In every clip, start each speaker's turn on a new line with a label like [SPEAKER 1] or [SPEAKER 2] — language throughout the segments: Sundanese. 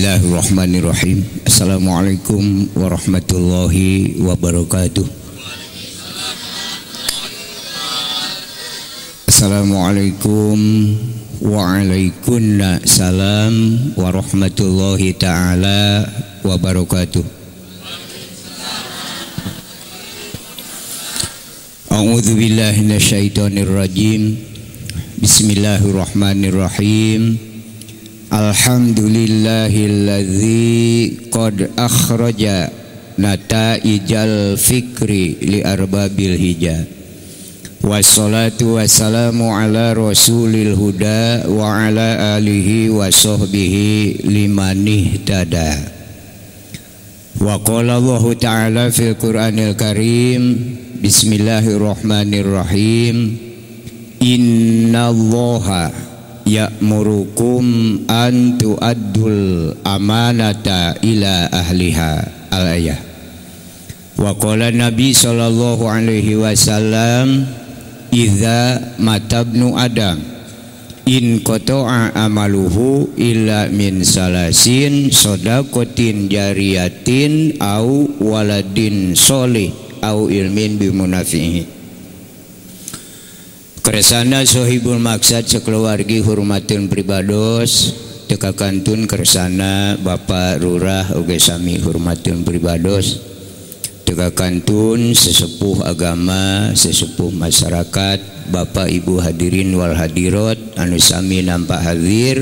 [SPEAKER 1] Bismillahirrahmanirrahim. Assalamualaikum warahmatullahi wabarakatuh. Assalamualaikum Waalaikumsalam warahmatullahi taala wabarakatuh. A'udzu billahi minasyaitonir rajim Bismillahirrahmanirrahim Alhamdulillahilladzi qad akhraja nataijal fikri li arbabil hija Wassalatu wassalamu ala rasulil huda wa ala alihi wa sahbihi limanih tada Wa qala Allah ta'ala fil Qur'anil Karim Bismillahirrahmanirrahim. Inna allaha ya'murukum an tu'addul amanata ila ahliha. Al-ayah. Wa qala nabi sallallahu alaihi wasallam idza matabnu adam in qata'a amaluhu illa min salasin sadaqatin jariyatin au waladin solih au ilmin bimunafihi Kersana Sohibul maksad sekeluargi hormatin pribados teka kantun Kersana Bapak Rurah Ogesami hormatin pribados. Teka kantun sesepuh agama sesepuh masyarakat Bapak Ibu hadirin wal hadirot anusami nampak hadir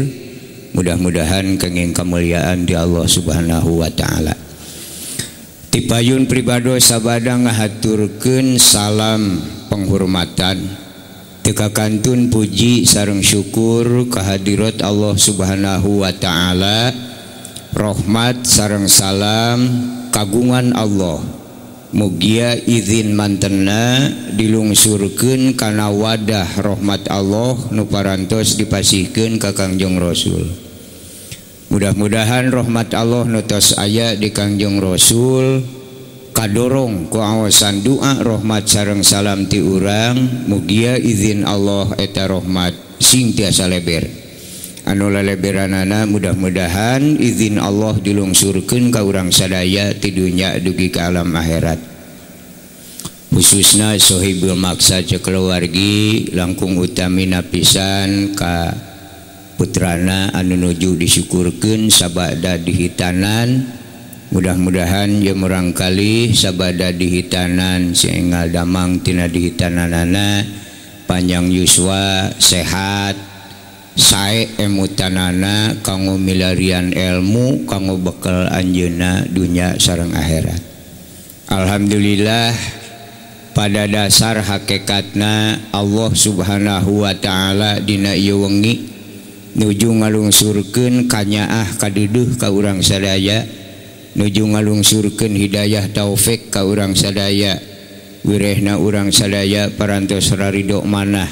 [SPEAKER 1] mudah-mudahan kenging kemuliaan di Allah Subhanahu wa taala. Tipayun pribados sabada ngahaturkeun salam penghormatan. teka kantun puji sarang syukur kehadirat Allah subhanahu Wa ta'ala rahmat sarang salam kagungan Allah. Mugia izin mantena dilungsurkeun karena wadah rahmat Allah nuparantos dipasihkan kakangjong Rasul. Mudah-mudahan rahmat Allah nutos aya di Kangjeng Rasul. kadorong kuawasan doa rahmat sarang salam ti urang mugia izin Allah eta rahmat sing tiasa leber. Anu leleberanana mudah-mudahan izin Allah dilungsurkeun ka urang sadaya ti dunya dugi ka alam akhirat. Khususna sohibul maksa keluarga langkung utami napisan ka putrana anu nuju disyukurkeun sabada dihitanan mudah-mudahan je murangkali sabada dihitanan sehingga damang tina nana panjang Yuswa sehat. Saya emutanana kanggo milarian ilmu kanggo bekal Anjena dunya sarang akhirat. Alhamdulillah pada dasar hakikatna Allah subhanahu Wa ta'ala dina wengi nuju ngalung surken kanyaah kaduh ka urang sadaya. nuju ngalungsurkeun Hidayah taufik ka urang sadaya. Wirehna urang sadaya parantos raridho manah.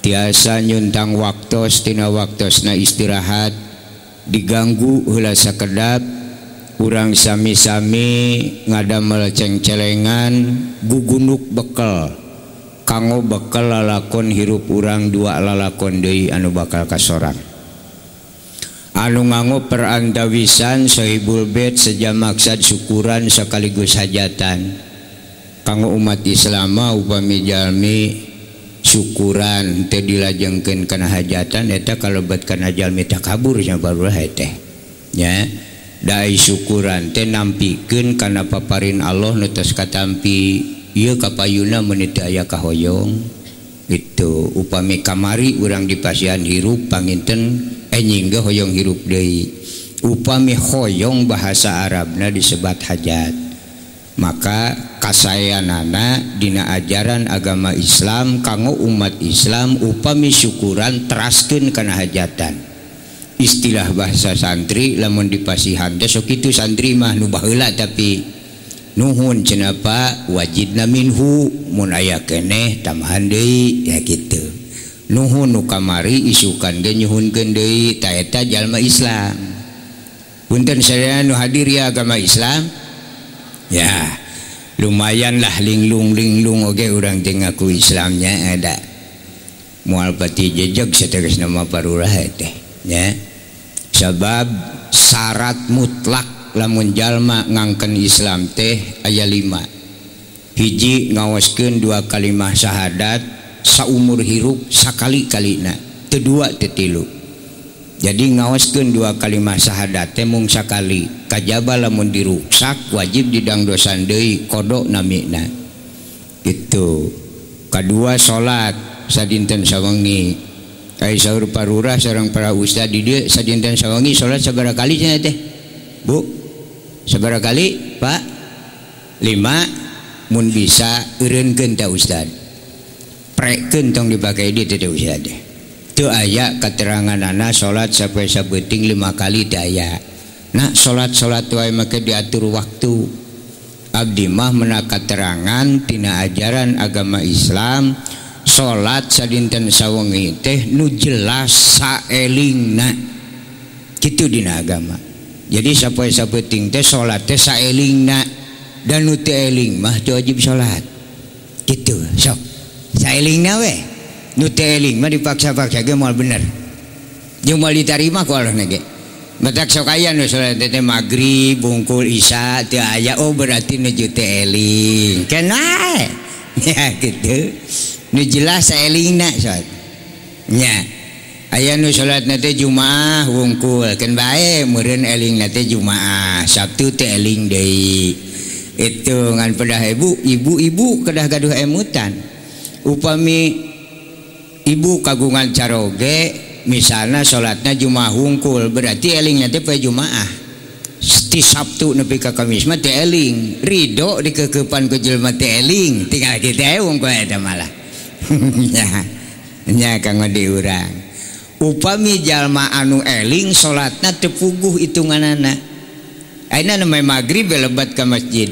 [SPEAKER 1] Tiasa nyuntang waktostina waktosna istirahat. Diganggu heula sakedap. Urang sami-sami ngadamel cengcelengan gugunuk bekel. Kanggo bekel lalakon hirup urang dua lalakon deui anu bakal kasorang. anu nganggu perandawisan Sohibulbet sejak maksad syukuran sekaligus hajatan. Kanggo umat Islam upamijalmi syukuran teu dilajengkeun kana hajatan eta kalebet kana jalmi takabur nya baru teh. Nya dai syukuran teh nampikeun kana paparin Allah nu tos katampi ieu kapayuna menit aya kahoyong itu upami kamari urang dipasihan hirup panginten eh, ennyingga hoyong hirup deui. Upami hoyong bahasa Arabna disebat hajat. Maka kasayanana dina ajaran agama Islam kanggo umat Islam upami syukuran teraskeun kana hajatan. Istilah bahasa santri lamun dipasihan sok itu santri mah nu baheula tapi nuhun cenapa wajib naminhu mun aya keneh tambahan deui ya kitu. Nuhun nu kamari isukan ge nyuhunkeun deui ta eta jalma Islam. Punten saya nu hadir ya agama Islam? Ya lumayan lah linglung linglung oge urang teh ngaku Islamnya ada. Moal pati jejeg sateresna nama parurah teh ya. Sabab syarat mutlak lamun jalma ngangken Islam teh ayat 5 hiji ngawasken dua kalimah syahadat saumur hirup sakali-kalina kedua tetilu jadi ngawasken dua kalimah syahadat temung sakali kajaba lamun diruksak wajib didang dosan Dewi kodok namina. Itu kedua salat sadinten sawangi sahur parurah seorang para Ustad di dia sadinten sawangi salat segera kali teh. Bu. segera kali Pak? 5 mun bisa eureunkeun genta Ustaz. Prekeun tong dipakai di tidak Ustaz. itu aya keterangan anak salat sampai sabeting lima kali daya nah salat-salat wae make diatur waktu. Abdi mah menakat terangan tina ajaran agama Islam salat sadinten sawengi teh nu jelas saelingna kitu dina agama. Jadi sapoe sapeting teh salat teh saelingna dan nu teu eling mah teu wajib salat kitu sok. Saelingna we nu teu eling mah dipaksa-paksa ge moal bener. Jeung moal ditarima ku Allah ge Matak sok aya nu salat teh maghrib bungkul isya teu aya oh berarti nuju teu eling. Kenal ya gitu. Nu jelas elingna salat nya aya nu salat nate Jumaah wungkul. Kan bae meureun eling nate Jumaah. Sabtu teh eling deui. Itu ngan pedah ibu ibu-ibu kedah gaduh emutan. Upami ibu kagungan caroge misalnya salatna Jumaah wungkul. Berarti eling teh poe Jumaah. Ti Sabtu nepi ka Kamis mah teh eling. Ridho dikekepan ku jelema teh eling. Tinggal kita eung ku eta malah. Nya nya kanggo diurang upami jalma anu eling salatna tepuguh puguh anak Aina namanya magrib lebat ka masjid.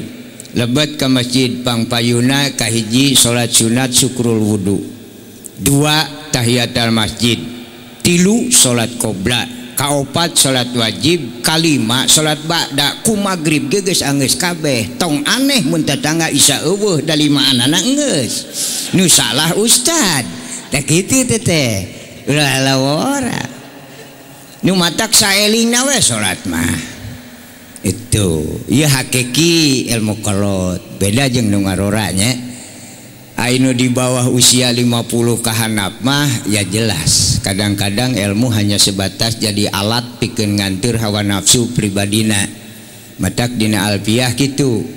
[SPEAKER 1] Lebat ka masjid pangpayuna kahiji salat sunat syukurul wudu. Dua tahiyatul masjid. Tilu salat qobla. Kaopat salat wajib. Kalima salat ba'da. Ku magrib geus angges kabeh. Tong aneh mun tetangga isa eueuh da lima anak geus nu salah ustad. Tak gitu teteh salat mah. Itu iya hakiki ilmu kolot. Beda jeung nu ngaroranya Ainu di bawah usia 50 kahanap mah ya jelas. Kadang-kadang ilmu hanya sebatas jadi alat pikeun ngantur hawa nafsu pribadina. Matak dina alfiah gitu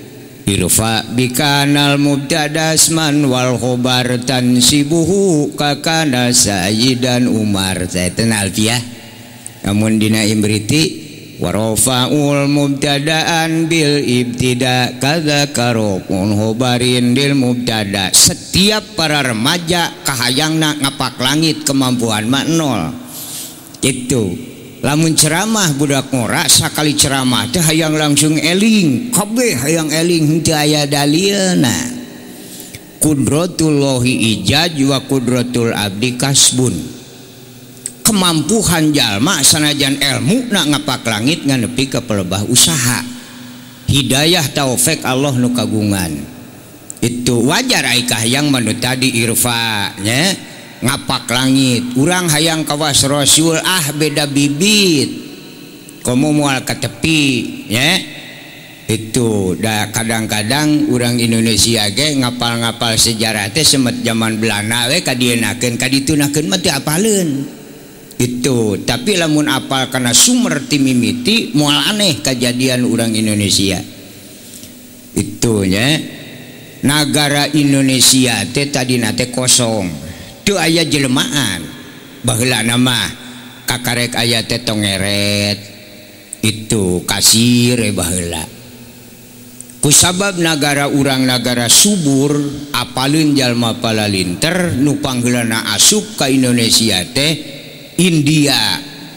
[SPEAKER 1] irfa bikanal mubtadasman wal khobar tansibuhu kakana sayyidan umar. Saya tenal alfiah namun dina imriti warofa'ul mubtadaan bil ibtida kada karokun hobarin dil mubtada. Setiap para remaja kahayangna ngapak langit kemampuan mak nol itu lamun ceramah budak ngora sakali ceramah teh hayang langsung eling. Kabeh hayang eling henteu aya dalilna kudratullahi ijad wa kudratul abdi kasbun. Kemampuan jalma sanajan ilmu nak ngapak langit nganepi ke pelebah usaha. Hidayah taufik Allah nu kagungan. Itu wajar aikah yang menurut tadi irfa nya. ngapak langit. Urang hayang kawas Rasul ah beda bibit. Kamu mual ke tepi ya. Itu dah kadang-kadang orang Indonesia ge ngapal-ngapal sejarah teh semet zaman Belanda we kadienakeun kaditunakeun mah teu apaleun. Itu tapi lamun apal karena sumber timimiti mual aneh kejadian orang Indonesia. Itu ya. Negara Indonesia teh tadi nate kosong. aya jelemaan bahwa nama kakarek aya tetongeret itu kasir eh bahla kusabab negara urang negara subur apalin jalma pala linter nupanggelana asup ke Indonesia teh India.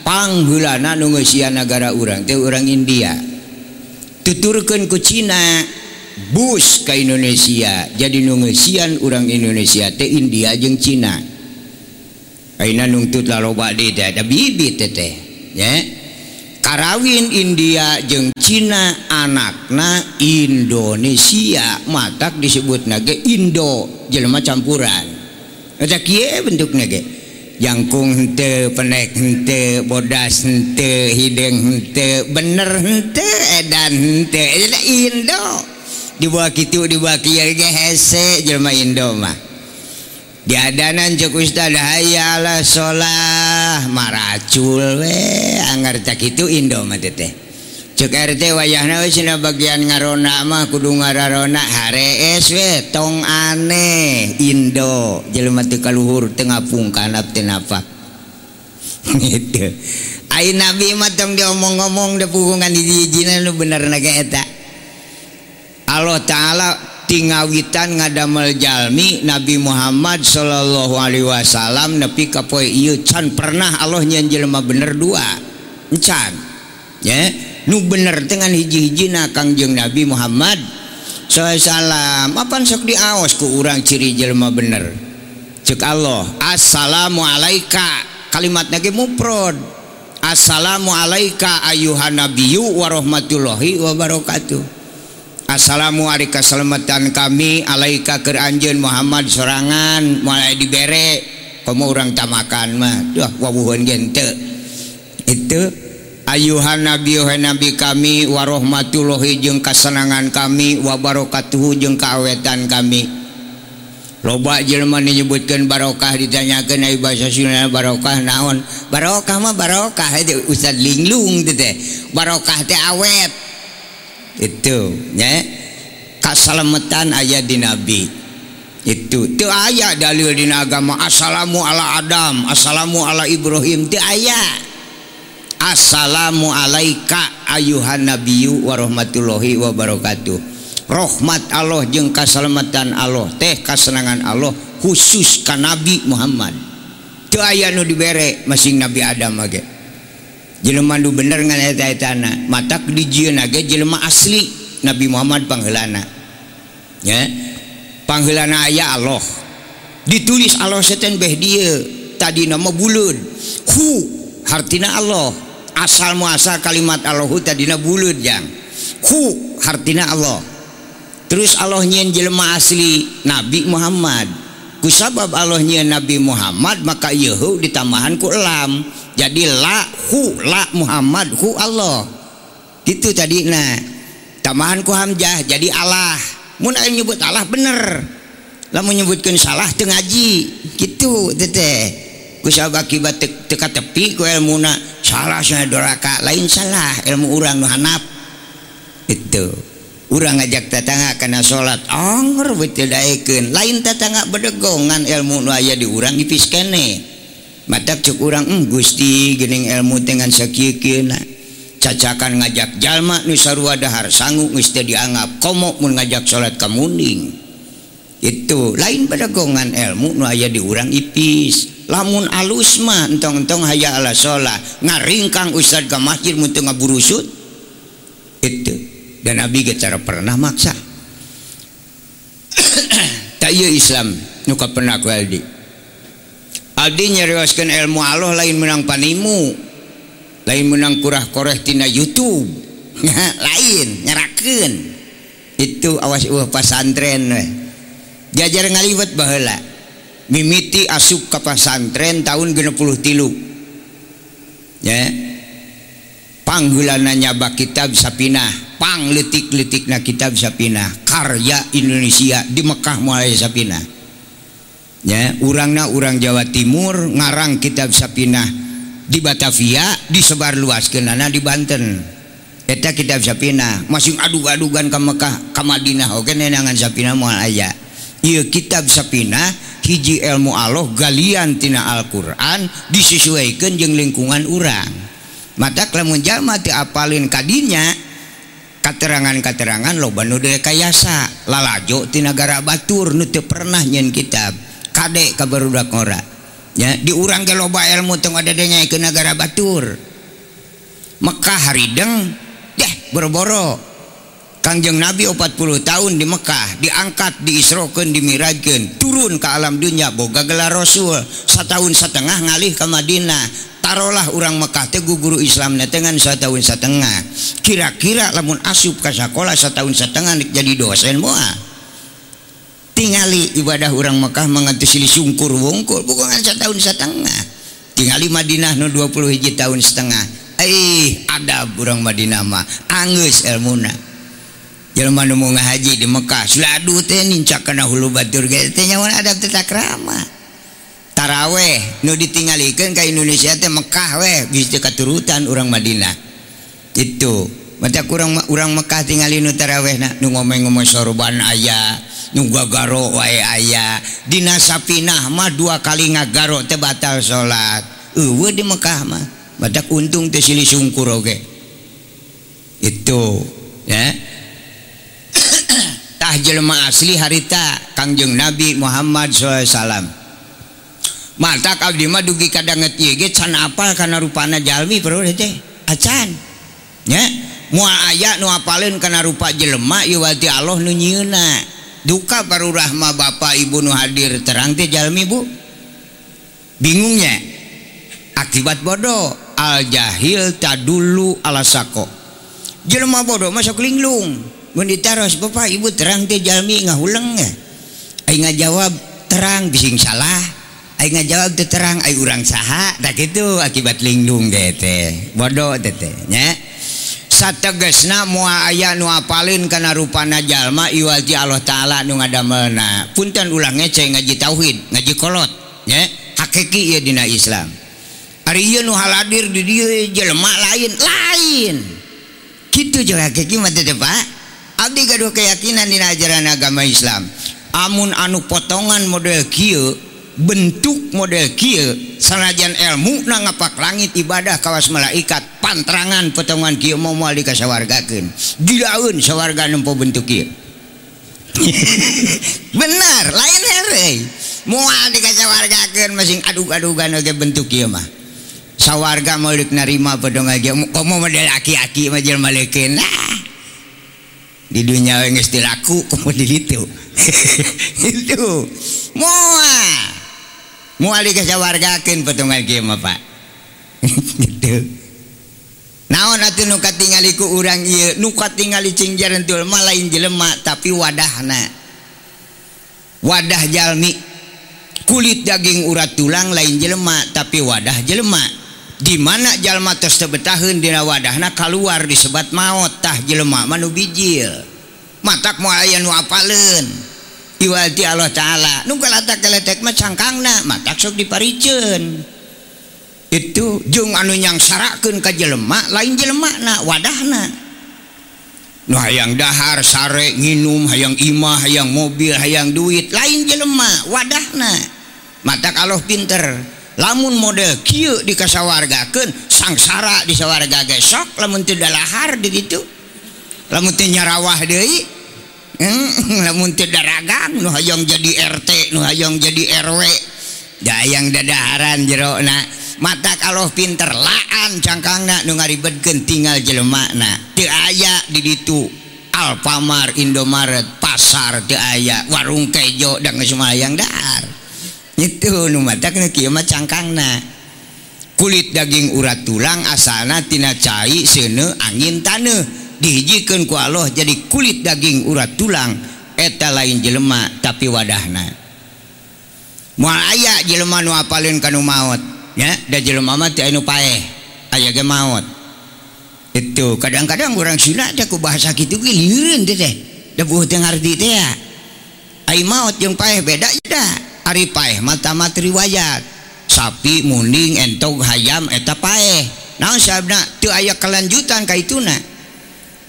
[SPEAKER 1] Panggulana nungusia negara urang teh orang India. Tuturkan ku Cina. bus ke Indonesia. Jadi nungesian orang Indonesia teh India jeung Cina. Aina nungtut laloba deui teh ada bibi teh ya. Karawin India jeung Cina anakna Indonesia. Matak disebut nage Indo jelema campuran. Eta kieu bentukna ge jangkung henteu penek henteu bodas henteu hideung henteu bener henteu edan henteu. Eta Indo. dibuat itu dibaki Jelma Indoma diadanan hayalah salah maracul wenger itu Indoma tete RT wayah bagian ngaronamah kudu ngararona HSW tong aneh Indo. Jelemati kalluhur Ten pungkanaptenapa Ain nabi matang dia omong-ngomong di diizinan lu bener naga etak Allah ta'ala tinggawitan ngadammeljalmi Nabi Muhammad Shallallahu Alaihi Wasallam nepi kapoi Can pernah Allah nyan jelma bener dua? Encan ya. Nu bener dengan hiji-hijina Kangjeng Nabi Muhammad salam apa sok diawas ku urang ciri jelma bener? Cek Allah Assalamualaika kalimat lagi muprod Assalamualaika ayuhan nabiyyu warahmatullahi wabarakatuh Assalamualaikum keselamatan kami. Alaika ke anjeun Muhammad serangan mulai dibere. Kamu orang tamakan mah. Duh, itu Ayuhan Nabi Nabi kami warahmatullahi jeung kasenangan kami wabarokatuh jeung kaawetan kami. Loba jelema menyebutkan barokah ditanyakan bahasa Sunda barokah naon? Barokah mah barokah itu Ustaz linglung teh. Barokah teh awet. Itu nya kasalametan aya di nabi. Itu. Itu aya dalil di agama. Assalamu ala Adam assalamu ala Ibrahim. Itu aya assalamu alaika ayuhan nabiyyu warahmatullahi wabarakatuh. Rahmat Allah jeung kasalametan Allah teh kasenangan Allah khusus ka Nabi Muhammad. Teu aya nu dibere masing Nabi Adam lagi jelema nu bener ngan eta-etana. Matak dijiun age jelema asli. Nabi Muhammad pangheulana ya. Pangheulana aya Allah. Ditulis Allah seten beh dieu tadi nama bulud hu hartina Allah. Asal muasal kalimat Allahu tadina bulud yang hu hartina Allah. Terus Allah nyen jelema asli Nabi Muhammad. kusabab Allahnya Nabi Muhammad maka yehu ditambahan ku lam jadi la hu la Muhammad hu Allah. Gitu tadi nah tamahanku hamzah jadi Allah. Mun nyebut Allah bener. Lamun nyebutkeun salah teu ngaji. Gitu teteh kusabab akibat te, teka tepi ku ilmuna salah saya doraka. Lain salah ilmu urang nu hanap. Itu. Orang ngajak tetangga karena sholat. Anger betul daekeun. Lain tetangga berdegongan ilmu nu aya di urang ipis kene. Matak cuk urang mm, gusti gening ilmu dengan sakieuna cacakan ngajak jalma nu sarua dahar sanggup geus dianggap komo mun ngajak sholat kamuning itu lain berdegongan ilmu nu aya di urang ipis lamun alusma entong-entong haya ala sholat. Ngaringkang ustad ke masjid untuk ngaburusut itu dan Abi cara pernah maksa. Tay Islam nuka penak ku Aldi. Nyeriwaskan ilmu Allah lain menang panimu lain menang kurah koreh tina YouTube. Lain nyeraken itu awas uh pasantren we. jajar ngaliwat bahala mimiti asup ke pasantren tahun 60 tilu. Ya. Panggulananya bak kitab sapinah. pang letik-letik na kitab Sapina. Karya Indonesia di Mekah mulai Sapina. Ya urangna urang Jawa Timur ngarang kitab Sapina. Di Batavia disebar luas ke nana di Banten. Eta kitab Sapina. Masing adu-adugan ke Mekah ke Madinah oke nenangan Sapina moal aja iya kitab Sapina hiji ilmu Allah galian tina Al-Quran disesuaikan jeng lingkungan urang. Mata lamun jalma apalin kadinya katerangan-katerangan loban kayasa. Lalajo tinagara Batur nu pernah nyen kitab. Kadek kabarudak ora? Ya diurang ke loba ilmu teng adanya ke negara Batur. Mekkah harideng deh berboro Kangjeng Nabi 40 tahun di Mekah diangkat diisrokan dimirajkan turun ke alam dunia boga gelar Rasul. Setahun setengah ngalih ke Madinah. Taruhlah orang Mekah teguh guru Islam dengan setahun setengah. Kira-kira lamun asup ke sekolah setahun setengah jadi dosen moa. Tingali ibadah orang Mekkah mengantusili sungkur wongkul bukan setahun setengah. Tingali Madinah no 20 hiji tahun setengah. Eh ada burang Madinah mah. Angus ilmuna Jerman mau ngahaji di Mekah Seladu teh nincak kana hulu batur ge teh nyawa adab teh takrama. Taraweh nu ditinggalikeun ka Indonesia teh Mekah weh bisa katurutan orang Madinah. Itu mata kurang orang Mekah tinggali nu tarawehna nu ngomong-ngomong sorban aya nu gagaro wae aya dina sapinah mah dua kali ngagaro teh batal salat. Eueuh di Mekah mah. Badak untung teh silih sungkur oge. Itu ya. tah jelema asli harita Kangjeng Nabi Muhammad SAW mata abdi mah dugi kadanget ieu ge can apal kana rupana jalmi bro teh? Acan. Nya moal aya nu apaleun kana rupa jelema ieu wati Allah nu nyieuna duka baru rahma Bapak Ibu nu hadir terang teh jalmi Bu. Bingungnya. Akibat bodoh. Al jahil tadulu alasako jelema bodoh masuk linglung. Munditaros Bapak Ibu terang teh jalmi ngahuleng ya. Aing ngajawab terang bising salah. Aing ngajawab teh terang aing urang saha da kitu akibat lindung ge teh. Bodoh teh teh nya. Sategesna mua aya nu apalin kana rupana jalma iwati Allah taala nu ngadamelna. Punten ulah ngece ngaji tauhid, ngaji kolot nya. Hakiki ieu dina Islam. Ari ieu nu haladir di dieu jelema lain lain. Kitu jeung hakiki mah teh Pak. Abdi gaduh keyakinan di ajaran agama Islam. Amun anu potongan model kieu, bentuk model kieu, sanajan ilmu na ngapak langit ibadah kawas malaikat pantrangan potongan kieu mau moal dikasawargakeun. Dilaun sawarga nempo bentuk kieu. benar lain here Moal dikasawargakeun masing adug-adugan oge bentuk kieu mah. Sawarga meulik narima potongan kieu, komo model aki-aki mah jelema leukeun nah. di dunia yang istilaku kemudian itu itu. Mua. Mua dikasih potongan petungan kima pak. Gitu. Naon atuh nuka tinggaliku urang iya nuka tinggali cingjaran mah lain jelema tapi wadahna. Wadah jalmi. Kulit daging urat tulang lain jelema tapi wadah jelema. di mana jalma tebetahun dina wadahna keluar disebat mautah jelema manu bijil. Matak moal aya nu apaleun. Iwati Allah ta'ala nungkalate keletek mah cangkangna matak sok diparicen itu jung anu yang sarakken ke jelemak lain jelemakna wadahna. Nu hayang dahar sare nginum hayang imah hayang mobil hayang duit lain jelema wadahna. Mata kalau pinter. lamun model kieu dikasawargaken sangsara disawarga gesok lamun tidakdalahar begitu lamun nyarawah Dewi eh, lamun tidakgang Nuhayong jadi RT Nuhayong jadi RW dayang dadaran jerona mata kalau pinterlaan cangkangna nu ngaribetkeun tinggal jelemakna teu aya di ditu Alfamart Indomaret pasar teu aya warung kejo dan semayang dahar. itu mah cangkangna. kulit daging urat tulang asalna tina cai seuneu angin taneuh. Dihijikeun ku Allah jadi kulit daging urat tulang eta lain jelema tapi wadahna. Moal aya jelema nu apalin kanu maot nya da maut ya teu anu paeh aya ge maut itu kadang-kadang orang Sina ku bahasa gitu deh maut jeung paeh beda tidak ari paeh mah tamat riwayat sapi muning entog hayam eta paeh. Naon sabna teu aya kelanjutan ka ituna.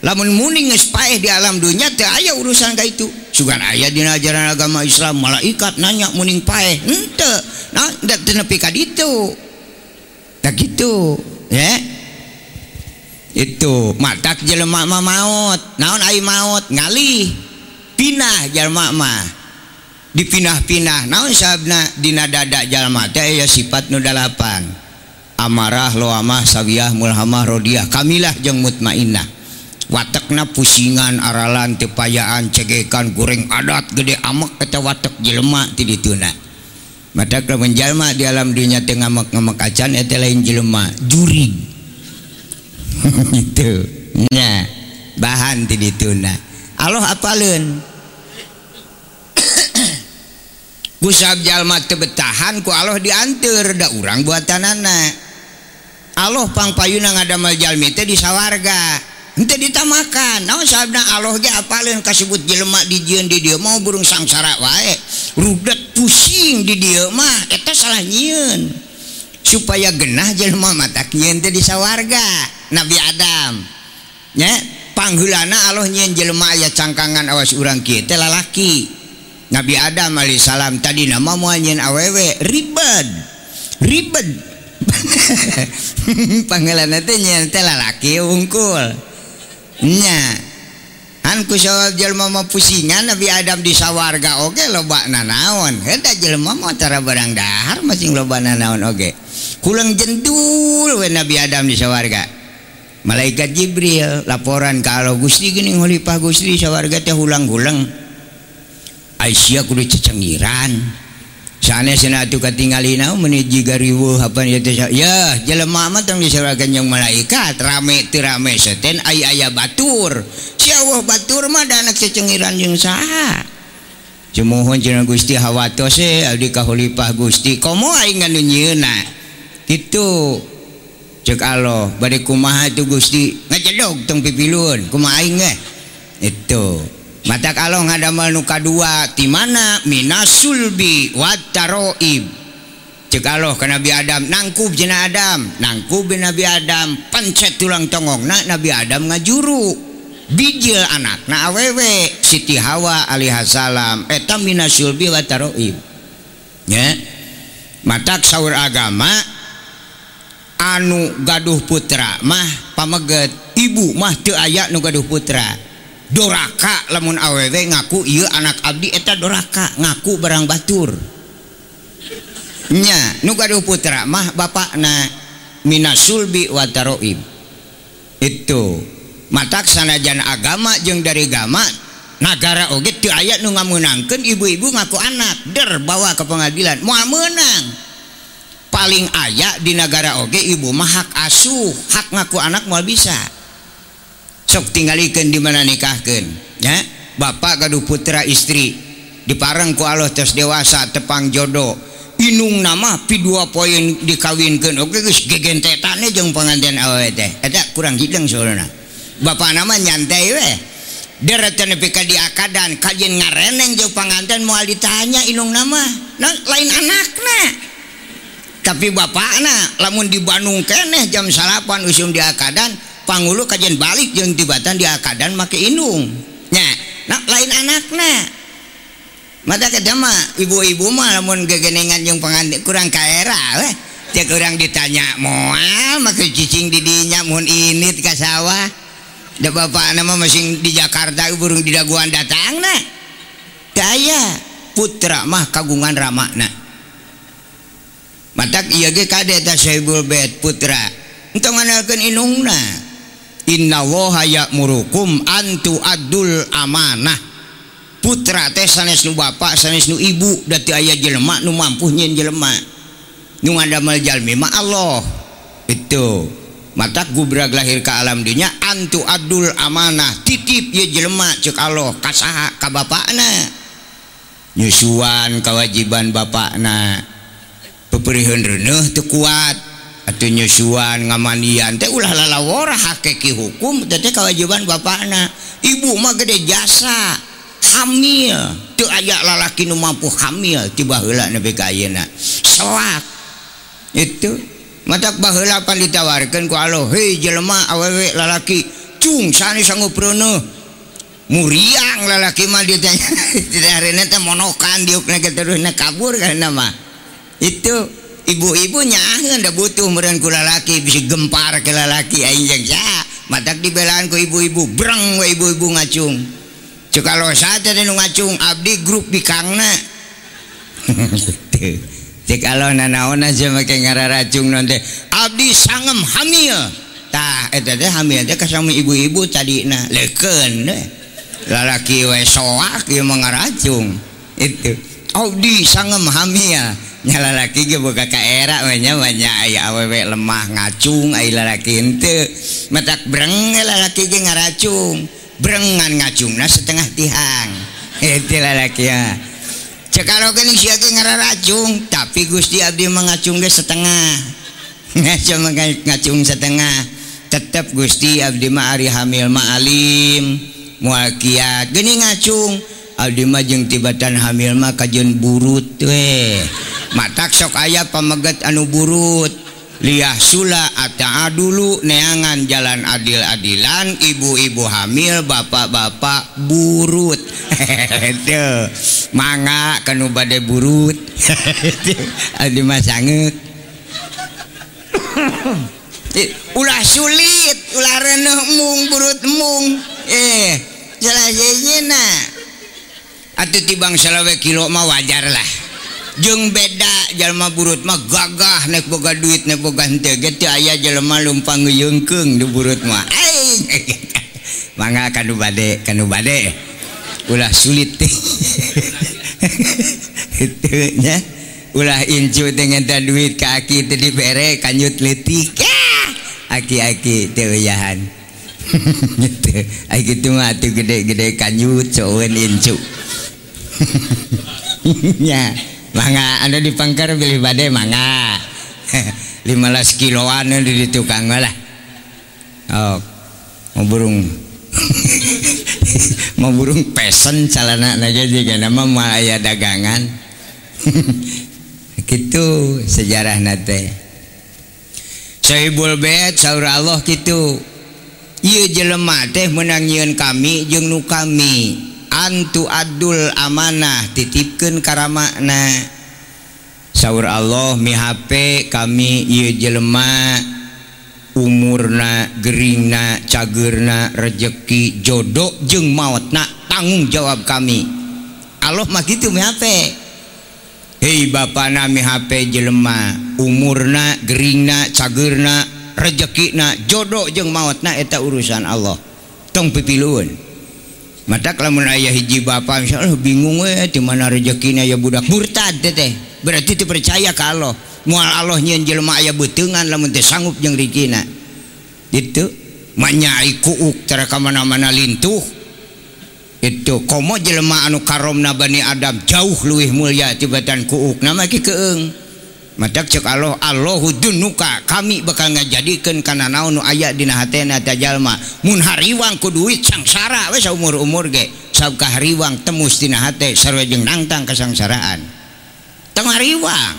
[SPEAKER 1] Lamun muning geus paeh di alam dunia teu aya urusan ka itu. Sugan aya dina ajaran agama Islam malaikat nanya muning paeh henteu nah da teu nepi ka ditu. Tak gitu ya itu matak jelema maut naon ai maut ngalih. Pinah jelema mah dipinah-pinah. Naon sabna dina dada jalma? Teh aya sifat nu dalapan. Amarah loamah sawiyah mulhamah rodiah. Kamilah jeung mutmainnah watekna pusingan aralan tepayaan cegekan goreng adat gede amek eta watek jelema ti dituna. Mata jalma di alam dunia teu ngamak ngamak acan eta lain jelema jurig gitu. Nya bahan ti dituna. Allah apaleun? pusabjallma tebetahan ku Allah diantur da urang buatan anak Allah pangpayuna teh di sawwarga henteu ditamakan. Naon sabda Allah ge apalin kasebut jelema dijian di dia mau burung sangsara wae. Rudat pusing di dia mah eta salah nyieun supaya genah jelema mata nyiun di sawarga. Nabi Adam nya panggulana Allah nyieun jelema aya cangkangan awas urang kieu teh lalaki. Nabi Adam Alaihissalam tadi nama muanyin awewe ribet. Ribet. Panggilan nanti nyantai lalaki wungkulnya anku sawab jelma mau pusingan Nabi Adam di sawarga oke okay, loba nanaon. Heda jelma mau cara barang dahar masing loba nanaon oke okay. kulang jendul we Nabi Adam di sawarga. Malaikat Jibril laporan kalau Gusti gini ngulipah Gusti sawarga teh hulang-gulang Aisyah kudu cecengiran. Sana sana tu ketinggalin nah meniji gariwu apa itu ya jelema mah yang diserahkan yang malaikat. Rame teu rame seten ay ayah batur siawah batur mah da anak cecengiran yang sah Cemohon cenah Gusti hawatose abdi kahulipah Gusti. Komo aing nunyeuna kitu cek Allah bari kumaha tu Gusti? Ngajedog tong pipilun. Kumaha aing itu. mata kalau ada menuka dua di mana? Minasulbi wataroib cek Allah ke Nabi Adam nangkub jena Adam. Nangkub Nabi Adam pencet tulang tongong nak Nabi Adam ngajuru. Bijil anak na awewe Siti Hawa alaihissalam eta eh, Minasulbi wataroib ya. Matak sahur agama anu gaduh putra mah pameget. Ibu mah teu aya nu gaduh putra. doraka lamun awewe ngaku iya anak Abdi eta doraka ngaku barang batur. Nya nu gaduh putra mah Bapak na Minasulbi wataroib itu matak sanajan agama jeung dari gama negara oge ti ayat nu ngamunangkan ibu-ibu ngaku anak der bawa ke pengadilan. Mau menang paling ayat di negara oge ibu mah hak asuh hak ngaku anak mau bisa. sok di mana nikahkan ya? Bapak Gaduh putra istri. Diparengku Allah tes dewasa tepang jodoh. Inung nama pi dua poin dikawinkan. Oke pengantin eta kurang hidang Bapak nama nyantai weh. Deretanpika diakadan kajian ngareneng jauh panganten mau ditanya inung nama. Nah, lain anaknya tapi bapak lamun di Bandung keneh jam salapan usum diakadan pangulu kajian balik yang tibatan di akadan make inung nya nah lain anaknya mata kita mah ibu-ibu mah lamun gegenengan yang pengantin kurang kaera weh. Dia kurang ditanya moal make cicing di dinya mun ini ke sawah? Da bapak nama masing di Jakarta burung di daguan datang nah daya putra mah kagungan ramakna matak iya ge kade ta saibul bet putra. Entong nganalkeun inungna inna woha murukum antu adul amanah. Putra teh sanes nu bapak sanes nu ibu dati ayah jelema nu mampu nyin jelema. Nu ngadamel jalmi ma Allah. Itu. Mata gubrak lahir ke alam dunia antu adul amanah. Titip ya jelema cek Allah kasaha ka bapakna. Nyusuan kewajiban bapakna. Peperihan reneuh teu kuat. nyusuan ngamanian teh ulah lalawara hakiki hukum teh kewajiban bapakna. Ibu mah gede jasa hamil. Tuh ayak lalaki nu mampu hamil tiba hela nepi kayena selak itu mata baheula pan ditawarkan ku Allah hei jelema awewe lalaki cung sani sanggup runuh muriang lalaki mah ditanya tidak hari nanti monokan diukna terus kabur kan mah. Itu ibu-ibu nyahan dah butuh meren ku lalaki bisa gempar ke lalaki sa matak dibelaan ku ibu-ibu. Breng we ibu-ibu ngacung. Kalau saja nu ngacung abdi grup bikangna cek kalau nanaon aja make ngararacung nanti abdi sangem hamil. Tah eta teh hamil teh kasami ibu-ibu tadi nah leken lalaki we soak ieu mengaracung itu. Abdi sangem hamil nyala laki ge boga ka era nya banyak aya awewe lemah ngacung ai lalaki henteu matak breng lalaki ge ngaracung. Brengan ngacungna setengah tihang. Itu lalaki ya. Cekalo geuning sia ge ngararacung tapi Gusti abdi mangacung ge setengah. Ngacung ngacung setengah. Tetep Gusti abdi mah ari hamil ma alim moal kiat ngacung Aldimajeng tibatan hamil mah kajun burut we matak sok ayah pemegat anu burut. Liah Sula ata dulu neangan jalan adil-adilan ibu-ibu hamil bapak-bapak burut. Hehe manga kanu badai burut. Sangat eh, ulah sulit ulah renung mung burut mung. Eh jelas nah atau tibang bangsawe kilo mah wajar lah. Jeng beda jalma burut mah gagah nek boga duit nek boga henteu ge teu aya lumpang ngeyengkeng di burut mah. Aing! Mangga kanu bade kanu bade. Ulah sulit teh. Itu nya ulah incu teh ngenta duit ka aki teh dibere kanyut letik aki-aki teh uyahan gitu tuh gede-gede kanyut cowen incu ya mangga anda di pangkar pilih badai mangga 15 kiloan di tukang lah oh mau burung mau burung pesen calana aja juga nama maya dagangan gitu sejarah nate. Sahibul bait saur Allah gitu ia jelema teh menangian kami jeng nu kami. Antu adul amanah titipkan kara makna sahur Allah mi HP kami ia jelema. Umurna Gerina cagerna rejeki jodoh jeng maut nak tanggung jawab kami. Allah mah gitu mi HP Hei bapak nami HP jelema. Umurna Gerina cagerna rejeki na jodoh jeung maut na eta urusan Allah. Tong pipiluun mata kalau ayah hiji bapak misalnya oh, bingung we di mana rejekina ya budak. Murtad teh berarti itu percaya ka Allah. Moal Allah nyieun jelema aya beuteungan lamun teu sanggup jeung rikina itu manyai kuuk tara ka mana-mana lintuh. Itu komo jelema anu karomna Bani Adam jauh luwih mulia tibatan kuuk nama ki keeng. Madak cek Allah Allahu dunuka kami bakal ngajadikeun kana naon nu aya dina hatena ta jalma. Mun hariwang ku duit sangsara we umur-umur ge. Sabkahariwang jeung nangtang nantang tong hariwang.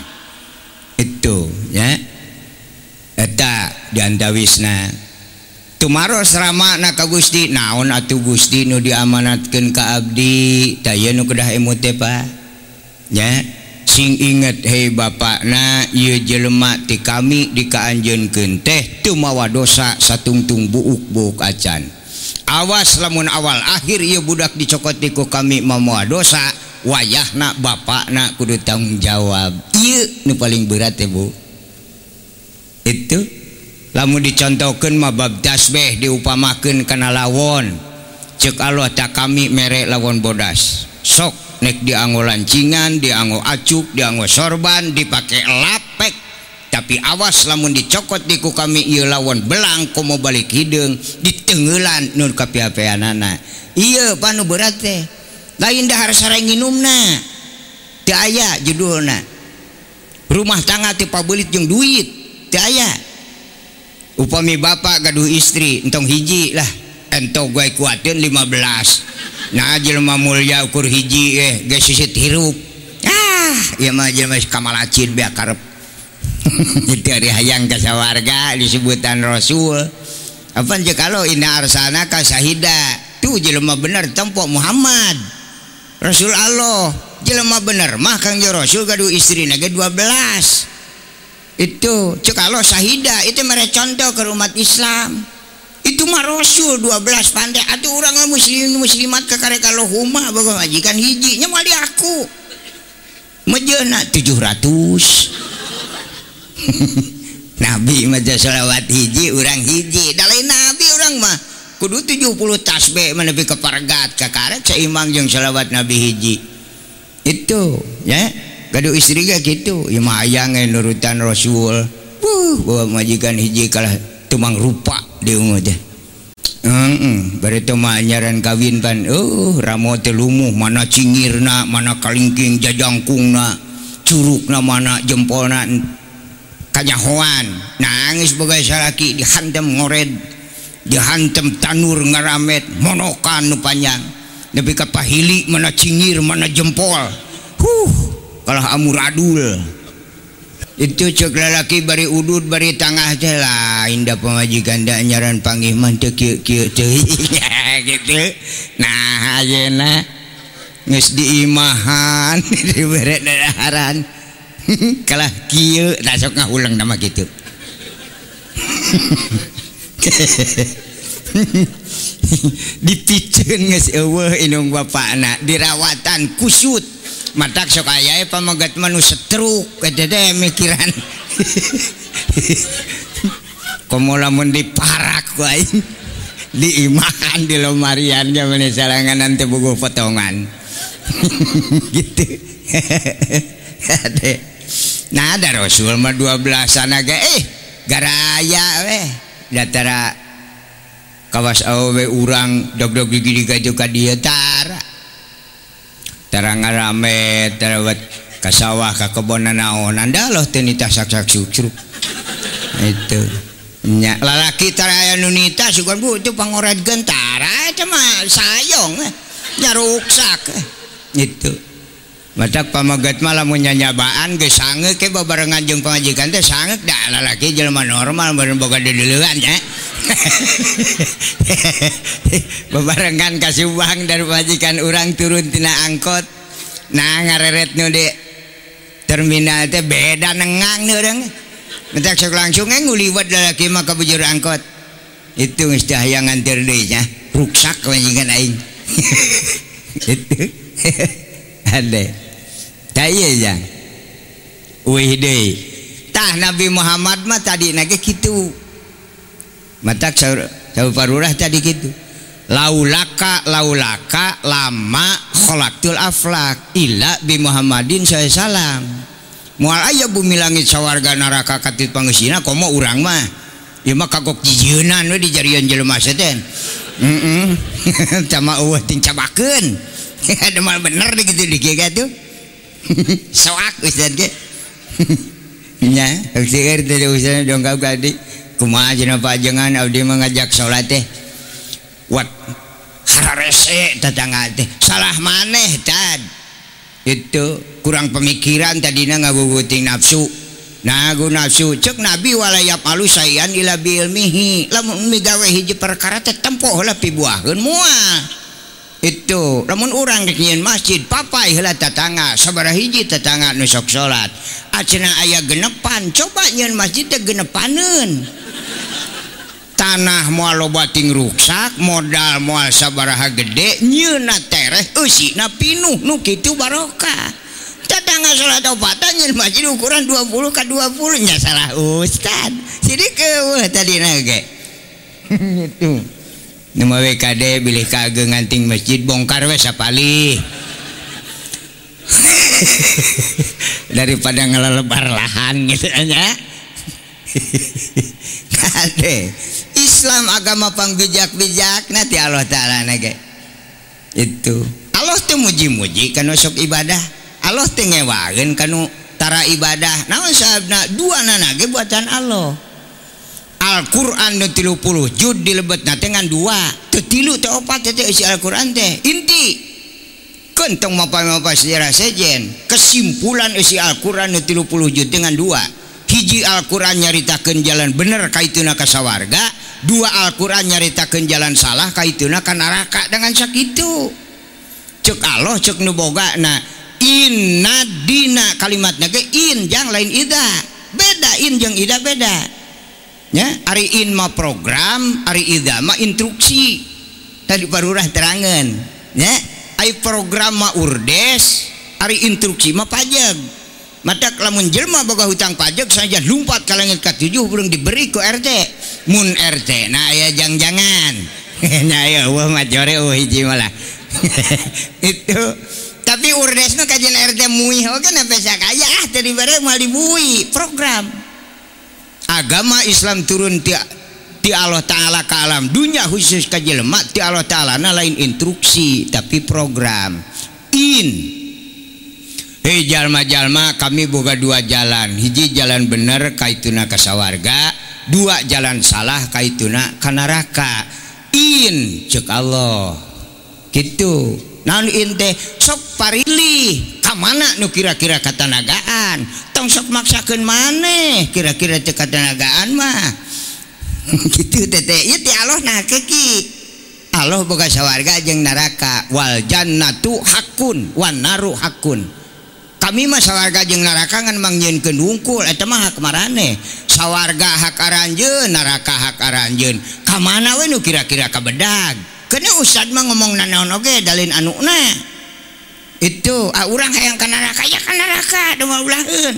[SPEAKER 1] Itu ya. Eta diandawisna tumaro Tumaros Rama naka Gusti naon atuh Gusti nu diamanatkeun ka Abdi. Taynu kedah emut tepa ya. sing inget Hei Bapak na jelema ti kami dikaanjenken teh tumawa dosa satungtung buuk-buuk acan. Awas lamun awal akhir ia budak dicokotiku kami mawa dosa wayah na Bapak nak kudu tanggung jawab. I paling berat ya Bu. Itu lamun dicontohkan mabab dasbeh diupamakan karena lawon. Cek Allah tak kami merek lawon bodas. sok nek dianggo lancingan dianggo acuk dianggo sorban dipakai lapek. Tapi awas lamun dicokot diku kami ieu lawan belang komo balik hidung ditenggelan nur ka anak iya panu berat teh. Lain dahar sareng nginumna. Teu aya judulna. Rumah tangga teu pabelit jeung duit. Teu aya. Upami bapak gaduh istri entong hiji lah. Entong gue kuatin 15 nah jelema mulia ukur hiji eh geus sisit hirup. Ah ieu mah jelema kamalacin bea karep. Itu hari hayang ka warga disebutan rasul. Apa aja kalau inna arsana ka sahida tuh jelema bener tempo Muhammad. Rasul Allah. Jelema bener mah kang Rasul gaduh istri ge 12 itu cek sahida itu mereka contoh ke umat Islam itu mah rasul 12 pandai. Atau orang muslim muslimat ke kalau huma majikan hiji nya mali aku. Mejena 700 Nabi maja salawat hiji orang hiji. Dalai Nabi orang mah kudu 70 tasbih menepi kepargat ke karet seimbang yang salawat Nabi hiji. Itu ya. Gaduh istri gak gitu. Ya mah ayang nurutan Rasul. Bawa majikan hiji kalah tumang rupa Heeh, mm nyaran kawin pan. uh Ramo telumuh mana cingirna mana kalingking jajangkungna Curugna mana jempolna kanyahoan. Nangis bagai salaki dihantam ngored dihantam tanur ngaramet monokan nu panjang. Lebih kapahili mana cingir mana jempol. Huh kalah amuradul dicucuk lalaki bari udud bari tengah jela indah pemajikan dak nyaran panggiman teu kieu kieu teu gitu. Nah ayeuna. Geus diimahan. Dibere dadaharan. Kalah kieu. Tak sok ngahulang nama gitu dipiceun geus eueuh inung bapakna. Dirawatan kusut. matak sok ayae pamagat manu setruk eta mikiran. Komo lamun diparak ku diimakan di lomarian menyesalangan nanti bunguh buku potongan. Gitu. Nah ada rasul mah 12 sana ge eh garaya weh datara kawas awe urang dog-dog gigi digajukan dia tak teranga rame terwet ke sawah ke kebon naon anda loh tenita sak sucru itu. Nya lalaki taraya nunita sugan bu itu pangorat gentara cuma sayong eh. nyaruksak eh. itu. matak pamagat malam menyanyabaan ge sange ke babarengan jeung pangajikan teh sange da lalaki jelema normal bareng boga dedeleuan ya eh. babarengan ka Subang dari pengajikan urang turun tina angkot. Nah ngareret nu di terminal teh beda nengang nih orang mentak sok langsung eh, nguliwat lalaki maka bujur angkot. Itu sudah yang ngantir deui nya ruksak majikan aing. Itu. ada tah Nabi Muhammad mah tadi nage gitu mata parurah tadi gitu laulaka laulaka lama kholaktul aflak ila bi Muhammadin saya salam mual aya bumi langit sawarga neraka katit pangesina komo urang mah. Ieu mah kagok jieuna we di jarian jelema setan heeh sama eueuh tincabakeun ada mal bener gitu di kieu soak Ustaz ge. Nya seueur teh Ustaz dongkap ka kumaha cenah pajengan abdi mengajak salat teh. Wat hararese tetangga teh. Salah maneh tad. Itu kurang pemikiran tadina ngaguguting nafsu. Nagu nafsu cek nabi walaya palu sayan ila bilmihi lamun migawe hiji perkara teh tempoh lah pibuaheun moal itu. Namun orang nyiin masjid papai hela tetangga sabar hiji tetangga nusok salat acena ayah genepan coba nyen masjid teh genepanen. Tanah mual lobating ruksak modal mual sabaraha gede nyeuna tereh eusina pinuh nu kitu barokah tetangga salat opatan nyen masjid ukuran 20 ka 20 nya salah ustad. Sidik keueuh tadi nage. Itu. Nama WKD bilih kageng nganting masjid bongkar we sapali daripada ngelelebar lahan gitu aja kade Islam agama pangbijak-bijak nanti Allah Ta'ala nage. Itu. Allah tuh muji-muji kanu sok ibadah. Allah tuh ngewagen kanu tara ibadah. Naon sabna dua nanage buatan Allah Al-Qur'an puluh jud di lebet na dengan dua. Tetilu teopat tete isi Al-Quran teh. Inti. Kentong mapa-mapa sejarah sejen kesimpulan isi Al-Quran dan tilu puluh jud dengan dua. Hiji Al-Quran nyaritakan jalan bener kaituna kasawarga dua Alquran nyaritakan jalan salah kaituna kanaraka dengan sakitu. Cek Allah cek nuboga na inna dina kalimatnya ke in jang lain ida. Beda in jang ida beda. ya Ari Inma program Ari Idama instruksi. Tadi barurah terangan. Ya Ari program ma urdes Ari instruksi ma pajak. Mata lamun jelma boga hutang pajak saja lumpat ka langit ka tujuh belum diberi ke RT mun RT nah ya jang-jangan. Nah ya wah majore wah hiji malah itu. Tapi urdesna kajian RT muih oke okay, nah kaya ah tadi bare mali dibui program. Agama Islam turun ti ti Allah ta'ala ke alam. Dunia khusus ke jelema ti Allah ta'ala lain instruksi tapi program. In. Hei jalma-jalma kami boga dua jalan. Hiji jalan bener kaituna kasawarga dua jalan salah kaituna kanaraka in cek Allah. Gitu. Naon in teh sok kamana nu kira-kira katanagaan. Tong sok maksakeun maneh kira-kira cekatanagaan mah. Gitu tete. Ti Allah nah keki. Allah boga sawarga jeung neraka wal jannatu hakun wan naru hakun. Kami mah sawarga jeung neraka ngan mangjieunkeun wungkul. Eta mah hak marane. Sawarga hak aranjeun neraka hak aranjeun ka mana we nu kira-kira kabedag kena ustad mah ngomong nanaon oge? Dalin anuna itu ah, orang yang ke neraka ya ke neraka dua ulahan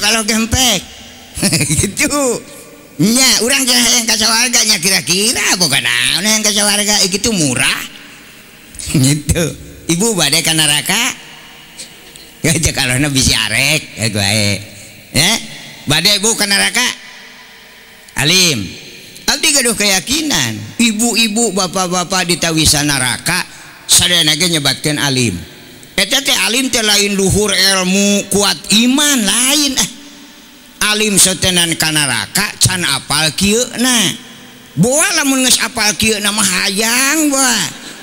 [SPEAKER 1] kalau gempek. Gitu. Nya orang yang ke warganya kira-kira bukan nah, yang ke warga eh, itu murah. Gitu. Ibu badai ke neraka. Gajah kalau nabi syarek, eh, eh. ya gue ya? Badai ibu ke neraka? Alim. Abdi gaduh keyakinan. Ibu-ibu bapak-bapak di tawisan neraka sadaya nyebatkan alim. Alim teh lain luhur ilmu kuat iman lain eh. Alim setenan neraka can apal kieu na. Boa lamun geus apal kieu na mah hayang boa.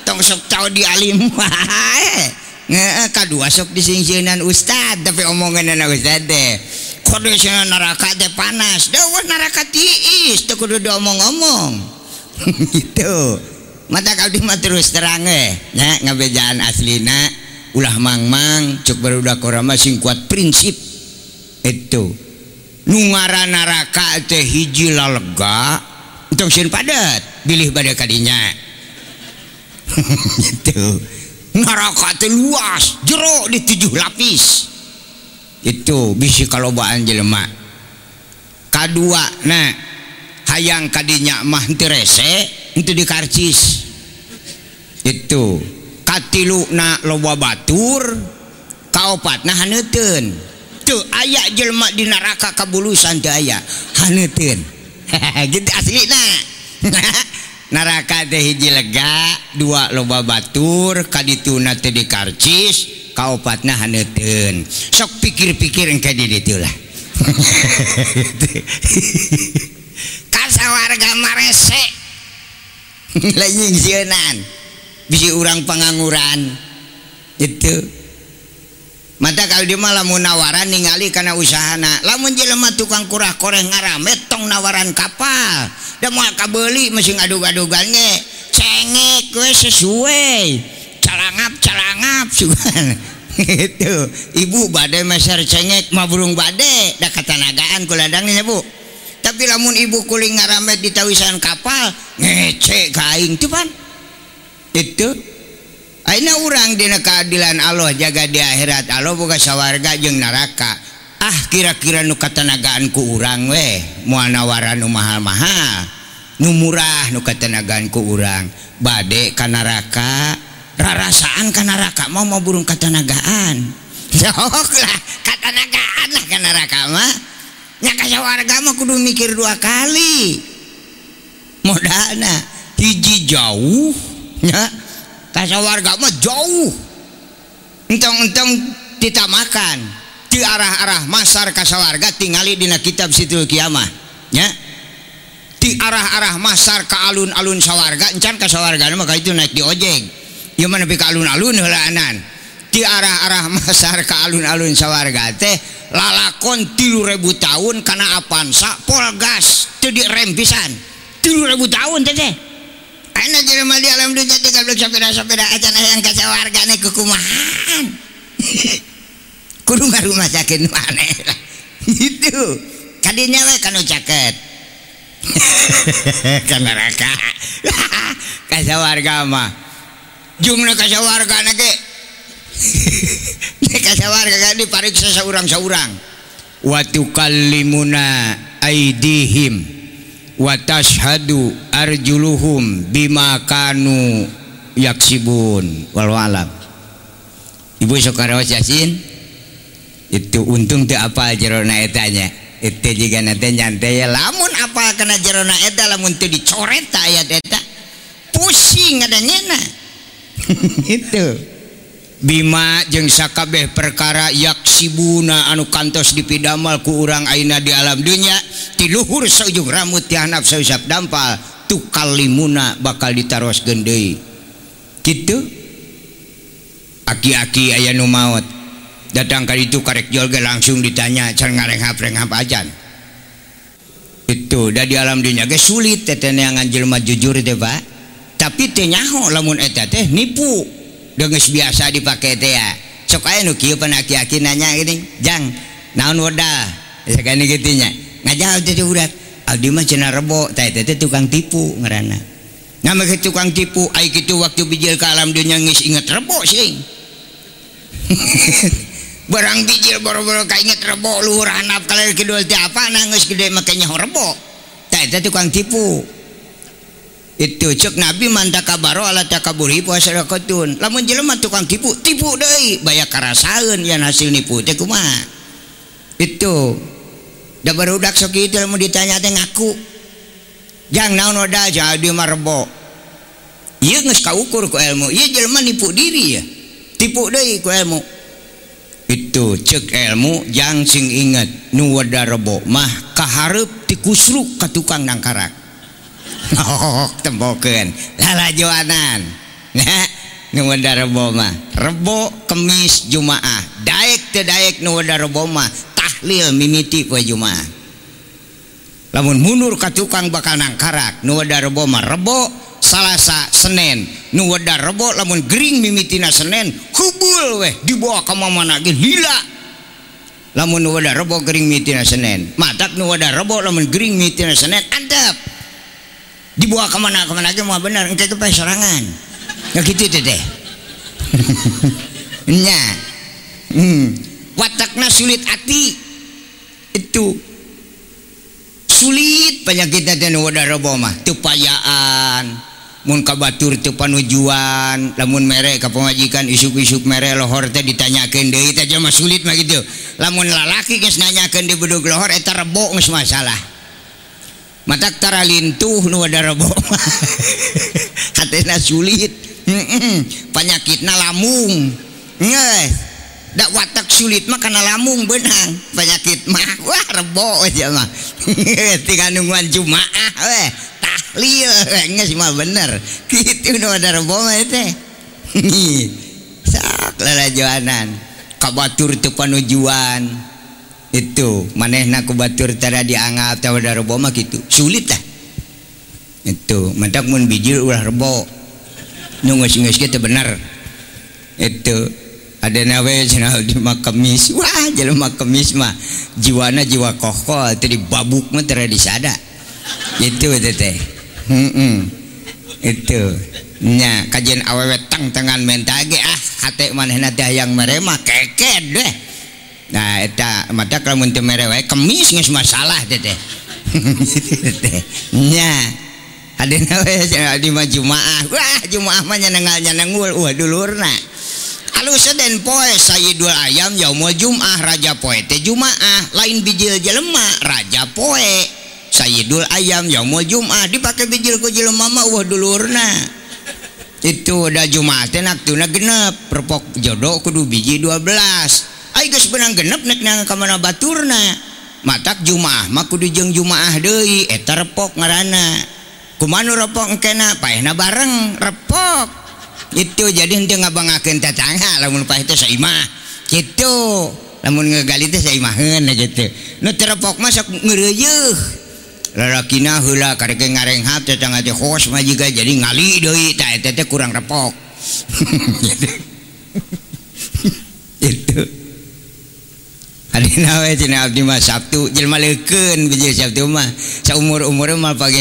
[SPEAKER 1] Tong sok tau di alim wae. Ngeuh kadua sok disingsinan Ustad tapi omongan Ustad neraka teh panas. Dawah neraka tiis teu kudu diomong-omong. Gitu. Mata kau di terus terang eh. Nya ngabejaan aslina. ulah mangmang cuk barudak korama sing kuat prinsip. Itu. Nungara neraka teh hiji lalega untuk sin padat bilih pada kadinya gitu neraka teh luas jero di tujuh lapis. Itu bisi kalobaan jelema. Kadua nah hayang kadinya mah henteu rese henteu dikarcis. Itu. katilukna loba batur kaopat nah haneuten tuh ayak jelma di neraka kabulusan teu aya haneuteun gitu asli nah neraka teh hiji lega dua loba batur kadituna teh di karcis kaopatna haneuten sok pikir-pikir engke di ditu lah. Kasawarga marese lain sienan bisi urang pengangguran itu mata kalau dia malah mau nawaran ningali karena usahana. Lamun jelema tukang kurah koreng ngarame tong nawaran kapal. Dan mau kabeli masih ngadu-gadugannya cengek gue sesuai. Calangap calangap itu ibu badai meser cengek mah burung badai. Dah ketanagaan kuladangnya bu tapi lamun ibu kuling ngarame di tawisan kapal ngecek kain tuh pan. itu. Aina urang dina keadilan Allah jaga di akhirat. Allah buka sawarga jeung neraka. Ah kira-kira nu katanagaan tenagaanku urang weh. Nu mahal-mahal. Nu murah nu katanagaan tenagaanku urang. Bade ka neraka. Rarasaan ka neraka. Mau mau burung katanagaan sok lah. Katanagaan lah ka neraka mah. Nyaka sawarga mah kudu mikir dua kali. Modalna. Hiji jauh. kasa warga mah jauh. Entong-entong kita makan. Di arah-arah masar kasa warga tingali dina kitab situ kiamah. Ya di arah-arah masar ke alun-alun sawarga encan ke sawarga maka itu naik di ojek. Ya mana ke alun-alun helaanan di arah-arah masar ke alun-alun sawarga teh lalakon tilu ribu tahun karena apansa polgas itu di rem pisan. Tilu ribu tahun teh teh. Anak jelema di alam dunia teh goblok sepeda-sepeda acan yang kaca wargane kekumahan. Kudu rumah sakit maneh lah. Gitu. Kadinya we kanu caket. kan neraka. warga mah. Jumlah kaca warga nake. kaca warga kan dipariksa seorang-seorang. Wa tukallimuna aidihim wa tashhadu arjuluhum bima kanu yaksibun. Wal alam. Ibu sokarawas yasin? Itu untung tuh apa jerona etanya itu juga nanti nyantai lamun apa kena jerona eta lamun tuh dicoret ayat eta pusing ada nyena itu Bima jeung sakabeh perkara yaksibuna anu kantos dipidamal ku urang aina di alam dunya. Tiluhur seujung rambut tihanap seusap dampal tukal limuna bakal ditaros gendei gitu aki-aki aya nu maut datang kali itu karek jolge langsung ditanya can ngarenghap renghap ajan? Itu da di alam dunya ge sulit tetene yang anjil jujur teh Pak. Tapi teh nyaho lamun eta teh nipu. Denges biasa dipakai teh ya. Sok aya nu kieu aki-aki nanya gini, "Jang, naon modal?" Sakane kitu nya. Ngajawab teh urat. Abdi mah cenah rebo, teh teh tukang tipu ngaranna. Nama ke tukang tipu, ai kitu waktu bijil ke alam dunia geus inget rebo sing. Barang bijil boro-boro ka inget rebo luhur hanap kalau kedua teh apa nangis gede makanya rebo. Teh teh tukang tipu itu cek nabi manda kabaro ala takaburi puasa rakatun. Lamun jelema tukang tipu tipu deui baya karasaeun yang hasil nipu teh kumaha? Itu. Da barudak sok kitu lamun ditanya teh ngaku. Jang naon wada jadi marbo ieu geus kaukur ku ilmu. Ieu jelema nipu diri ya. Tipu deui ku ilmu. Itu cek ilmu jang sing inget nu wada rebo. Mah kaharep tikusruk ka tukang nangkarak temboken. Lala joanan. Nah nu wada rebo mah. Rebo kemis jumaah. Daek teh daek nu wada rebo mah. Tahlil mimiti poe jumaah. Lamun mundur ka tukang bakal nangkarak nu wada rebo mah. Rebo salasa senen. Nu wada rebo lamun gering mimitina senen hubul weh. Dibawa ka mana ge lila. Lamun nu wada rebo gering mimitina senen. Matak nu wada rebo lamun gering mimitina senen antep dibawa ke mana ke mana aja mau benar. Itu pas serangan ya gitu itu deh. Nya. Hmm. watakna sulit hati. Itu. Sulit penyakit dan wadah robo mah. Tupayaan mun kabatur tu panujuan. Lamun merek ka pemajikan isuk-isuk merek lohor teh ditanyakeun deui teh mah sulit mah gitu. Lamun lalaki geus nanyakeun di bedug lohor eta rebo geus masalah mataktara lintuh nubo sulit. Penyakitna lamung. Ndak watak sulit mah kana lamung benang penyakit mah wah rebo aja mah. Tiga nungguan jumaah weh. Tahlil kayaknya sih mah bener. Gitu nu ada rebo mah teh. Sak lera joanan kabatur tu panujuan. Itu manehna ku batur tara dianggap tahu ada rebo mah gitu. Sulit lah. Itu mantak mun bijil ulah rebo. Nunggu singgis kita benar. Itu ada nawe cenah di makamis. Wah jalan makamis mah. Jiwana jiwa kokoh itu di babuk mah tara disada itu itu teh hmm itu. Nya kajian awewe tang tangan mentage ah hati manehna teh yang merema keket deh nah eta mata kalau teu mere wae kemis geus masalah teh teh nya. Adena we di mah jumaah. Wah jumaah mah nyenengal nyenengul wah dulurna. Alus den poe sayyidul ayam yaumul jumaah raja poe teh jumaah. Lain bijil jelema raja poe. Sayyidul ayam yaumul jumaah dipake bijil ku jelema mah wah dulurna. Itu udah jumaah teh naktuna genep perpok jodoh kudu biji 12 geus benang genep nek nang ka mana Baturna? Matak Jumaah maku dijeng Jumaah Dei eta repok ngarana kumanu repok engkena paehna bareng repok. Itu jadi henteu ngabangakeun tetangga lamun paeh teh saimah. Kitu. Lamun ngegali teh saimaheun gitu nu terepok mah sok ngeureuyeuh larakina heula karek ngarenghap tetangga teh hos mah jiga jadi ngali deui tah eta teh kurang repok. Itu Sabtu umur-umur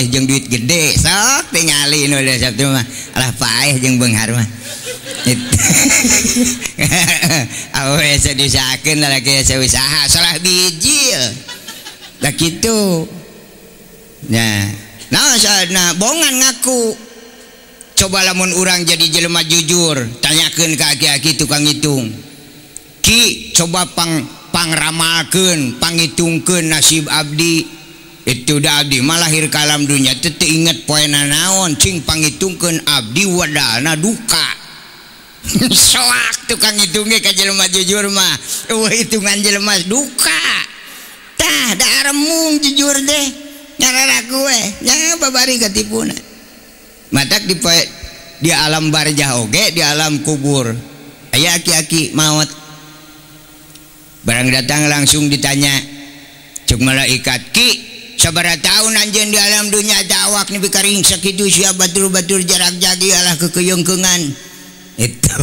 [SPEAKER 1] jeung duit gede sok tingali Sabtu mah. Alah paeh jeung benghar mah. Awe sadisakeun lalaki saya usaha salah bijil da kitu. Nah nah sadna bongan ngaku. Coba lamun orang jadi jelema jujur tanyakan ke aki-aki tukang hitung ki coba pang pangramalkeun pangitungkeun nasib Abdi. Itu Abdi malahir kalam dunya tete inget poena naon cing pangitungkeun Abdi wadana duka. Soak tukang hitungnya ke jelema jujur mah. Uh, hitungan jelema duka. Tah da remung jujur deh nyarara gue ya babari katipuna matak di di alam barjah oge di alam kubur. Aya aki-aki maut barang datang langsung ditanya cuk malaikat Ki saudara tahun anjen di alam dunia dakwak nih bikaring sakitu sia batur-batur jarak jadi alah kekeyungkungan itu.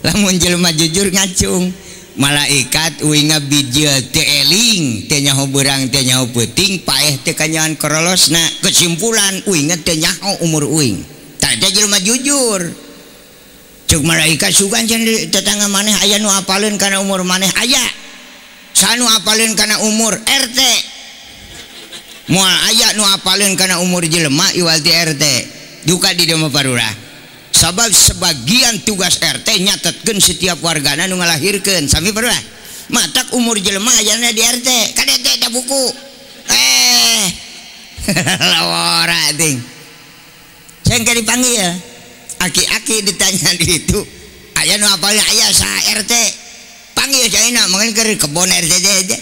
[SPEAKER 1] Lamun jelma jujur ngacung malaikat uinga bijil teeling tenyahu berang tenyahu peting paeh tekanyaan korolosna. Kesimpulan teu nyaho umur uing tak ada jelma jujur. Malaikat sugan tetangga maneh aya nu apaleun karena umur maneh aya. sanu apalin karena umur RT mual aya nu apalin karena umur jelema iwal ti RT duka di Demo Parurah sabab sebagian tugas RT nyatetkan setiap wargana nu ngalahirkan sami parurah matak umur jelema ajarnya di RT kan RT ada buku. Eh lawara ting. Saya nggak dipanggil? Aki-aki ditanya di itu ayah nu apalin? Ayah sa RT panggil saya nak ke kebon RTD aja.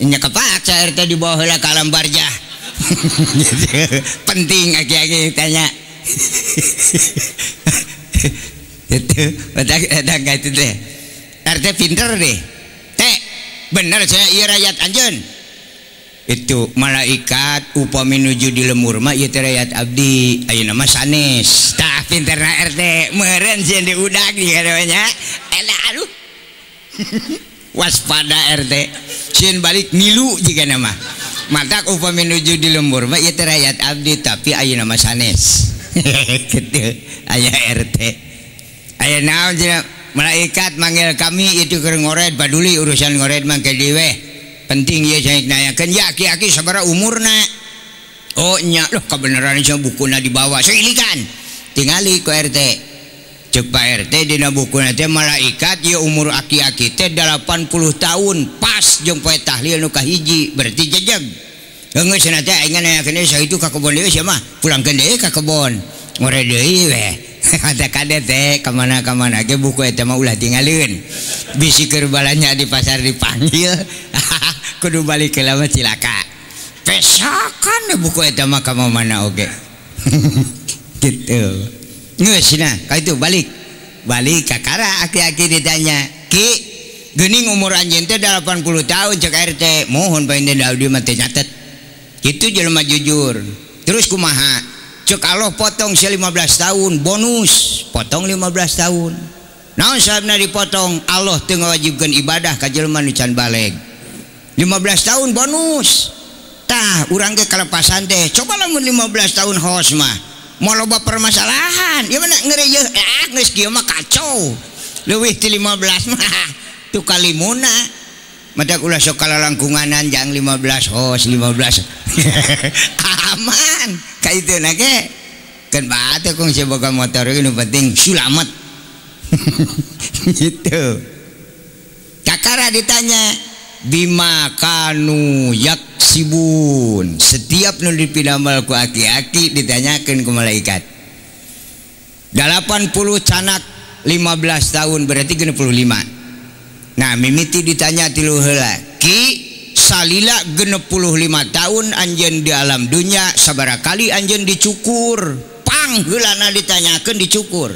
[SPEAKER 1] Ini kepaksa RT di bawah lah kalam barja penting aki-aki tanya. Itu ada nggak itu teh. RT pinter deh. Teh bener saya iya rakyat anjun itu malaikat upami menuju di lemur mah iya rakyat abdi. Ayo nama sanes. Tak pinter na RT meren sih diudak nih katanya enak aduh. waspada RT Cin balik milu jika nama. Mata upa menuju di lembur mah ieu rakyat abdi tapi ayeuna nama sanes. Gitu. Aya RT aya naon cenah malaikat manggil kami itu keur ngoret paduli urusan ngoret mah ke diwe. Penting ieu saya nanyakan ya aki-aki sabaraha umurna. Oh nya. Loh kebenaran buku bukuna dibawa saya ilikan tingali ke RT cek Pak RT dina buku nanti malaikat ya umur aki-aki teh 80 tahun pas jeung poe tahlil nu kahiji berarti jejeg. Sih nanti ingin nanya nanakeun saya itu ka kebon deui sia mah? Pulangkeun deui ka kebon. Ngore deui we. Ada kade teh kemana kemana ke buku itu mah ulah tinggalin. Bisi kerbalanya di pasar dipanggil. Kudu balik ke lama cilaka. Pesakan buku itu mah kamu mana oke okay. gitu. Ngesina, itu balik. Balik kakara aki-aki ditanya. Ki, gening umur anjeun teh 80 tahun cek RT. Mohon pengen di mah teh nyatet. Kitu jelema jujur. Terus kumaha? Cek Allah potong si 15 tahun bonus, potong 15 tahun. Naon sabna dipotong Allah teu ngawajibkeun ibadah ka jelema nu can baleg. 15 tahun bonus. Tah, urang ge kalepasan teh. Coba lamun 15 tahun hos mah. mau loba permasalahan. Ya mana ngereja ah nges mah kacau. Lebih ti 15 mah tuh kalimuna mata ulah sok kala langkunganan jang 15 hos 15 aman. Ka itu nage kan batu kong si boga motor ini penting selamat gitu. Kakara ditanya bima kanu yaksibun. Setiap nu dipinamal ku aki-aki ditanyakan ke malaikat. 80 canak 15 tahun berarti 65 nah mimiti ditanya tilu heula ki salila genep puluh lima tahun anjen di alam dunia sabara kali anjen dicukur. Pang gelana ditanyakan dicukur.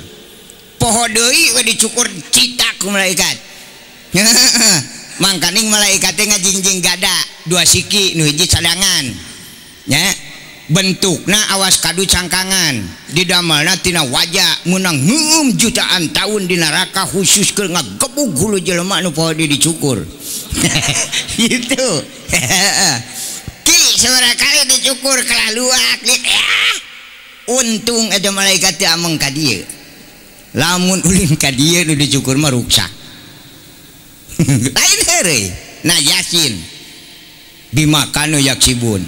[SPEAKER 1] Poho deui dicukur citak ku malaikat mangkaning malaikatnya ngajingjing gada. Dua siki nu hiji cadangan. Ya. Bentukna awas kadu cangkangan. Di damalna tina wajah menang ngum jutaan tahun di neraka khusus ke ngagebug hulu jelema nu poho di dicukur. Itu ki suara kali dicukur kelaluak ya. Untung ada malaikat yang ameng ka dieu. Lamun ulin ka dieu nu dicukur mah ruksak lain heureuy nah yasin. Bimakanu yaksibun.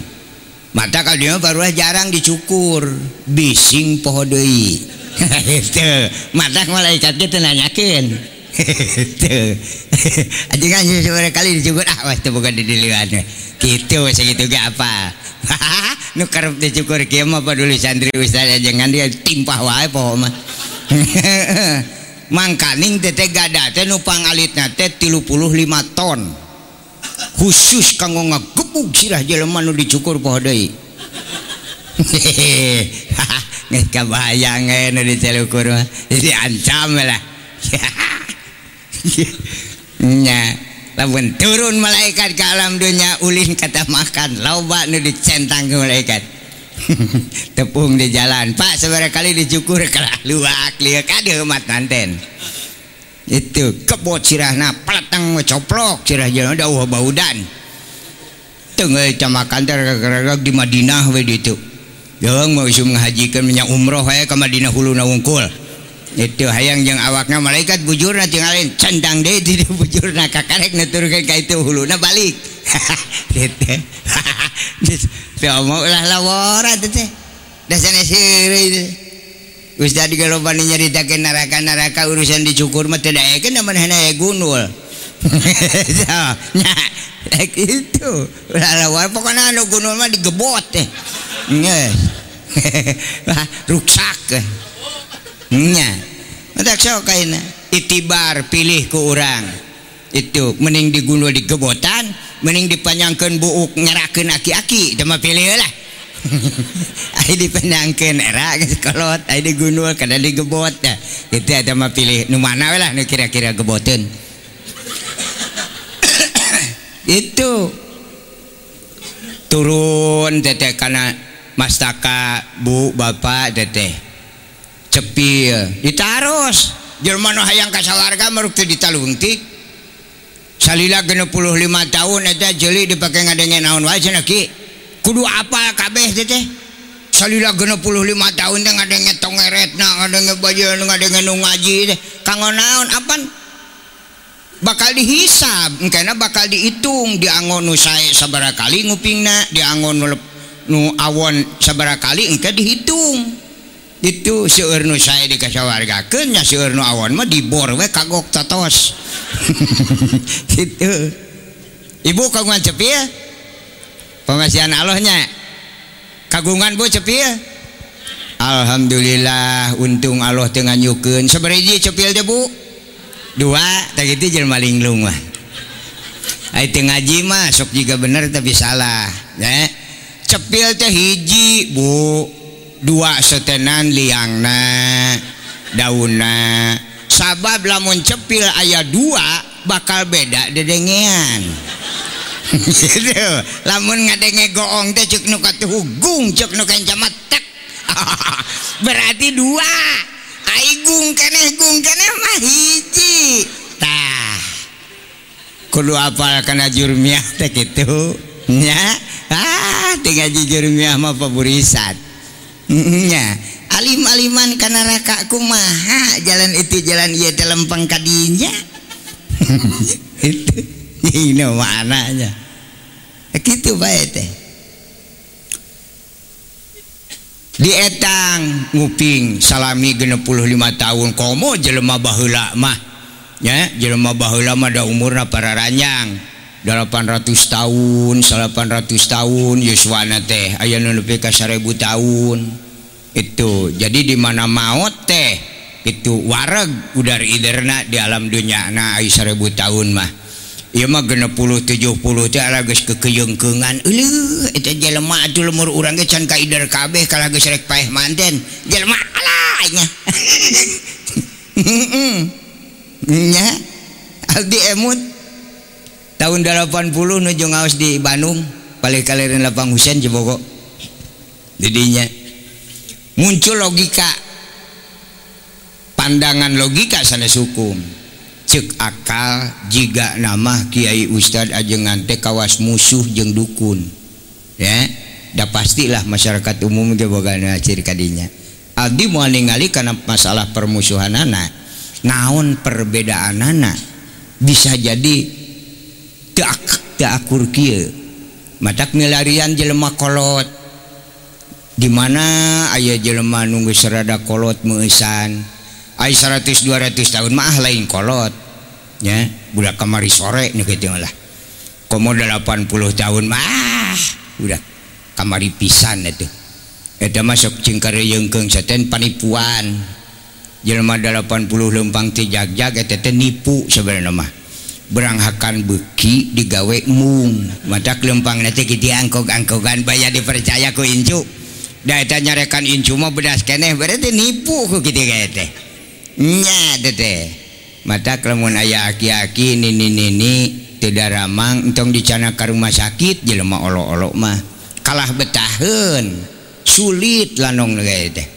[SPEAKER 1] Mata kalau baru jarang dicukur. Bising poho deui itu. Mata malaikat teh nanyakeun aja kan seberapa kali dicukur. Ah wah bukan di dilihat gitu segitu gak apa. Nu karep dicukur kieu mah dulu santri ustaz jangan dia timpah wae poho mah mangkaning téh 35 ton. Khusus kanggo ngegebuk sirah jelema nu dicukur pohdoi bayang diukur jadi ancam lah. Nya lamun turun malaikat ke alam dunia ulin kata makan. Loba nu dicentang ke malaikat. tepung di jalan. Pak seberapa kali dicukur kalah luak liak ada umat nanten. Itu kebot sirahna peletang coplok sirah jalan udah baudan. Tengah camakan tergerak di Madinah we itu. Yang mau isum menghajikan minyak umroh ya ke Madinah hulu nawungkul itu hayang yang awaknya malaikat bujur tinggalin centang deh tidak bujur nah kakarek neturkan kayak itu hulu nah balik hahaha mau lah lawaran teh dasarnya siri Ustaz digaroban nyeritakan neraka-neraka urusan dicukur mah tidak yakin namanya hanya gunul. Nah lah lawaran pokoknya anu gunul mah digebot teh. Ruksak itibar pilih ke orang itu mending digunul di gebotan mending dipanjangkan buuk ngerakeun aki-aki cuma pilih lah. Kolot ai digunul kada digebot itu ada mah pilih nu mana lah nu kira-kira geboteun. Itu. Turun teteh karena mastaka bu bapak teteh cepil. Ditaros. Jerman hayang kasawarga merukti ditalungti. Salila 65 tahun aja jeli dipakai ngadenge naon wae cenah ki? Kudu apal kabeh teh salila 65 tahun teh ngadenge tongeretna ngadenge baju ngadenge nu ngaji teh. Kanggo naon apan? Bakal dihisab karena bakal dihitung diangon nu sae sabara kali ngupingna diangon nu, nu awon sabara kali engke dihitung. itu seueur nu sae dikasawargakeun nya seueur nu awon mah dibor we kagok tatos. Gitu. Ibu kagungan cepil pengasihan Allahnya kagungan bu cepil Alhamdulillah untung Allah tengah nyukun. Seberiji cepil teh bu. Dua tak gitu jelma linglung mah. Ay ngaji mah sok juga bener tapi salah ya. Cepil teh hiji bu. Dua setenan liangna dauna sabab lamun cepil ayat dua bakal beda dedengean. Gitu. Lamun ngadenge goong teh cek nu katuhugung cek nu kencamat tek. Berarti dua. Aigung keneh gung keneh mah hiji. Tah. Kudu apal kana jurmiah teh kitu. Nya? Ah tinggal jurmiah mah paburisat nya. Alim-aliman karena rakaku maha jalan itu jalan ia dalam pangkadinya. Itu. Ini maknanya. Gitu baik teh. Dietang nguping salami genep puluh lima tahun komo jelema bahula mah. Ya jelema bahula mah ada umurna para ranjang 800 tahun 800 tahun Yuswana teh aya nepi ka 1000 tahun. Itu jadi di mana maut teh itu wareg udar Iderna di alam dunia na 1000 tahun mah. Ieu mah genep puluh tujuh puluh teh ala geus kekeyengkeungan eueuh eta jelema atuh lemur urang ge can ka ider kabeh kala geus rek paeh manten. Jelema alah nya. Nya. Aldi emut. Tahun 80 nuju ngaos di Bandung paling kalirin lapang Husen Jebogo didinya muncul logika. Pandangan logika sanes hukum. Cek akal jika nama Kiai Ustad ajengan teh kawas musuh jeng dukun. Ya dah pastilah masyarakat umum boga ciri kadinya Aldi mau ningali karena masalah permusuhan anak naon perbedaan anak bisa jadi akur mata milarian jelema kolot. Di mana ayah jelema nunggu serada kolot meesan ay 100 200 tahun mah ah lain kolot ya budak kamari sore nih gitu lah komo 80 tahun mah ah, udah kamari pisan itu Eta masuk cingkar yengkeng seten panipuan jelema 80 lempang tijak jag eta nipu sebenarnya mah. beranghakan beki digawe mung. Mata lempang kita angkog-angkogan bayar dipercaya ku Incu. Data nyarekan Incu mau bedas keneh berarti nipu ku gitu teh. Nya teh mata kelemun ayah aki-aki nini nini tidak ramang entong dicana ke rumah sakit jelema olok-olok mah. Kalah betahun sulit lanong teh.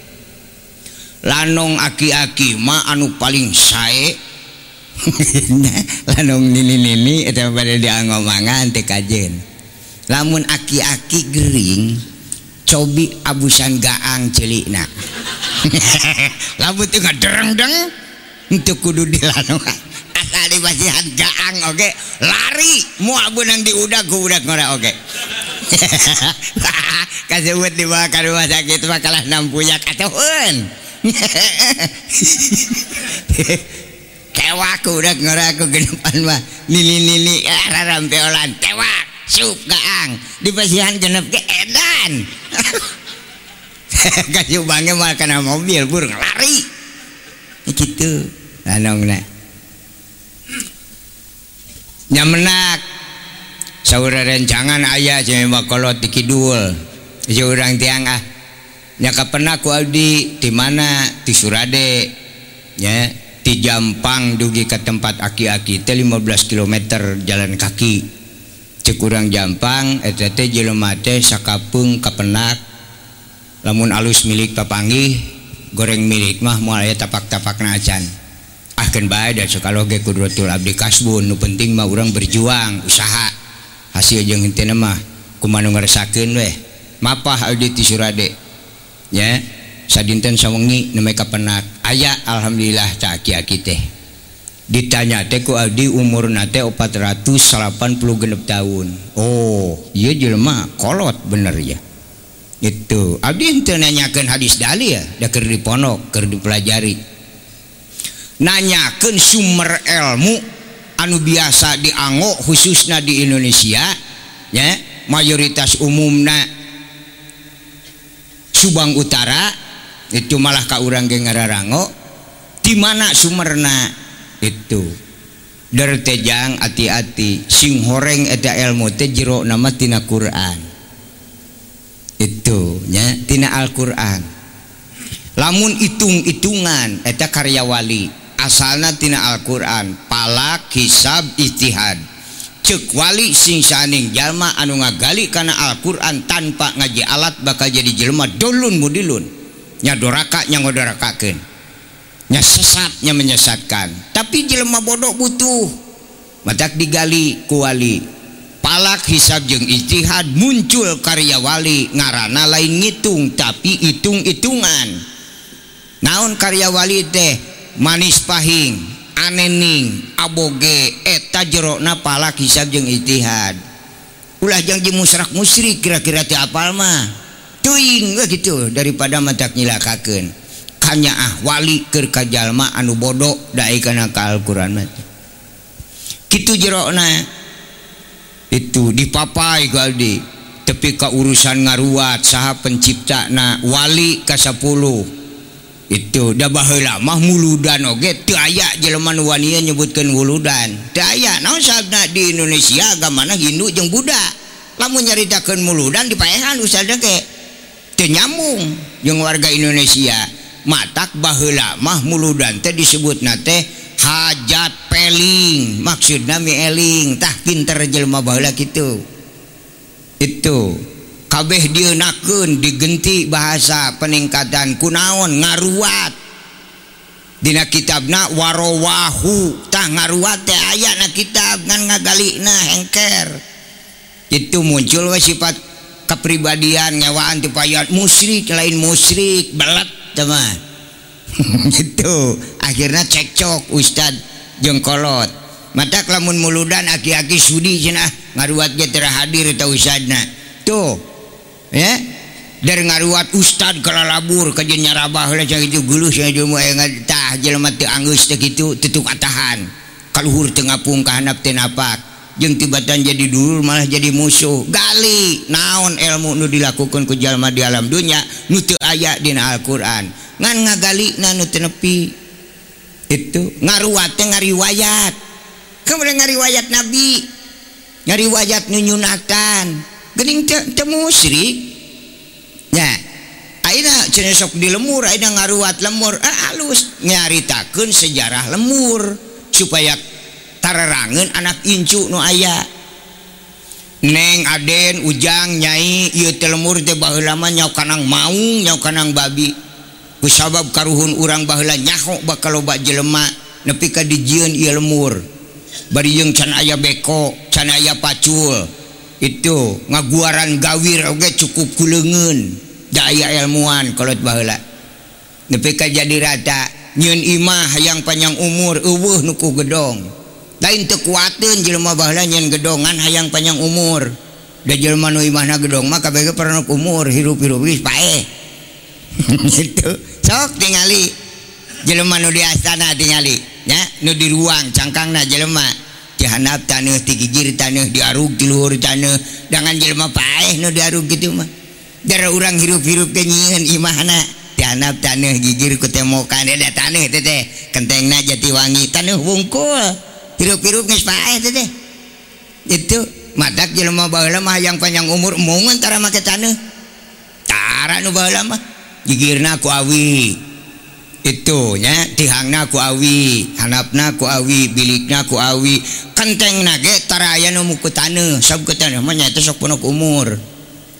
[SPEAKER 1] Lanong aki-aki mah anu paling sae lanung nini-nini eta pada diangomangan teh kajen. Lamun aki-aki gering cobi abusan gaang celikna lamun tengah dereng deng henteu kudu dilanung asal di pasihan gaang oke? Okay. lari! Mau abu nang di udah ku udak ngora oke? Okay. kasebut dibawa ke rumah sakit makalah nampuyak atau kewak udah ngora aku genepan mah nili nili rarampe olan kewak sup gaang. Di basihan genep ke edan. Kasih bangnya malah kena mobil burung lari gitu. Lanong nak nyamenak saudara rencangan ayah cuma kolot di kidul. Seorang tiang ah. Nyaka pernah ku Aldi? Di mana? Di Surade. Ya di Jampang dugi ke tempat aki-aki itu 15 km jalan kaki. Cekurang Jampang eta teh teh sakapung kapenak. Lamun alus milik papanggih goreng milik mah moal aya tapak-tapak acan. Ahkeun bae da sakaloge kudratul abdi kasbun nu penting mah urang berjuang usaha. Hasil jeung henteu mah kumaha nu ngarasakeun we mapah abdi ti surade. Ya sadinten sawengi nemai kapenak aya alhamdulillah cak aki-aki teh. Ditanya teh ku abdi umur nate 480 genep tahun? Oh iya jelema kolot bener ya. Itu. Abdi ente nanyakan hadis dalil ya. Dah keur diponok keur dipelajari. Nanyakan sumber ilmu anu biasa dianggo khususnya di Indonesia ya mayoritas umumna Subang Utara itu malah ka urang orang ngararango di mana Sumerna itu dertejang hati-hati sing horeng eta ilmu teh jero nama tina Quran. Itu nya tina Al-Qur'an. Lamun hitung-hitungan eta karya wali asalna tina Al-Qur'an pala kisab ijtihad. Cek wali sing saning jalma anu ngagali kana Al-Qur'an tanpa ngaji alat bakal jadi jelema dolun mudilun. nyadoraka nyangodorakakeun nya sesat nya menyesatkan tapi jelema bodoh butuh. Matak digali ku wali. Palak hisab jeung ijtihad muncul karya wali. Ngarana lain ngitung tapi hitung-itungan naon karya wali teh? Manis pahing anening aboge eta jerona palak hisab jeung ijtihad. Ulah janji musrak musyrik kira-kira ti apal mah. tuing gitu. Daripada mata nyilakakeun. Kanya ah wali jalma anu bodoh dai karena ke mah. Kitu jerona itu dipapai Galdi tapi ke urusan ngaruat saha pencipta na wali ke 10 itu da baheula mah muludan oge teu aya jelema nu Wania teu wuludan naon sabna di Indonesia agama Hindu jeung Buddha. Lamun nyaritakeun muludan dipaehan usaha deke. nyambung. Jeung warga Indonesia matak Balamah mulu dante disebut nate hajat peling. Maksud nami elingtah pinter jelma baheula gitu itu. Kabeh diunaun digenti bahasa peningkatan kunaon ngaruat. Dina kitabna warowahu. Tah ngaruat teh aya na kitab ngan ngagalina hengker. Itu muncul sifat kepribadian nyawaan tipayat musyrik lain musyrik belat teman gitu. Akhirnya cekcok Ustad jengkolot. Mata lamun muludan aki-aki Sudi cina. Ah, ngaruat getera hadir atau Ustadna tuh ya. Dari ngaruat Ustad kalau labur ke nyarabah lah cang itu gulus yang cuma yang tah jelema teu anggeus teh kitu tutup atahan. Kaluhur tengah pung handap teu napak. jeng tibatan jadi dulu malah jadi musuh. Gali naon ilmu nu dilakukan ke jalma di alam dunia nutu ayat di Alquran. Ngan ngagali nanu tenepi itu ngaruwate ngariwayat. Kemudian ngariwayat nabi. Ngariwayat nunyunatan gening te, te musyrik. Ya aina cenah sok di lemur aina ngaruat lemur. Ah, alus nyaritakeun sejarah lemur supaya karerangan anak incu nu aya. Neng Aden ujang nyai telemur lama nya kanang maung nya kanang babi. Kusabab karuhun urang baheula nyaho bakal loba jelema nepi ka dijieun ieu lemur. Bari jeung can aya beko can aya pacul. Itu ngaguaran gawir oge cukup kuleungeun da aya ilmuan kolot baheula. Nepi ka jadi rata. Nyeun imah hayang panjang umur eueuh nu ku gedong. lain jelema jelma nyen gedongan hayang panjang umur. Dan Jelma imahna gedong mah kabeh ge pernah umur hirup-hirup sok tinggali Jelma astana tingali nya? Nu di ruang cangkangna jelema. Jelma jahanap tanah tikijir tanah taneuh di luhur tanah dengan Jelma paeh nu diarug gitu mah. Darah orang hirup-hirup kenyian imahna jahanap tanah gigir kutemukan ada tanah teteh teh kentengna jati wangi tanah wungkul. hirup-hirup itu madak jelma mah yang panjang umur mung antara make tanah tara nu baheula mah gigirna ku awi. Itu nya tihangna ku awi hanapna ku awi bilikna ku awi kenteng nage taraya nu muku taneuh. Sob ku taneuh mah nyaeta sok ponok umur.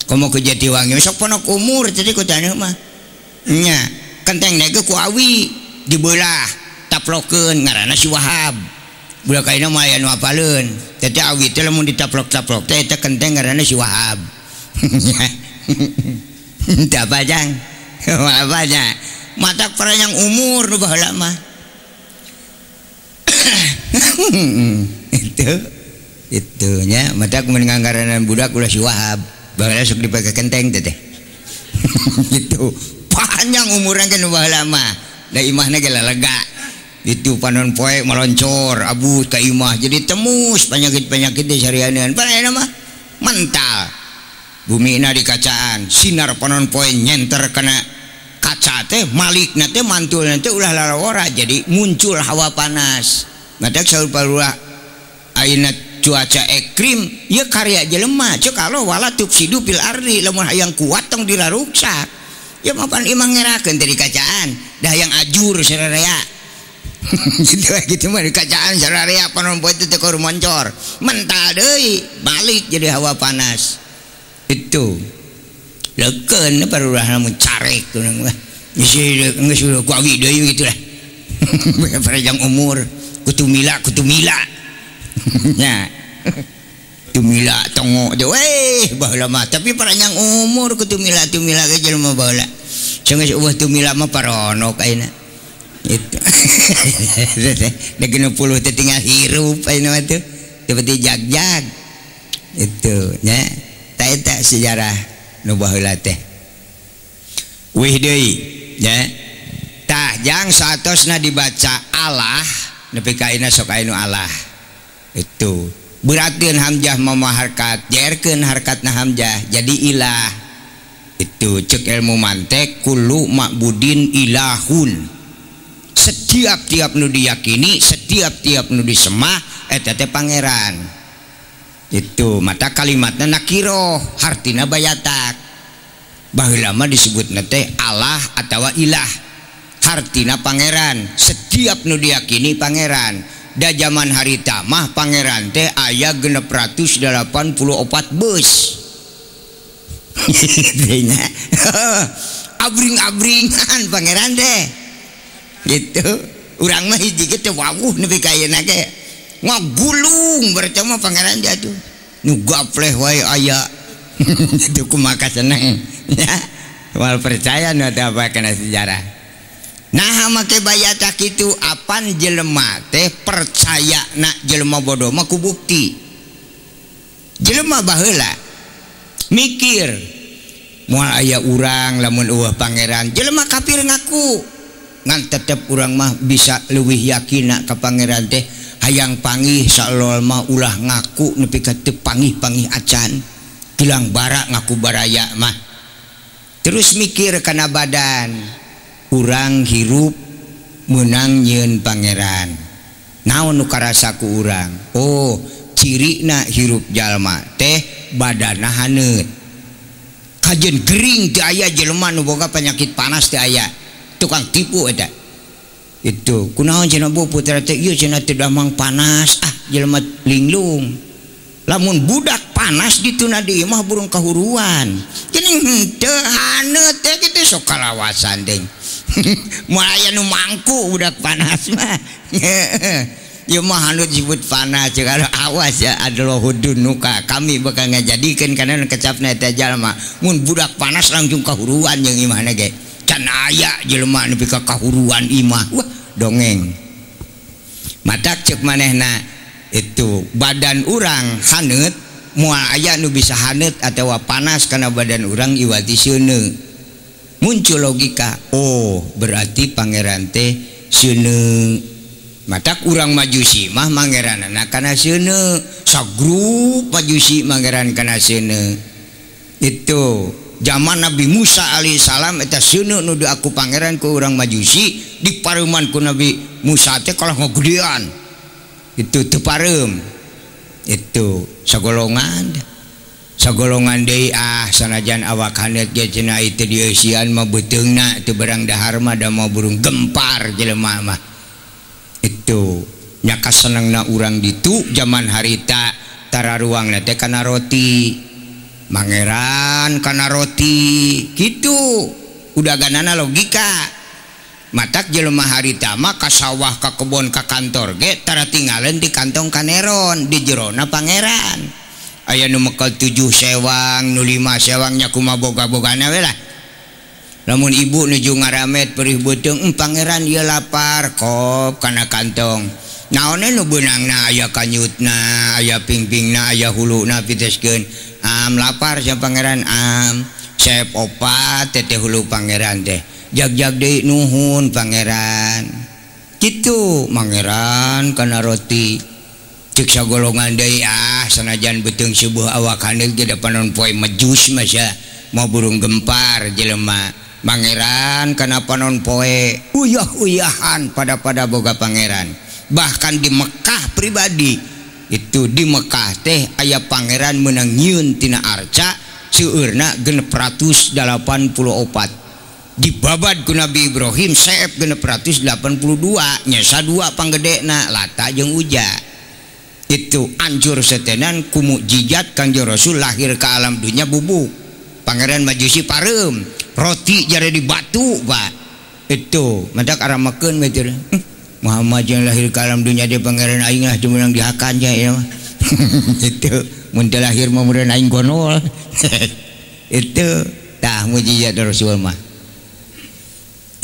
[SPEAKER 1] Komo ku jatiwangi sok ponok umur tadi ku taneuh mah. Nya kenteng nage ku awi dibelah taplokeun ngaranna si Wahab. Budak kaina mah aya nu apaleun tadi awi teh lamun ditaplok-taplok teh eta kenteng ngaranna si Wahab. Tidak apa jang? Apa jang? Mata yang umur nu baheula mah. Itu itu nya mata kemudian nganggaran budak ulah si Wahab. Baheula sok dipake kenteng teh gitu. Panjang umuran kan baheula mah. Da imahna ge lega itu panon poe meloncor Abu Taimah jadi temus penyakit-penyakit di syarianan pada mah mental bumi na di kacaan. Sinar panon poe nyenter kena kaca teh malik teh mantul nanti ulah lalawara jadi muncul hawa panas. Ngadak sahur parulah aina cuaca ekrim ya karya jelema cek kalau wala tupsidu pil ardi lamun hayang kuat tong diraruksa. Ya mapan imang ngerakeun teh di kacaan. Dah yang ajur sararea gitu gitu mah di kacaan sararea panon poe teh keur moncor mental deui balik jadi hawa panas. Itu. Leken parurah namun carek tuh nang isi nggak sudah kuawi deh gitu lah. Panjang umur kutumila kutumila ya tumila tongo je weh baheula mah. Tapi panjang umur kutumila tumila ke jelema baheula. Cenah ubah tumila mah paronok ayeuna hirup seperti jagjag. Itunya tak sejarah nubah teh. Tahjang satosna dibaca Allah nepi kaina sokainu Allah. Itu. Beratin Hamzah mama harkat jerken harkat Hamzah jadi ilah. Itu cek ilmu mantek kulu makbudin ilahun. setiap-tiap nu diyakini setiap-tiap nu disemah etete Pangeran. Itu mata kalimatnya nakiro hartina bayatak. Baheula mah disebut nete Allah atau ilah. Hartina Pangeran setiap nu diyakini Pangeran. Da zaman haritamah Pangeran teh ayah genep 184 bus. Abring-abringan Pangeran deh gitu. Urang mah hiji gitu wawuh nepi ka ayeuna ge ngagulung bertemu pangeran jatuh. Nu gapleh wae aya. Itu kumaka seneng ya. Wal percaya nu apa kena sejarah. Nah make bayata kitu apan jelema teh percaya nak jelema bodoh mah ku bukti. Jelema baheula. Mikir. Mual aya urang lamun uah pangeran jelema kafir ngaku. ngan tetep urang mah bisa leuwih yakin ka Pangeran teh. Hayang pangih mah ulah ngaku nepi ka teu pangih-pangih acan. Hilang bara ngaku baraya mah. Terus mikir kana badan. Urang hirup menang nyeun Pangeran. Naon nu karasa ku urang? Oh ciri na hirup jalma teh badana haneut kajen Gering ti aya jelema nu boga penyakit panas ti aya. tukang tipu eta. Itu kunaon cina putra teh ieu cina teh damang panas ah jelema linglung. Lamun budak panas gitu nadi imah burung kahuruan. Cenah henteu hmm, haneut teh kitu sok kalawasan deh mulai nu mangku budak panas mah. Ya mah anu disebut panas kalau awas ya adalah hudun nuka kami bakal ngajadikan karena kecapnya eta jalma. Mun budak panas langsung kehuruan yang imah nage aya Jelma ka kahuruan Imah Wah, dongeng. Matak cek manehna itu badan urang haneut moal aya nu bisa haneut atau panas karena badan urang Iwati seuneu. Muncul logika Oh berarti Pangeran teh seuneu. Matak urang majusi mah Pangeran anak karena Sune sagru majusi mangeran kana seuneu. Itu zaman Nabi Musa Alaihissalam nudu aku Pangeran ke orang majusi di parumanku Nabi Musa kalau ngogudian itu teparem itu segolongan segolongan deui ah sanajan awak itu mah mau itu barang dahar ada mau burung gempar jelema mah. Itu nyaka seneng na orang ditu zaman harita tara ruang karena roti. Mangeran karena roti. Gitu. Udah ganana logika. Jelema Jelma haritama ka sawah ke kebon ke kantor ge tara tinggalin di kantong kaneron di Jerona Pangeran. Aya nu mekel tujuh sewang nu lima sewangnya kuma boga bogana we lah. Namun ibu nuju ngaramet perih butung Pangeran dia lapar kop karena kantong. Naon e nu benang na aya kanyutna aya pingping na aya hulu na pites am lapar siapa Pangeran. Am sep opat teteh hulu Pangeran teh. Jagjak de Nuhun Pangeran. Gitu Pangeran karena roti. Siksa golongan deh ah sanajan betung subuh awak handel ke panon non majus Masya mau burung gempar jelema. Pangeran kenapa non poe? Uyah uyahan pada pada boga Pangeran. Bahkan di Mekkah pribadi itu di Mekkah teh ayah Pangeran menang Yuntina Arca seurna genep 184 dibabad ku Nabi Ibrahim seep genep ratus delapan puluh dua panggedekna lata jeung uja. Itu anjur setenan kumu jijat kanjeng Rasul lahir ke alam dunia bubuk. Pangeran Majusi Parem roti jadi di batu Pak. Itu mendak arah meken. Muhammad yang lahir ke alam dunia dia pangeran aing lah cuma yang dihakannya ya. Itu muntah lahir mau mudah aing gonol. Itu dah mujizat Rasul mah.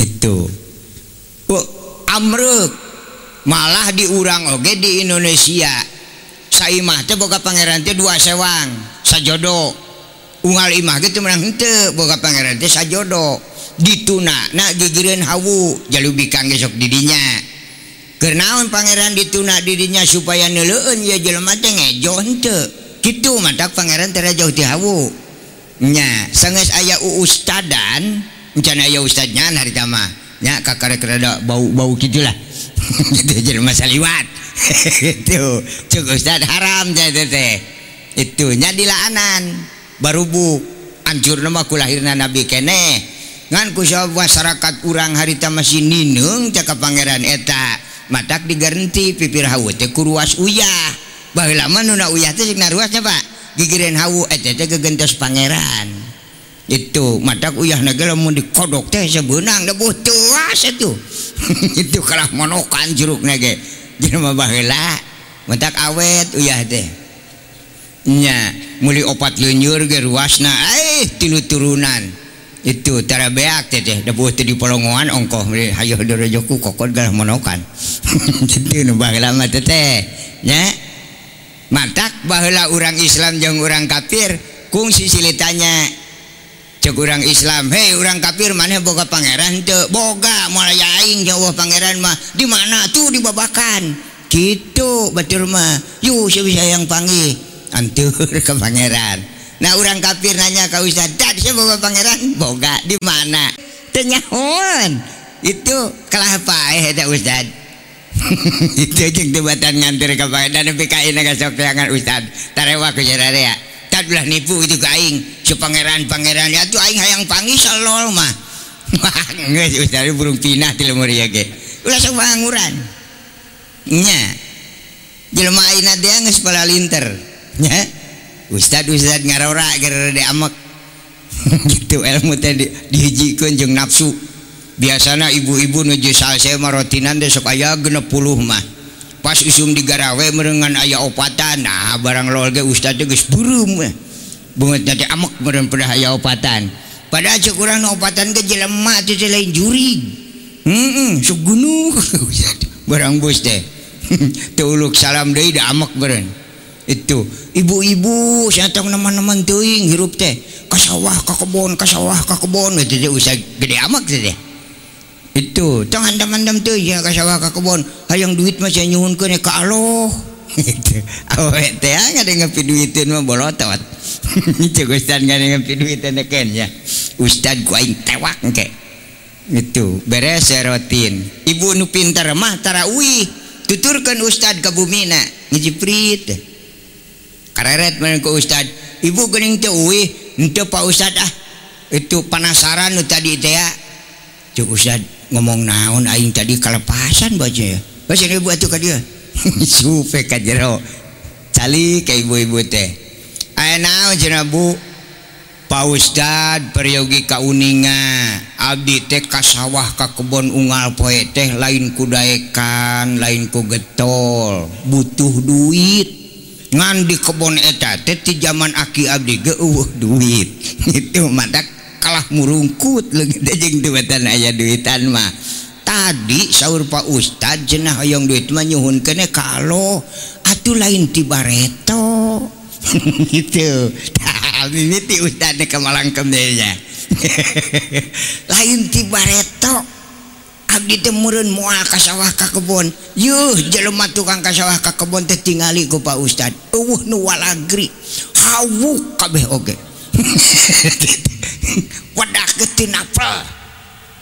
[SPEAKER 1] Itu. Oh, amruk. Malah diurang oke di Indonesia. Saimah teh boga pangeran teh dua sewang sajodo. Unggal imah gitu menang hente boga pangeran teh sajodo. Dituna nak gegereun hawu jalubi kang gesok didinya kenaun Pangeran dituna dirinya supaya neleun ya jelema teh ngejo henteu. Kitu matak Pangeran terjauh ti hawu. Nya sanges aya ustadan encan aya ustadnya harita mah. Nya kakarek rada bau-bau kitu lah gitu jelema saliwat. Itu cuk ustad haram teh teh itu nya dilaanan. Barubuk anjur nama ku lahirna nabi kene. Ngan ku masyarakat urang harita masih ninung cakap pangeran eta. matak diganti pipir hawu teh kuruas uyah. Lama nuna uyah teh sing naruasnya Pak gigireun hawu eh, eta teh gegentos pangeran. Itu matak uyah negara mau dikodok teh sebenang debuh teuas itu. Itu kalah monokan jeruk nage. Jelema baheula matak awet uyah teh. Nya muli opat lenyur ge ruasna eh tilu turunan. itu tara beak dipolongan ongkoh. Ayoku kokkan mata bahwa orang Islam jeng orang kafir. Kungsi silitanya cek orang Islam Hei orang kafir mana boga Pangeran tuh boga mulaiing ya Jawa ya Pangeran mah. Di mana? Tuh dibabakan gitu betul mah. Yuk siapa yang panggil. Antur ke Pangeran nah orang kafir nanya kau saya bawa Pangeran? Boga di mana? Tenyahon itu kalah apa eh Ustaz. Itu jeung debatan nganter ke Pangeran tapi kain agak sok teangan Ustaz. Tarewa ku ya tad belah nipu itu kain si Pangeran Pangeran ya tuh aing hayang panggil salol mah. Nggak Ustaz burung pinah di lemur ya ke ulah sok banguran nya. Jelema aina dia pala linter. Nya Ustad Ustad ngarora gara amak gitu ilmu tadi. Dihijikan jeng nafsu. Biasanya ibu-ibu nuju salse marotinan deh sok ayah genep puluh mah. Pas usum di garawe merengan ayah opatan nah barang lol ge ustad geus burum mah. Bunget nanti amek meren pernah ayah opatan. Padahal cek urang opatan ke jelema teh lain juri heeh sok gunuh. Barang bos teh. Tuluk salam deui da amek meren itu ibu-ibu saya tahu teman-teman tuing hirup teh ke sawah ke kebun ke sawah ke kebun. Itu dia usah gede amat teh itu tangan teman-teman tuh ya ke sawah ke kebun. Hayang duit mah nyuhun ke ke Allah itu awet teh ah, nggak ada ngapi duitin mah bolotot. Itu ustad nggak ada ngapi duitin kan ya. Ustad gua aing tewak ke itu beres serotin ibu nu pintar mah tarawih tuturkan ustad ke bumi nak ngejiprit kareret karet ke Ustad. Ibu Gening Tewi untuk Pak Ustad ah. Itu penasaran tadi teh ah. Cuk Ustad ngomong naon aing tadi kelepasan baca ya. Baca ibu atuh ka dia. Supe ka jero cali ka ibu-ibu teh. Aya naon cenah Bu? Pak Ustad peryogi kauninga. Abdi teh ka sawah ka kebon ungal poe teh lain kudaekan lain ku getol. Butuh duit. ngan di kebon eta teh ti zaman aki abdi ge uh, duit. Itu mata kalah murungkut lagi jeung duitan aya duitan mah. Tadi sahur Pak Ustad jenah hoyong duit mah nyuhun kene kalau atuh lain ti bareto. Gitu ini ti ustad ke malang kemenya lain ti bareto. ditemurun meureun moal ka kebon. Yuh jelema tukang kasawah ka kebon teh tingali ku Pak Ustad. Eueuh nu walagri hawu kabeh oge. Wadah getin apel.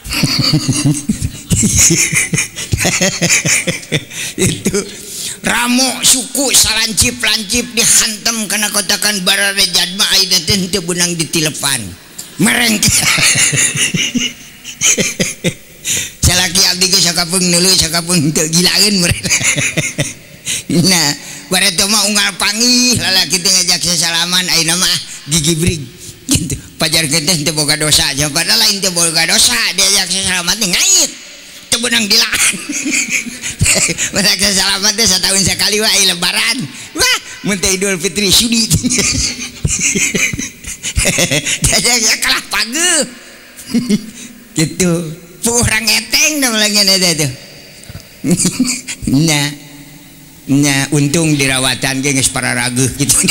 [SPEAKER 1] Itu. Ramo suku salancip-lancip dihantam karena kotakan barare jadma aida teh teu benang ditilepan merengke salaki abdi ke sakapung nulu sakapung teu gilaeun mereka nah bare teu mah unggal panggih lalaki teh ngajak sesalaman ayeuna mah gigi brig gitu. Pajar gede teu boga dosa aja padahal lain teu boga dosa diajak sesalaman teh ngait. Teu benang dilaan mereka sesalaman teh sataun sekali wae lebaran. Wah mun teh Idul Fitri sudi. Diajak kalah pageuh gitu. Purang eteng dong lagi ada tuh. Nah nah untung dirawatan gengs para ragu gitu.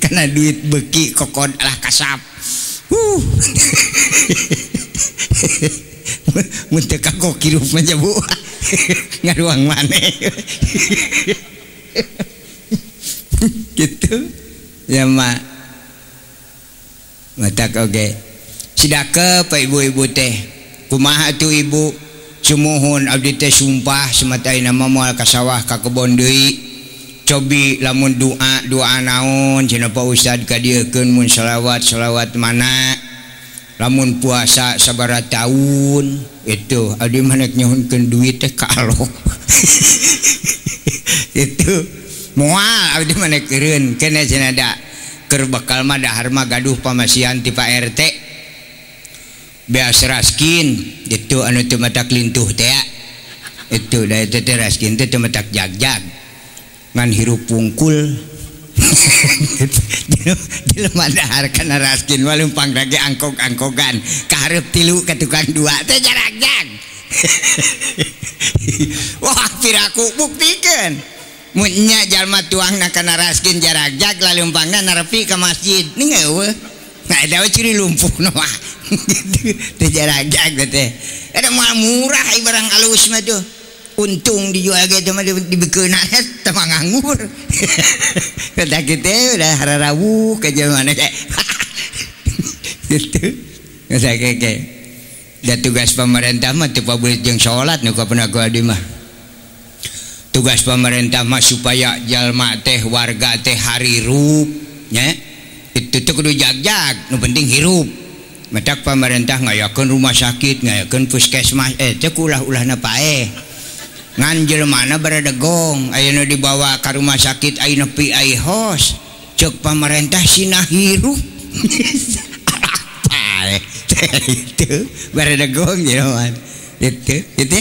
[SPEAKER 1] Karena duit beki kokon lah kasap. Uh muntah kagok kirup aja bu. Ngaruang mana. Gitu. Ya mak mata oke Sidake Pak ibu-ibu teh. Kumaha tuh ibu? Sumuhun Abdi teh sumpah semata nama ka kasawah ka kebon deui. Cobi lamun doa doa naon cenah Pak Ustad kadieukeun mun selawat selawat mana. Lamun puasa sabara tahun itu Abdi manek nyuhunkeun duit teh ka Allah itu moal Abdi manek keureun. Kana cenah da keur bakal mah dahar mah gaduh pamasihan ti Pak RT bias raskin itu anu itu matak lintuh teh. Itu da itu teh raskin itu teu jag jagjag. Ngan hirup pungkul. Di lemah dahar kana raskin walumpang raje angkok angkogan karep tilu ketukan tukang dua teh jarak jag wah piraku buktikan. Munya jalma tuang nak kena raskin jarak jang lalu lalumpangna narapi ke masjid. Nih ngeueuh ada ciri lumpuh nama gitu terjarak teh ada mah murah barang alus mah tuh. Untung dijual gitu mah dibekena sama nganggur. Kata kita udah hararawu ke zaman gitu. Kata keke dan tugas pemerintah mah tuh pabrik yang sholat nuka pernah gua di mah. Tugas pemerintah mah supaya jalma teh warga teh hari rupnya tutup jag-jag nu penting hirup. Metak pemerintah ngayakan rumah sakit ngayakan puskesmas eh cek ulah ulah na pae ngan jelmana berada gong dibawa ke rumah sakit ayo nepi ayo hos. Cek pemerintah sinah hirup. Apa itu berada gong itu itu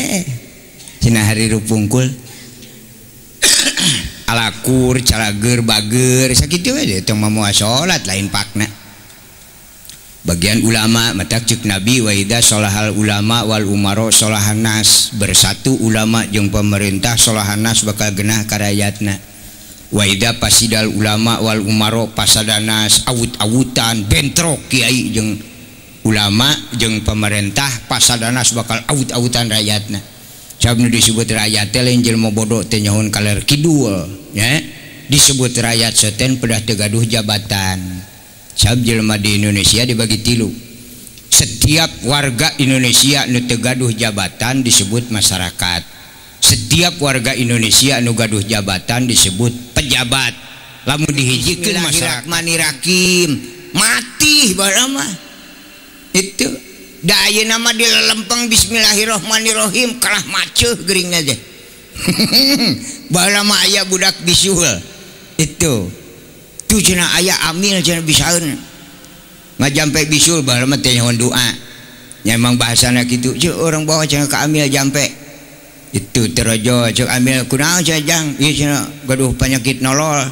[SPEAKER 1] sinah hari rupungkul alakur calager bager. Sakit salat lain pakna. Bagian ulama matajud Nabi Waida Solahal ulama Wal Umaro Solahhanas bersatu ulama jeung pemerintah Solahhanas bakal genah karayatna Waida pasidal ulama Wal Umaro pasadanas awut-awutan bentrok kiai jeung ulama jeung pemerintah pasadanas bakal awut-awutan rakyatna. Sabnu disebut rakyat lain jelma bodoh teh nyahoun kaler kidul ya. Disebut rakyat seten pedah tegaduh jabatan. Sab jelma di Indonesia dibagi tilu. Setiap warga Indonesia nu tegaduh jabatan disebut masyarakat. Setiap warga Indonesia nu gaduh jabatan disebut pejabat. Lamun dihijikeun masyarakat. Manirakim mati barama itu Daya nama di lempeng Bismillahirrohmanirrohim kalah macuh Gering aja Balama ayah budak bisul Itu. Itu cina ayah amil cina bisaun Majampe bisul balama tanya doa Ya emang bahasana gitu Cuk orang bawa cina ke amil jampe. Itu terojo cuk amil kunaon cina jang. Iya cina gaduh penyakit nolol.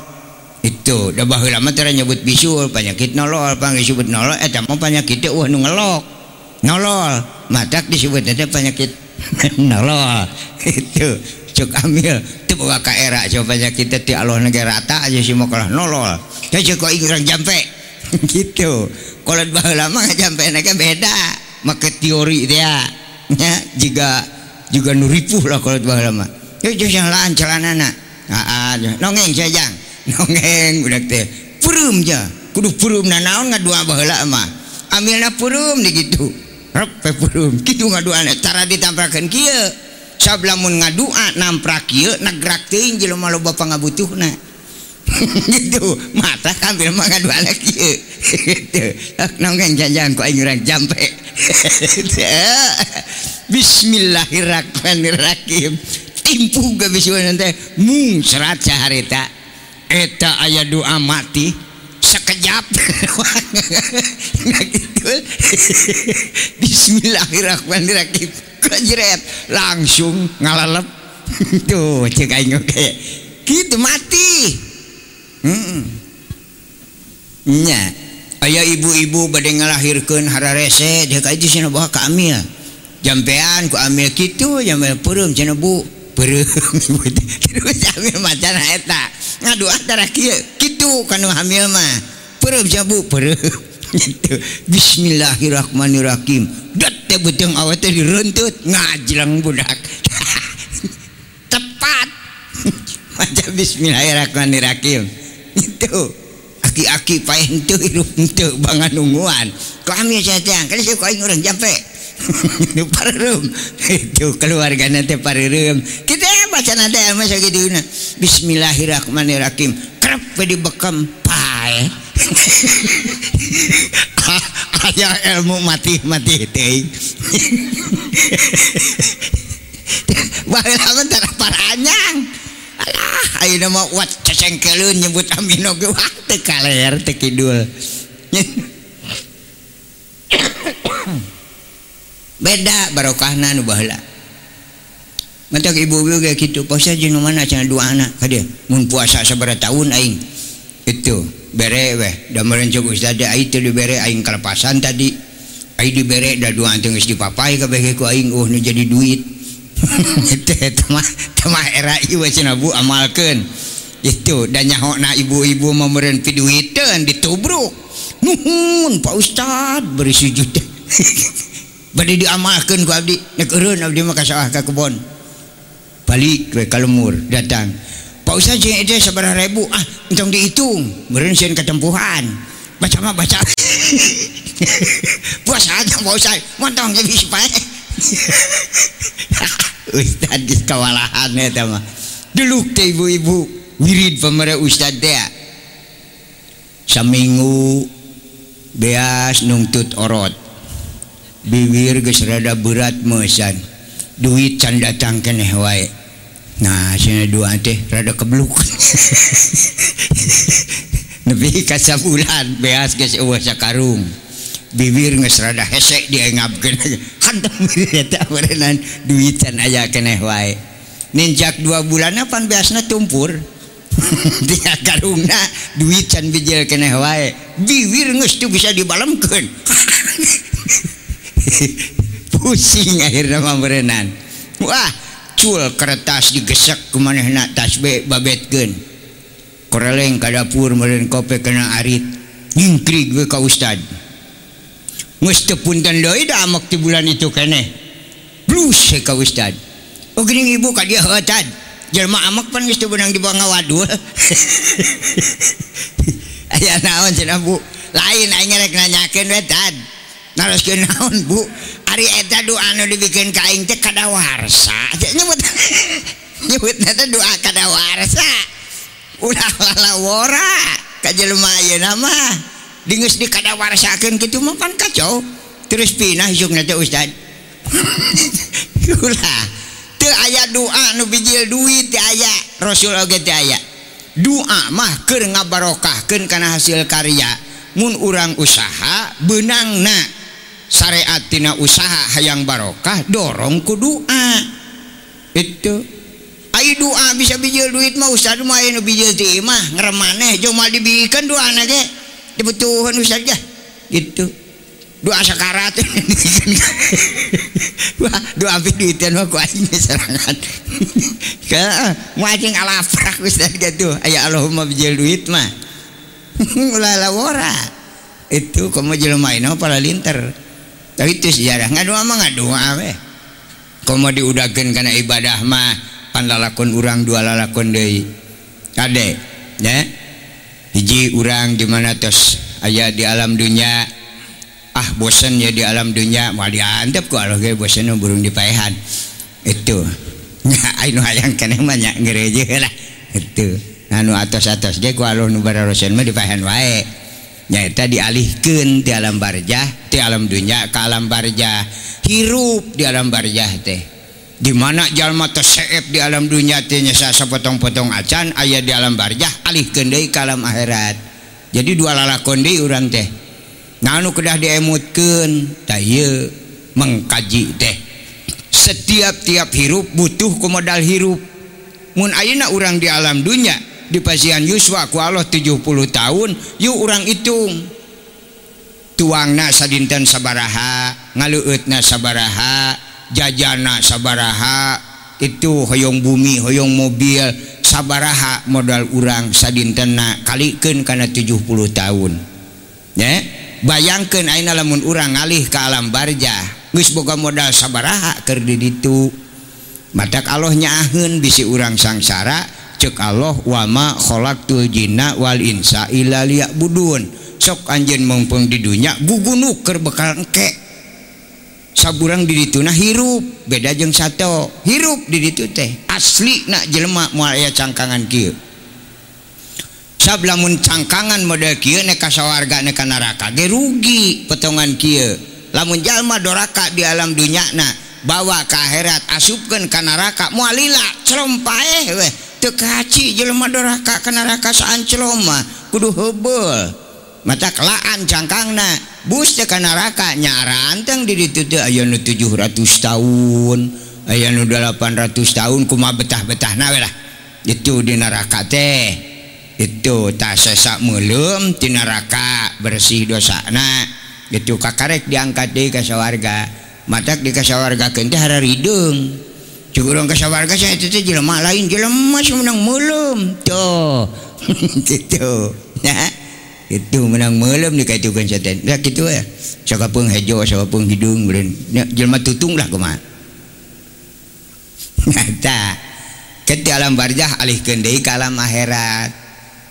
[SPEAKER 1] Itu. Dah bahagia lama nyebut bisul Penyakit nolol Panggil sebut nolol Eh tamu penyakit wah nungelok nolol. Matak disebut ada penyakit. Nolol. Itu cuk ambil. Itu ke era coba penyakit. Itu Allah negara rata aja sih mau nolol. Ya cuk kok ingin jampe. Gitu. Kalau bahwa lama jampe mereka beda. Maka teori dia. Ya juga juga nuripuh lah kalau bahwa lama. Ya yang lain celana nak ah nongeng saja nongeng udah teh purum ja. Kudu purum na naon ngadua baheula mah ambilna purum gitu cara ditampakan sablamun ngadua ah, namprak kieu nagrak teuing jelema loba pangabutuhna gitu. Mata kambil mah ngadua kieu. Gitu. Nongeng jangan ku aing urang jampe. Bismillahirrahmanirrahim. Timpu ge bisi teh. Mung serat saharita eta aya doa mati. sekejap Bismillahirrahmanirrahim. Kejeret langsung ngalalep. Tuh cek aing oke. Gitu mati. Hmm. nya. Aya ibu-ibu bade ngalahirkeun hararese jeung aja cenah bawa ka amil. Jampean ku amil kitu jampean peureum cenah bu. Peureum terus amil macan eta. Ngadu antara kieu kitu kanu hamil mah. Peureum jabu peureum gitu. Bismillahirrahmanirrahim. Dat teh beuteng awet teh direunteut ngajlang budak. Tepat. Maca Bismillahirrahmanirrahim. Itu aki-aki paeh henteu hirup henteu bangan nungguan kami saja kan saya kau orang jampe pareum itu keluarga nanti pareum kita Gitu, Bismillahirrahmanirrahim. Kerap di bekam pae. Aya ilmu mati mati teh bae lamun kan tara paranyang alah ayo nama wat cecengkeleun nyebut amin oge wah teu kaler beda barokahna nu baheula. mata ibu gitu puasa mana dua anak? Hadir mun puasa sabaraha tahun aing? Itu bere weh da merencok ustaz aing itu dibere aing kelepasan tadi. Aing dibere da dua antung geus dipapai kabeh ku aing oh nu jadi duit. Teh mah teh era ibu cenah bu amalkeun. Itu dan nyahona ibu-ibu memereun piduiteun ditubruk. Nuhun pak ustad beri sujud. Bade diamalkeun ku abdi nek eureun abdi mah ka sawah ka kebon. Balik we ka lemur datang. Pak Ustad jeung itu sabaraha ribu. Ah entong dihitung. Meureun sieun katempuhan baca mah baca. Puasa aja Pak Ustad montong jadi supaya Ustad di kawalahan eta mah dulu teh ibu-ibu wirid pemerintah ustad teh seminggu beas nungtut orot. Bibir geus rada berat mesan duit can datang wae Nah dua teh rada kebluk. Lebih kaca bulan beas geus eueuh sakarung. Bibir nges rada hesek dia ngabkeun hantam eta duit duitan aya keneh wae. Ninjak dua bulan pan beasna tumpur? Dia karungna duitan bijil keneh wae. Bibir nges tu bisa dibalemkeun. Pusing akhirnya mah wah cul kertas digesek ke mana nak tasbe babetkan. Koreleng ke dapur meren kope kena arit. Ngingkrig gue ke ustad nges tepunten doi dah amak di bulan itu kene. Blus ke ustad oh ibu kadia hatad jelma amak pan geus benang di bawah wadul aya naon cenah bu lain aing rek nanyakeun we naon Bu? Ari eta doa anu dibikin aing teh kadawarsa. Nyebut nyebut eta doa kadawarsa. Ulah lalawora kajelma ayeuna mah dingeus dikadawarsakeun kitu mah pan kacau. Terus pinah isukna teh ustad. Ulah. Teu aya doa nu bijil duit teh aya. Rasul oge teh aya. Doa mah keur ngabarokahkeun kana hasil karya. Mun urang usaha benang na. Syariattina usaha hayang barokah dorong ke doa. Itu. Ayo doa bisa bijil duit mau Ustad bijmah ngeremeh cuma dibikan doa dibutuhan saja gitu. Doa sakarat doa piduitan mah ku aing serangan. Ka mu aing alafrak ustaz gitu aya Allahumma bijil duit mah. Ulah lawora itu kamu jelema ini para linter tapi itu sejarah. Ngadoa mah ngadoa we komo diudakeun kana ibadah mah pan lalakon urang dua lalakun deui. Kade ya. Hiji urang di mana tos aya di alam dunia ah bosan ya di alam dunia mau diantep kok Allah ge bosan burung dipaehan itu. Anu hayang kana mah nya gereja lah. Itu. Anu atos-atos ge ku Allah nu bararosan mah dipaehan wae. nyata dialihkan di alam barjah di alam dunia ke alam barjah. Hirup di alam barjah teh. Di mana jalma terseep di alam dunia tehnya saya sepotong-potong acan ayah di alam barjah alihkan deui ke alam akhirat. Jadi dua lalakon deui orang teh. Nganu kedah diemutkan tayu mengkaji teh. Setiap-tiap hirup butuh komodal hirup. Mun ayana orang di alam dunia dipasian Yuswa ku Allah 70 tahun yuk orang hitung. Tuangna sadinten sabaraha ngaluutna sabaraha jajana sabaraha itu hoyong bumi hoyong mobil sabaraha modal urang sadintena kalikeun karena 70 tahun. Ya bayangkan aina lamun urang ngalih ke alam barjah geus boga modal sabaraha keur di ditu. Matak Allah nyaahkeun bisi urang sangsara cek Allah wama kholak jinna wal insa ila liya'budun. Sok anjen mumpung di dunia gugunu keur bekal engke. Saburang di dituna hirup beda jeung sato. Hirup di ditu teh asli nak jelema moal aya cangkangan kieu. Sab lamun cangkangan model kieu neka sawarga neka neraka ge rugi potongan kieu. Lamun jalma doraka di alam dunya na bawa ke akhirat asupkeun ka neraka moal lila eh, weh. tekaci jelma doraka kenarakasaan celoma kudu hebel mata kelaan cangkangna. Bus teka neraka nyaranteng diri tutu ayo nu 700 tahun. Ayo nu 800 tahun kuma betah-betah nawe lah. Itu di neraka teh. Itu tak sesak mulum di neraka bersih dosana itu kakarek diangkat di kasawarga matak di kasawarga kente hara ridung Curang ke warga saya itu tuh jelema lain. Jelema menang melum tuh gitu. Nah itu menang mulum dikaitkan setan. Ya gitu ya sakapung hejo sakapung hidung beren ya, jelema tutung lah kumaha nah ketika alam barjah alih kendai ke alam akhirat.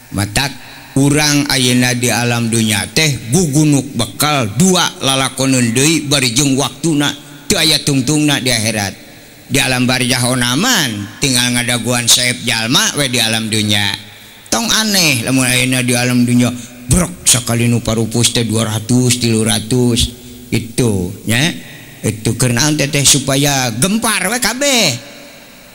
[SPEAKER 1] Matak kurang ayeuna di alam dunia teh gugunuk bekal dua lalakonun deui bari jeung waktuna teu aya tungtungna di akhirat. Di alam barjah onaman tinggal ngadaguan saeb jalma we di alam dunia tong aneh lamun ayena di alam dunia brok sekali nu parupus teh 200 300 itu ya itu karena teh supaya gempar we kabeh.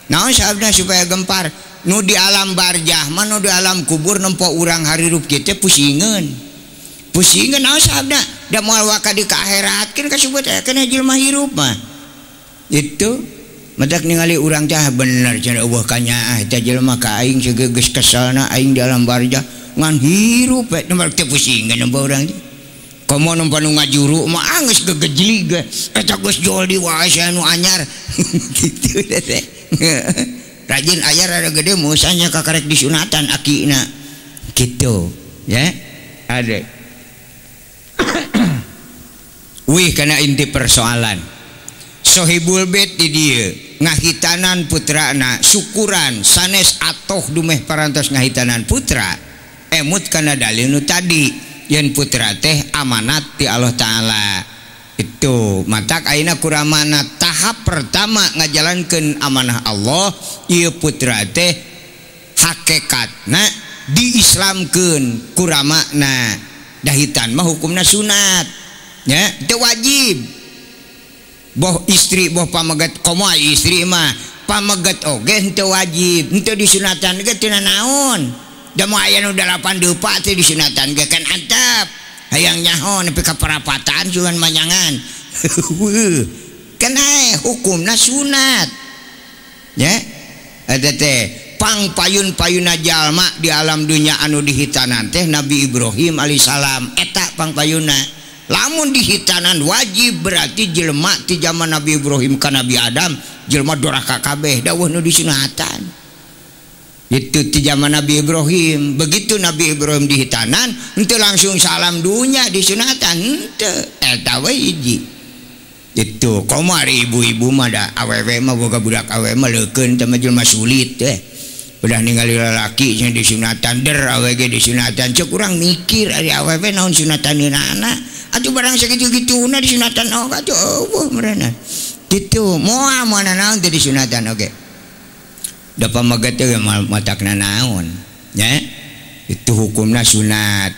[SPEAKER 1] Naon sabda supaya gempar? Nu di alam barjah mana di alam kubur nempo orang hari rup kita pusingan pusingan naon sabda da moal waka di akhirat kan kasebut aya kana jelema hirup mah. Itu medak ningali urang cah bener cenah eueuh kanya ah teh jelema ka aing geus kesalna aing di alam barja. Ngan hirup we nomor pusing teh. Komo numpan nga ngajuru mah ah, geus gegejli ge. Eta geus jual di wae anu anyar. Gitu teh. Rajin ayar ada gede musanya kakarek disunatan akina gitu ya. Ada wih karena inti persoalan. Sohibul bed dia ngahitanan putrana syukuran sanes atoh dumeh parantos ngahitanan putra. Emut karena dalil nu tadi yen putra teh amanat di Allah ta'ala. Itu mata Aina kuramana tahap pertama ngajalankan amanah Allah ia putra teh hakikatna diislamkan kuramakna dahitan mah hukumna sunat ya itu wajib. boh istri boh pamegat koma istri mah. Pamegat oge oh, itu wajib. Itu disunatan ge tina naon? Da mau aya nu 8 dupa teh disunatan ge kan antap hayang nyaho nepi ka perapatan cuman manyangan. Kena hukumna sunat. Ya ada teh pang payun payuna jalma di alam dunia anu dihitanan teh Nabi Ibrahim alaihissalam. Eta pang payuna lamun dihitanan wajib berarti jelma di zaman Nabi Ibrahim ke Nabi Adam jelma doraka kabeh dawuh nu disunatan itu di zaman Nabi Ibrahim. Begitu Nabi Ibrahim dihitanan itu langsung salam dunia disunatan itu eta hiji. Itu komari ibu-ibu mah da awewe mah boga budak awewe mah leukeun teh jelma sulit teh. Udah ningali lelaki yang disunatan der awewe disunatan cek kurang mikir ari awewe naon sunatan anak. Aduh barang segitu-gitu nah disunatan oh aduh oh, merana. Gitu moa mana naon teh disunatan oge. Okay. Da pamagat teh matakna naon nya. Itu hukumna sunat.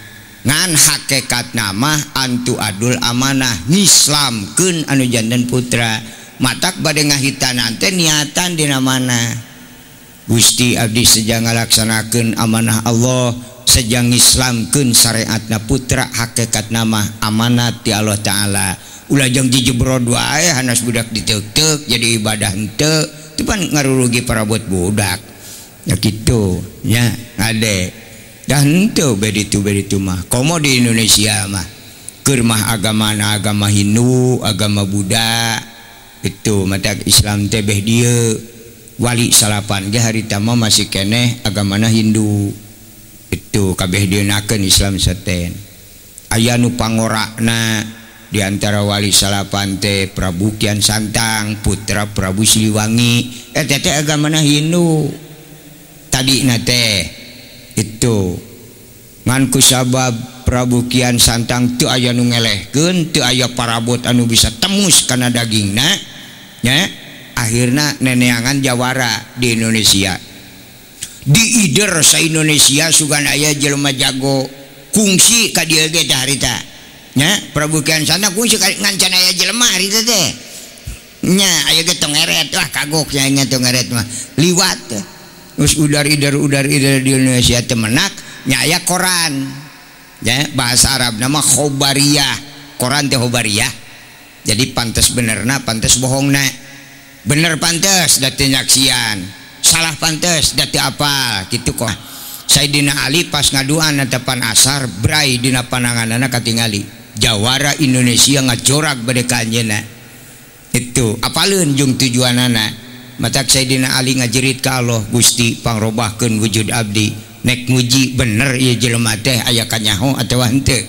[SPEAKER 1] Ngan hakikat nama antu adul amanah ngislamkeun anu jantan putra. Matak bade ngahitanan teh niatan dina mana. Gusti abdi sejang ngalaksanakeun amanah Allah. sejang islamkeun syariatna putra hakikat nama amanat di Allah ta'ala. Ulah ulajang jiji wae eh, Hanas budak ditektek jadi ibadah ente cuman ngarurugi parabot budak. Ya gitu ya ada dan ente beditu beditu mah. Komo di Indonesia mah. Kermah agama agama Hindu agama Buddha. Itu mata Islam tebeh dia wali salapan ge harita mah masih keneh agamana Hindu. itu kabeh diunaken Islam seten aya nu pangorakna diantara wali salapante Prabu Kian Santang putra Prabu Siliwangi. Eh teh agama Hindu tadi nate itu. Nganku sabab Prabu Kian Santang tu aya nu ngelehkeun teu aya parabot anu bisa temus kana dagingna nya akhirnya neneangan Jawara di Indonesia. Di ider sa Indonesia sugan aya jelema jago. Kungsi ka dieu ge harita. Nya Prabu Kian sana ku ngancan aya jelema hari teh. Teh nya aya ge tongeret wah kagok nya nya tongeret mah. Liwat terus udar idar udar idar di Indonesia teh menak. Nya aya koran. Ya bahasa Arab nama khobariyah. Koran teh khobariyah. Jadi pantas benerna pantas bohongna bener pantas dati nyaksian salah pantes dati apa? Gitu kok. Sayyidina Ali pas ngaduan tepan asar brai dina panangan anak katingali. Jawara Indonesia ngacorak berdeka anjena itu apalun jung tujuan anak mata Sayyidina Ali ngajerit ke Allah Gusti pangrobahkan wujud abdi. Nek muji bener ieu jelema teh aya kanyaho atawa henteu.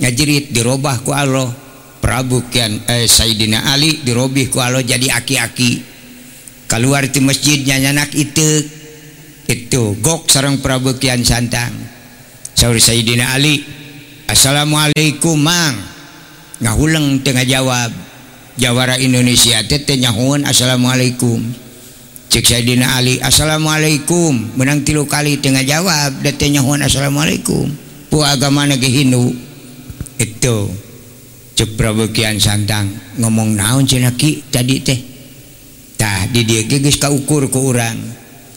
[SPEAKER 1] Ngajerit dirobah ku Allah. Prabu Kian eh, Sayyidina Ali dirobih ku Allah jadi aki-aki. keluar di masjidnya nyanak itu itu gok sarang Prabu Kian Santang. Saur Sayyidina Ali Assalamualaikum Mang. Ngahuleng tengah jawab Jawara Indonesia tete nyahun Assalamualaikum. Cek Sayyidina Ali Assalamualaikum. Menang tilu kali tengah jawab tete nyahun Assalamualaikum. Pu agama ke Hindu. Itu cek Prabu Kian Santang ngomong naon cenaki tadi teh. tah di dia geus ka ukur ku urang.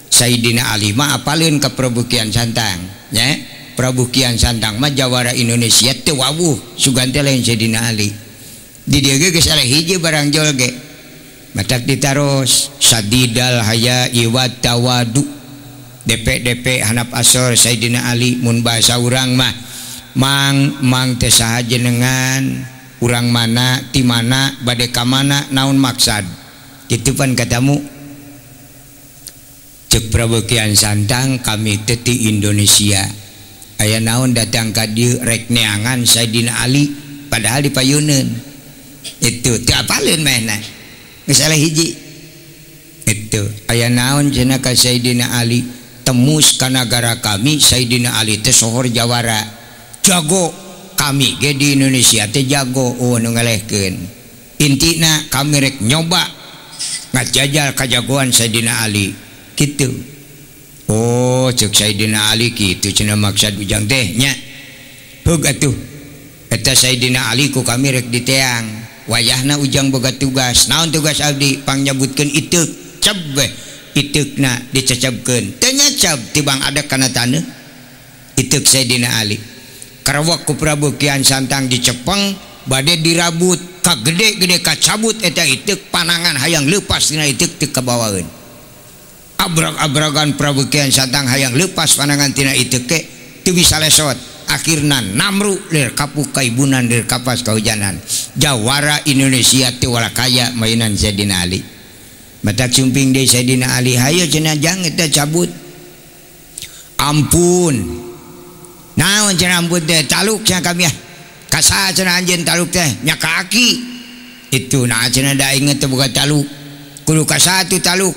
[SPEAKER 1] Sayyidina Ali mah apalin ke Prabu Kian Santang ya Prabu Kian Santang mah jawara Indonesia teu wawuh suganti lain Sayyidina Ali. Di dia geus ada hiji barang jol ge. Matak ditaros sadidal haya iwat tawadu. DP DP hanap asor Sayyidina Ali mun bahasa urang mah. Mang mang teh saha jenengan? Urang mana ti mana bade ka mana naon maksad? titupan katamu cek Prabokian santang kami teti Indonesia. Aya naon datang ka dieu rek neangan Sayyidina Ali padahal di payuneun. Itu tiapalin mainan misalnya hiji. Itu aya naon jenaka Sayyidina Ali? Temus ka nagara kami Sayyidina Ali teh sohor Jawara. Jago kami ge di Indonesia teh jago oh, nungalehkeun intina kami rek nyoba. ngajajal kajagoan Sayyidina Ali. Gitu Oh cek Sayyidina Ali gitu cina maksud ujang teh nya. Hug atuh. Eta Sayyidina Ali ku kami rek di teang Wayahna ujang boga tugas. Naon tugas abdi? Pang nyebutkan itu Cebe itukna dicecapkan teu nyacab tibang ada kana taneuh Ituk Sayyidina Ali. Karawak ku Prabu Kian Santang dicepeng badai dirabut ka gede-gede kacabut eta itu panangan hayang lepas dina itu kebawaun abrak-abragan prabukian satang hayang lepas panangan tina itu ke teu bisa lesot. Akhirnya namru lir ka kaibunan lir kapas kehujanan jawara Indonesia tiwala kaya mainan Sayyidina Ali. Mata cumping di Sayyidina Ali hayo cina jang kita cabut. Ampun. Naon cina ampun teh? Taluk ya kami ya kas anjluk tehnya kaki itu nah buka taluk. Kudu ka satu taluk.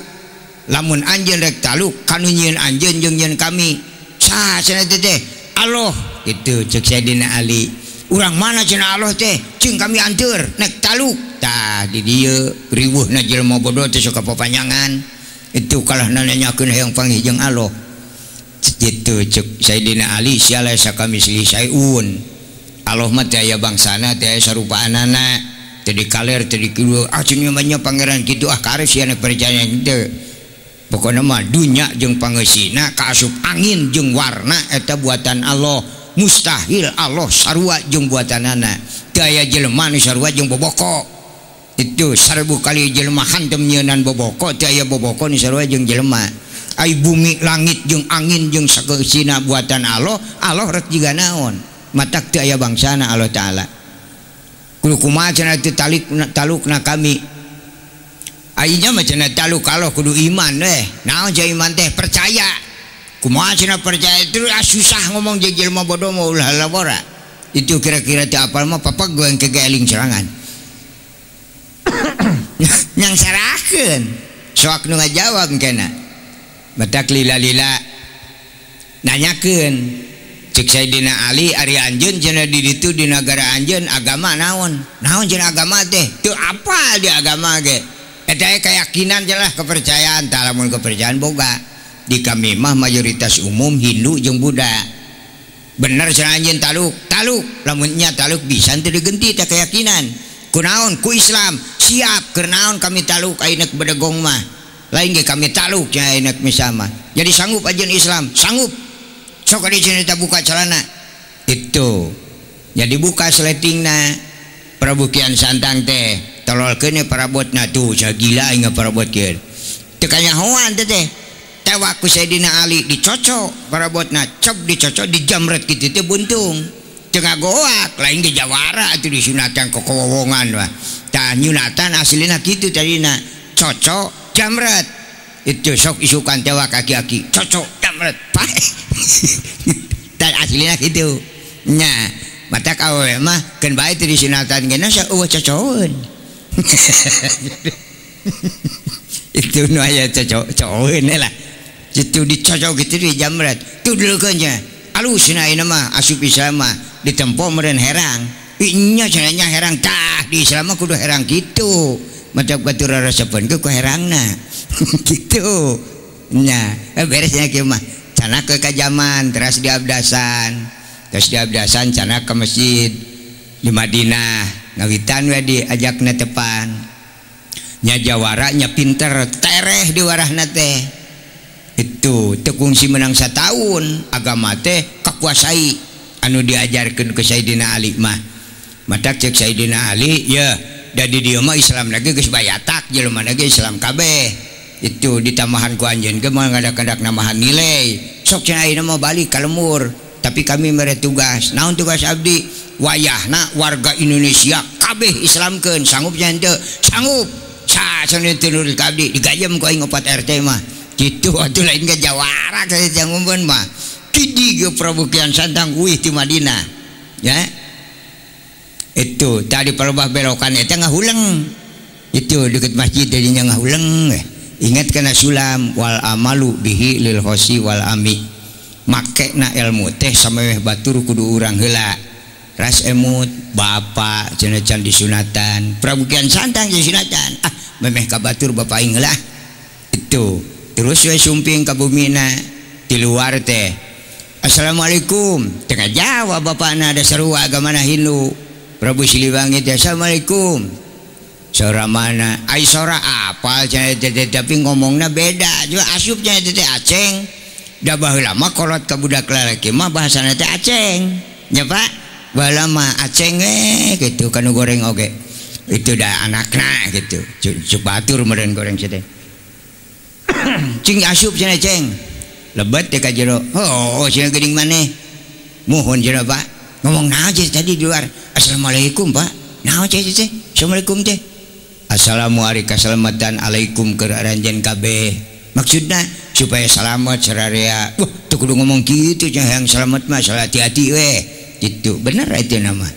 [SPEAKER 1] Lamun anjeun rek taluk kanunyin anjen jungjen kami. Sah teh Allah itu cek Sayyidina Ali. Orang mana cina Allah teh? Cing kami antur nek taluk. Tah di dia ribuh jelema mau bodoh teh suka papanyangan itu kalah nanyakeun hayang pangih jeung Allah itu cek Sayyidina Ali sialah sakami silisaiun Allahmat aya bangsana sarupa anak jadi kaller jadi ah, Pangeran gitu ah percaya pokok nama dunya jeung pangesina kaasup angin jeung warna eta buatan Allah. Mustahil Allah sarwa jeung buatan anak daya Jelman sarwa jeung boboko. Itu serbu kali jelma hantam nyenan boboko daya boboko sarwa jeung jelma ay bumi langit jeung angin jeung sakesina buatan Allah Allah ret juga naon. mata aya bangsana Allah ta'ala. Talukna kami? Akhirnya macam taluk kalau kudu iman deh nah iman teh? Percaya. Kumaha cenah percaya? Itu ah, susah ngomong jeung mah bodoh mau ulah labora itu kira-kira ti apal mah papa gue yang kegeling serangan. Yang sarakeun. Soak nu ngajawab kena. Matak lila-lila. Nanyakeun. Cek Sayyidina Ali Ari Anjun jena di itu di negara Anjun agama naon? Naon jena agama teh? Itu apa di agama ge? Eta keyakinan jelas kepercayaan tak lamun kepercayaan boga. Di kami mah mayoritas umum Hindu jeung Buddha. Bener cenah anjeun taluk taluk. Lamunnya taluk bisa teu digenti teh keyakinan. Kunaon ku Islam. Siap kenaon kami taluk ayeuna bedegong mah. Lain ge kami taluk nya ayeuna mah. Jadi sanggup ajeun Islam sanggup. sok di cerita buka celana. Itu. Jadi buka seletingna prabukian santang teh tolol kene parabotna tuh. Saya gila ingat parabot kieu. Teu kanyahoan teh teh. Tewa ku Sayyidina Ali dicocok parabotna cop dicocok dijamret kitu teh buntung. Teu goak lain ge jawara atuh disunatan kokowongan wah. Tah nyunatan aslina kitu tadina. Cocok jamret. itu sok isukan tewa kaki-aki. Cocok jamret pak dan aslinya gitu nya mata kau mah kan baik di sinatan gena sa uwa cocokan itu nu aya cocok cocokan lah. Itu dicocok gitu di jamret tuh dulu kanya alus nah ini mah asup islam mah. Ditempo meren herang. Inya cenanya herang tah di islam kudu herang gitu. Mata batura rasapan ke ku herang nah gitu. Nah eh, beresnya kemah cana ke kajaman terus di abdasan. Terus di abdasan cana ke masjid di Madinah. Ngawitan we diajakna na tepan. Nya jawara nya pinter tereh di warahna teh. Itu tekungsi menang setahun agama teh kakuasai. Anu diajarkan ke Sayyidina Ali mah. Matak cek Sayyidina Ali ya. Dari dia mah Islam lagi geus bayatak jelema lagi Islam kabeh. itu ditambahan ku anjen ge mah ngadak-ngadak namahan nilai. Sok cenah ayeuna mah balik ka lemur. Tapi kami mere tugas. Naon tugas Abdi? Wayahna warga Indonesia kabeh islamkeun. Sanggup nya henteu? Sanggup. Sa abdi. Kabdi ku aing opat RT mah. Gitu atuh lain ke Jawara ka jangan mah. Kidi ge Prabu Kian Santang wih di Madinah. Ya? Itu tadi perubah belokan itu ngahuleng. Itu deket masjid jadinya ngahuleng. eh. ingat kena Sulam wal amalu bihi lil khosi wal ami. Make na ilmu teh sameweh Batur kudu urang hela ras emut Bapak cenecan di Sunatan Prabukian santang di Sunatan ah memeh ka batur Bapak inglah itu terus we sumping kabumina di luar teh. Assalamualaikum. Tengah jawab Bapak na ada seru agama Hindu. Prabu Siliwangi Assalamualaikum. Sora mana? Ay sora apa? Saya tete tapi ngomongnya beda. Juga asupnya tete aceng. Dah lama kolot ke budak lelaki mah bahasa nanti aceng. Ya pak? Balama aceng eh gitu kan goreng oke. Okay. Itu dah anaknya gitu. Cepatur meren goreng cete. cing asyup cina ceng. Lebat ya kajero. Oh, oh cina gering mana? Mohon jero pak. Ngomong aja tadi di luar. Assalamualaikum pak. Nah, cek cek. Assalamualaikum cek. Assalamualaikum keselamatan Alaikum ke Ranjan KB maksudnya supaya selamat serarea wah tuh kudu ngomong gitu yang selamat masalah hati-hati weh. Itu bener itu nama.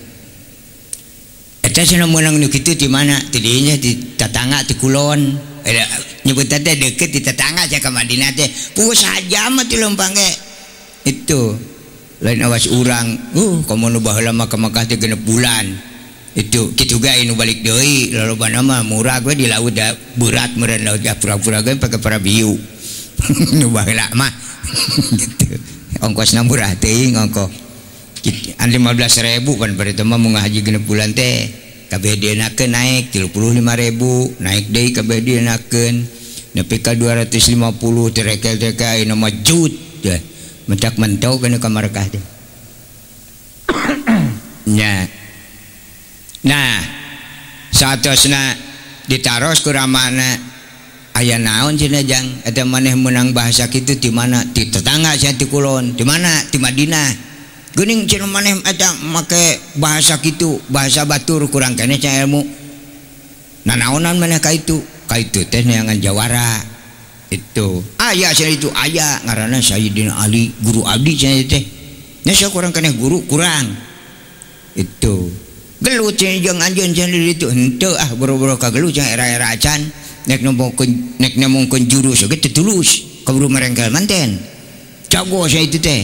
[SPEAKER 1] Eta cenah meunang nu kitu di mana? Tidinya di tetangga di kulon. Ada nyebut teh deket di tetangga aja ke Madinah teh. Puas saja mah ti lempangnya itu. Lain awas urang. Uh komo nu baheula mah ke Mekah teh genep bulan. itu juga ini balik Doi lalu nama murah gue di laut da, berat meren laut pura-pura gue pakai para biu. Nubah mah. Gitu. Ongkosnya murah teh ongkos an lima belas ribu kan berarti mah mau ngaji genep bulan teh KBD naken naik tiga puluh lima ribu naik deh KBD naken nepi ke dua ratus lima puluh terekel ini nama jut mentak mentau kena kamar kah teh. Nya. nah saatosna ditaros kuramana ayah naon cina jang? Ada maneh menang bahasa itu di mana? Di tetangga saya di Kulon. Di mana? Di Madinah. Gening cina maneh ada make bahasa itu bahasa Batur kurang kene saya ilmu. Nah naonan mana ka itu? Ka itu teh neangan Jawara. Itu. Ayah saya itu ayah ngarana Sayyidina Ali guru abdi cina teh. Nah saya kurang kene guru kurang. Itu. gelu ah boro-boro ka gelu jeung era-era acan. Nek nemongkeun nek nemungkeun jurus ge teu tulus. Kaburu merengkel manten. Jago saya itu teh.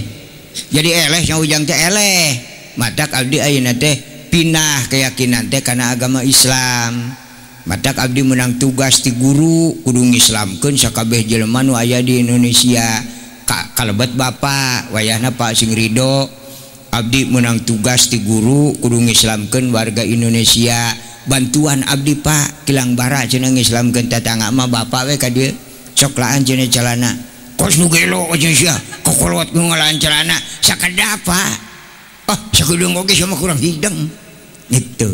[SPEAKER 1] Jadi eleh nya ujang teh eleh. Matak abdi ayeuna teh pindah keyakinan teh kana agama Islam. Matak abdi menang tugas ti guru kudu ngislamkeun sakabeh jelema nu aya di Indonesia. Ka kalebat bapak wayahna Pak Sing Ridho Abdi menang tugas di guru Kudung ngislamkeun warga Indonesia. Bantuan Abdi Pak. Kilang bara jeneng ngislamkeun tetangga mah bapak we ka dia coklaan jenis celana. Kos nu gelo Indonesia kokolot nu ngalahan celana. Sakada apa oh sakudung oge sama kurang hidung gitu.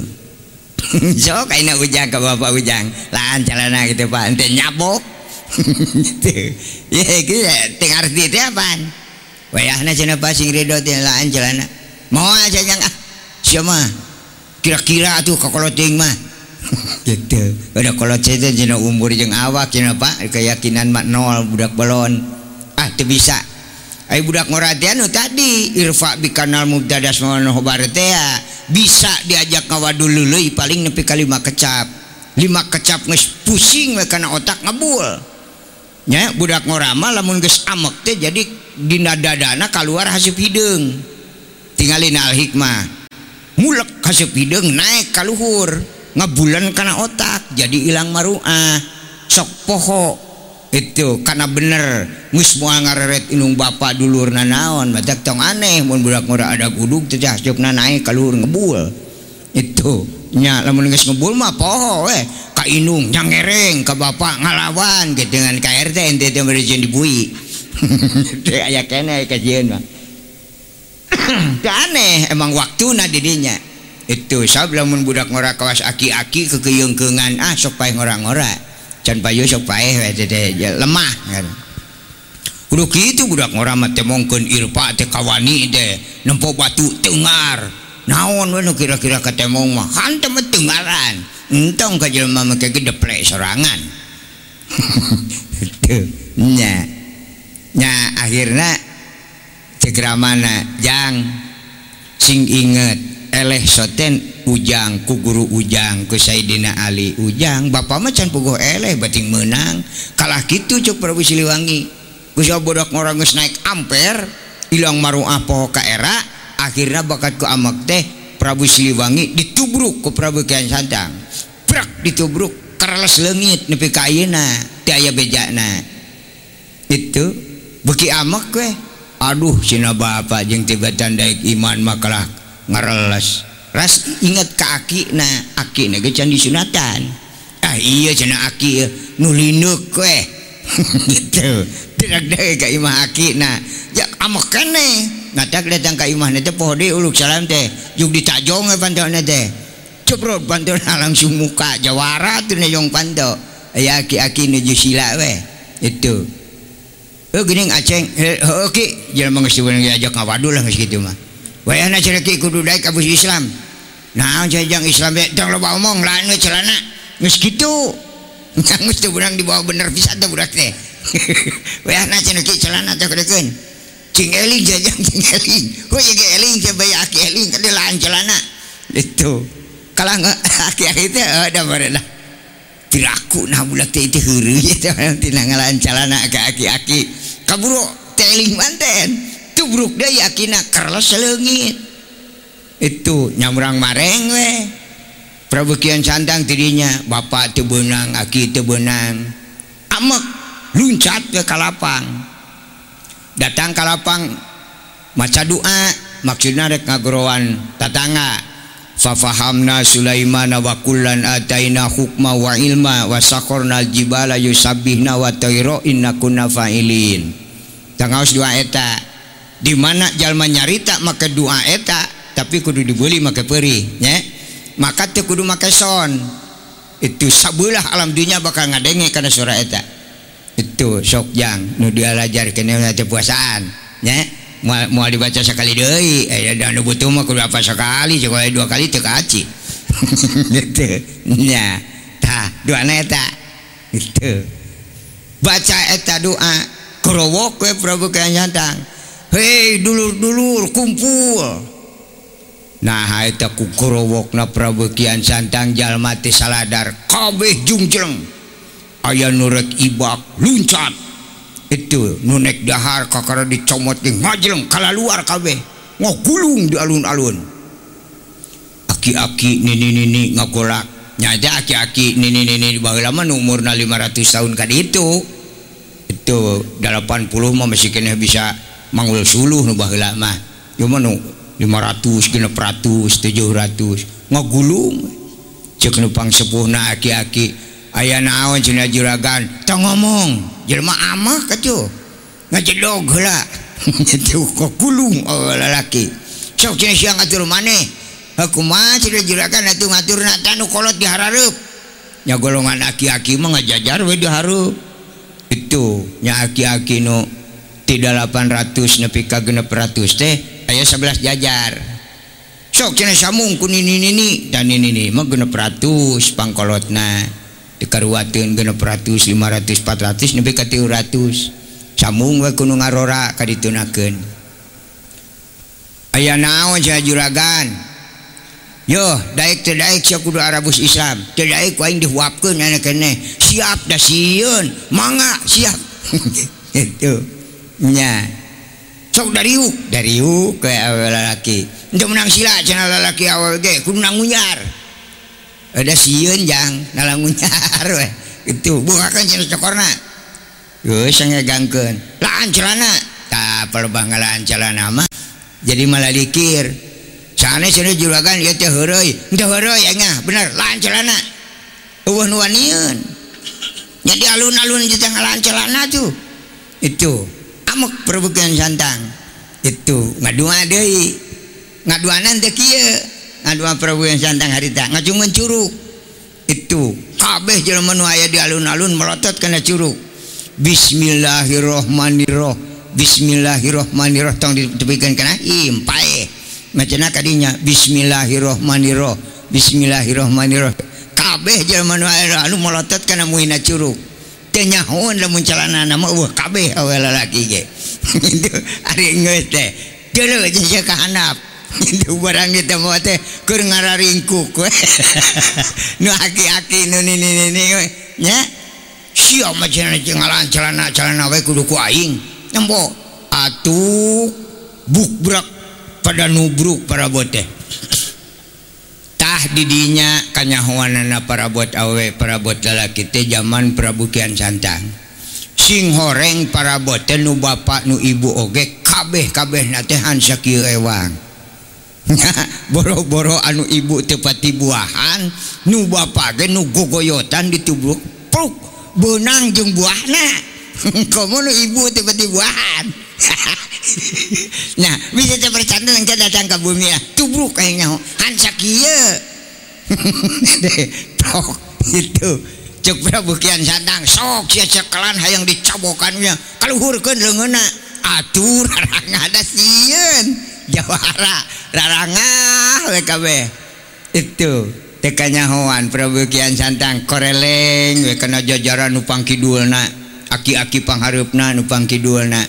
[SPEAKER 1] So kayaknya ujang ke bapak ujang. Lahan celana gitu pak. Ente nyabok. Gitu. Ya gitu tinggal di wayahna cenah pasing ridho teh laan celana. Mau aja yang ah siapa kira-kira tuh kakoloting mah. Gitu. Udah kalau cerita jena umur jeng awak jena pak. Keyakinan mak nol budak belon. Ah tu bisa. Ay budak ngoratian tadi irfa bi kanal mubtadas manoh baratea ah. bisa diajak ngawadul leuy paling nepi ka lima kecap. Lima kecap geus pusing we kana otak ngebul nya budak ngorama lamun geus amek teh jadi dina dadana keluar haseup hideung tinggalin al hikmah mulek haseup hideung naik ka luhur. Ngabulan kana otak jadi ilang maruah. Sok poho. Itu karena bener. Mus moal ngareret inung bapak dulur naon matak tong aneh mun budak ngora ada gudug teh haseup naik ka luhur ngebul. Itu nya lamun geus ngebul mah poho we. Ka inung nyangereng ka bapak ngalawan gitu dengan KRT ente teh berejeun dibui aya kene kajian mah teh aneh emang waktu na didinya. Itu lamun budak ngora kawas aki-aki kekeyeungkeungan ah sok paeh ngora-ngora. Can payu sok teh lemah kan. Kudu kitu budak ngora mah teh mongkeun irpa teh kawani teh. Nempo batu tengar. Naon we kira-kira katemong mah. Hantam tengaran. Entong ka jelema mah kage deplek sorangan. Nya nya akhirnya cekrammanajang sing inget eleh soten ujang ku guru ujang ku Sayyidina Ali ujang Bapak macan pugo eleh bating menang kalah gitu cuk Prabu Siliwangi. Gus bodak orang geus naik amper ilang maru apo ka era akhirnya bakat ku amak teh Prabu Siliwangi ditubruk ku Prabu Kian Santang. Prak ditubruk keras lengit nepi ka ayeuna teu aya bejana. Itu beki amak we aduh cina bapak jeung tiba tandaik iman makalah ngareles. Ras ingat ke aki na aki na can disunatan ah iya cina aki nu linuk we gitu. Tidak deh ka imah aki na. Ya amak kene ngatak datang ka imah na teh poho deui uluk salam teh juk ditajong we pantona teh ceprot pantona langsung muka jawara tuh nejong panto aya aki-aki nuju sila we. Itu Eh gening aceng, eh oke, jangan mengesibun lagi aja kawadu lah ngasih gitu mah. Wah na cerita ikut udah kabus Islam. Nah aja jang Islam ya, jang lo omong lah nggak celana, ngasih gitu. Yang mesti berang dibawa bener bisa tuh berat teh. Wah na cerita celana tuh kerekin. Cing eling jajang cing eling, kok jadi eling coba ya aki eling, kan dia celana. Itu kalau nggak aki aki itu ada mana lah. tiraku nah budak teh itu huru gitu tina ngalan calana ke aki-aki kaburu teling manten tubruk deh yakina kerles selengit. Itu nyamurang mareng we. Prabu Kian Santang tidinya bapak tebenang aki tebenang amek luncat ke kalapang. Datang kalapang maca doa maksudnya rek ngagorowan tatangga fafahamna Sulaiman wa kullan ataina hukma wa ilma wa sakorna jibala yusabbihna wa tayro inna kunna fa'ilin. Tangaus dua eta. Di mana jalma nyarita maka dua eta tapi kudu dibeli maka peri nya maka teu kudu make son itu sabulah alam dunia bakal ngadenge karena surah eta. Itu sok jang nu dialajar kene teh puasaan nya mau dibaca sekali Dewi eh, dan butuh mah kudu apa sekali. Juga dua kali teu kaci. Gitu. Nya. Tah doa eta. Gitu. Baca eta doa. Kerowok we prabu kanyatang hei dulur-dulur kumpul. Nah eta ku kerowokna Prabu Kian santang jalma teh Saladar. Kabeh jungjleng aya nurek ibak luncat. itu nunek dahar kakara dicomot di ngajleng kala luar kabeh. Ngogulung di alun-alun. Aki-aki nini-nini ngakolak nyaja aki-aki nini-nini baheula mah umurna 500 tahun kan itu. Itu 80 mah masih kena bisa manggul suluh nu baheula mah cuma nu 500 kena 100 700 ngogulung cek nu pangsepuhna aki-aki. aya naon Cina juragan tong ngomong jelma amah kecil ngajedog heula. Gulung kulung lalaki. Sok Cina siang ngatur maneh. Aku mah Cina juragan atuh ngatur na tanu kolot diharareup nya golongan aki-aki mah ngajajar we dihareup itu nya aki-aki nu tidak 800 nepi ka 600 teh aya 11 jajar. Sok cina samung kun ini ini dan ini ini mah genep ratus pangkolotna. dikaruatin genep ratus lima ratus empat ratus nepi ka tiga ratus samung we kuno ngarora kaditunakeun. Aya naon sia juragan? Yo daek teu daek sia kudu arabus islam. Teu daek aing dihuapkeun anak keneh. Siap da sieun mangga siap. Itu nya. Sok dariuk. Dariuk ke awal lalaki untuk menang sila cina lalaki awal ge kudu nang ngunyar ada siunjang nalangunya itu bukakan cina cokorna terus saya gangken laan celana. Tak perlu banggalan celana mah. Jadi malah dikir. Sana sana juragan ya teh heroi teh heroi ya ngah. Bener laan celana. Uwan wanian jadi alun-alun di tengah laan celana tuh. Itu. Amuk perbukian santang. Itu ngadu deui. Ngaduanan teh kia kieu ngadua perbukian santang harita ngacungeun curug itu. Kabeh jelema nu aya di alun-alun melotot kana curug bismillahirrahmanirrahim bismillahirrahmanirrahim tong ditepikeun kana im pae. Macana kadinya? Bismillahirrahmanirrahim bismillahirrahmanirrahim kabeh jelema nu aya anu melotot kana muina curug teu nyahoon lamun mah wah kabeh awe lalaki ge. Itu ari geus teh. Deuleu jeung barang kita mau teh keur ngararingkuk we eh. nu aki-aki nu nini nini nya eh. sia macam cengalan celana celana we kudu ku aing. Nempo atuh bukbrak pada nubruk para bote eh. tah didinya kanyahoanana para bot awe para bot lalaki teh zaman Prabu Kian Santang. Sing horeng para bote nu bapak nu ibu oge kabeh kabeh nate hansa kieu ewang. boro-boro anu ibu tepati buahan nu bapak ge nu gogoyotan ditubruk pruk benang jeung buahna. Komo nu ibu tepati buahan nah bisa terpercanda yang datang ke bumi ya tubruk kayaknya hansa kia tok itu cek prabu kian santang sok sia cekelan hayang dicabokannya kaluhurkeun leungeuna atur ada sieun. Jawara rarangah WKB itu tekanya Hoan Prabukian Santang koreleng we kena jajaran upang kidulna. Aki-aki pangharupna nupang kidulna.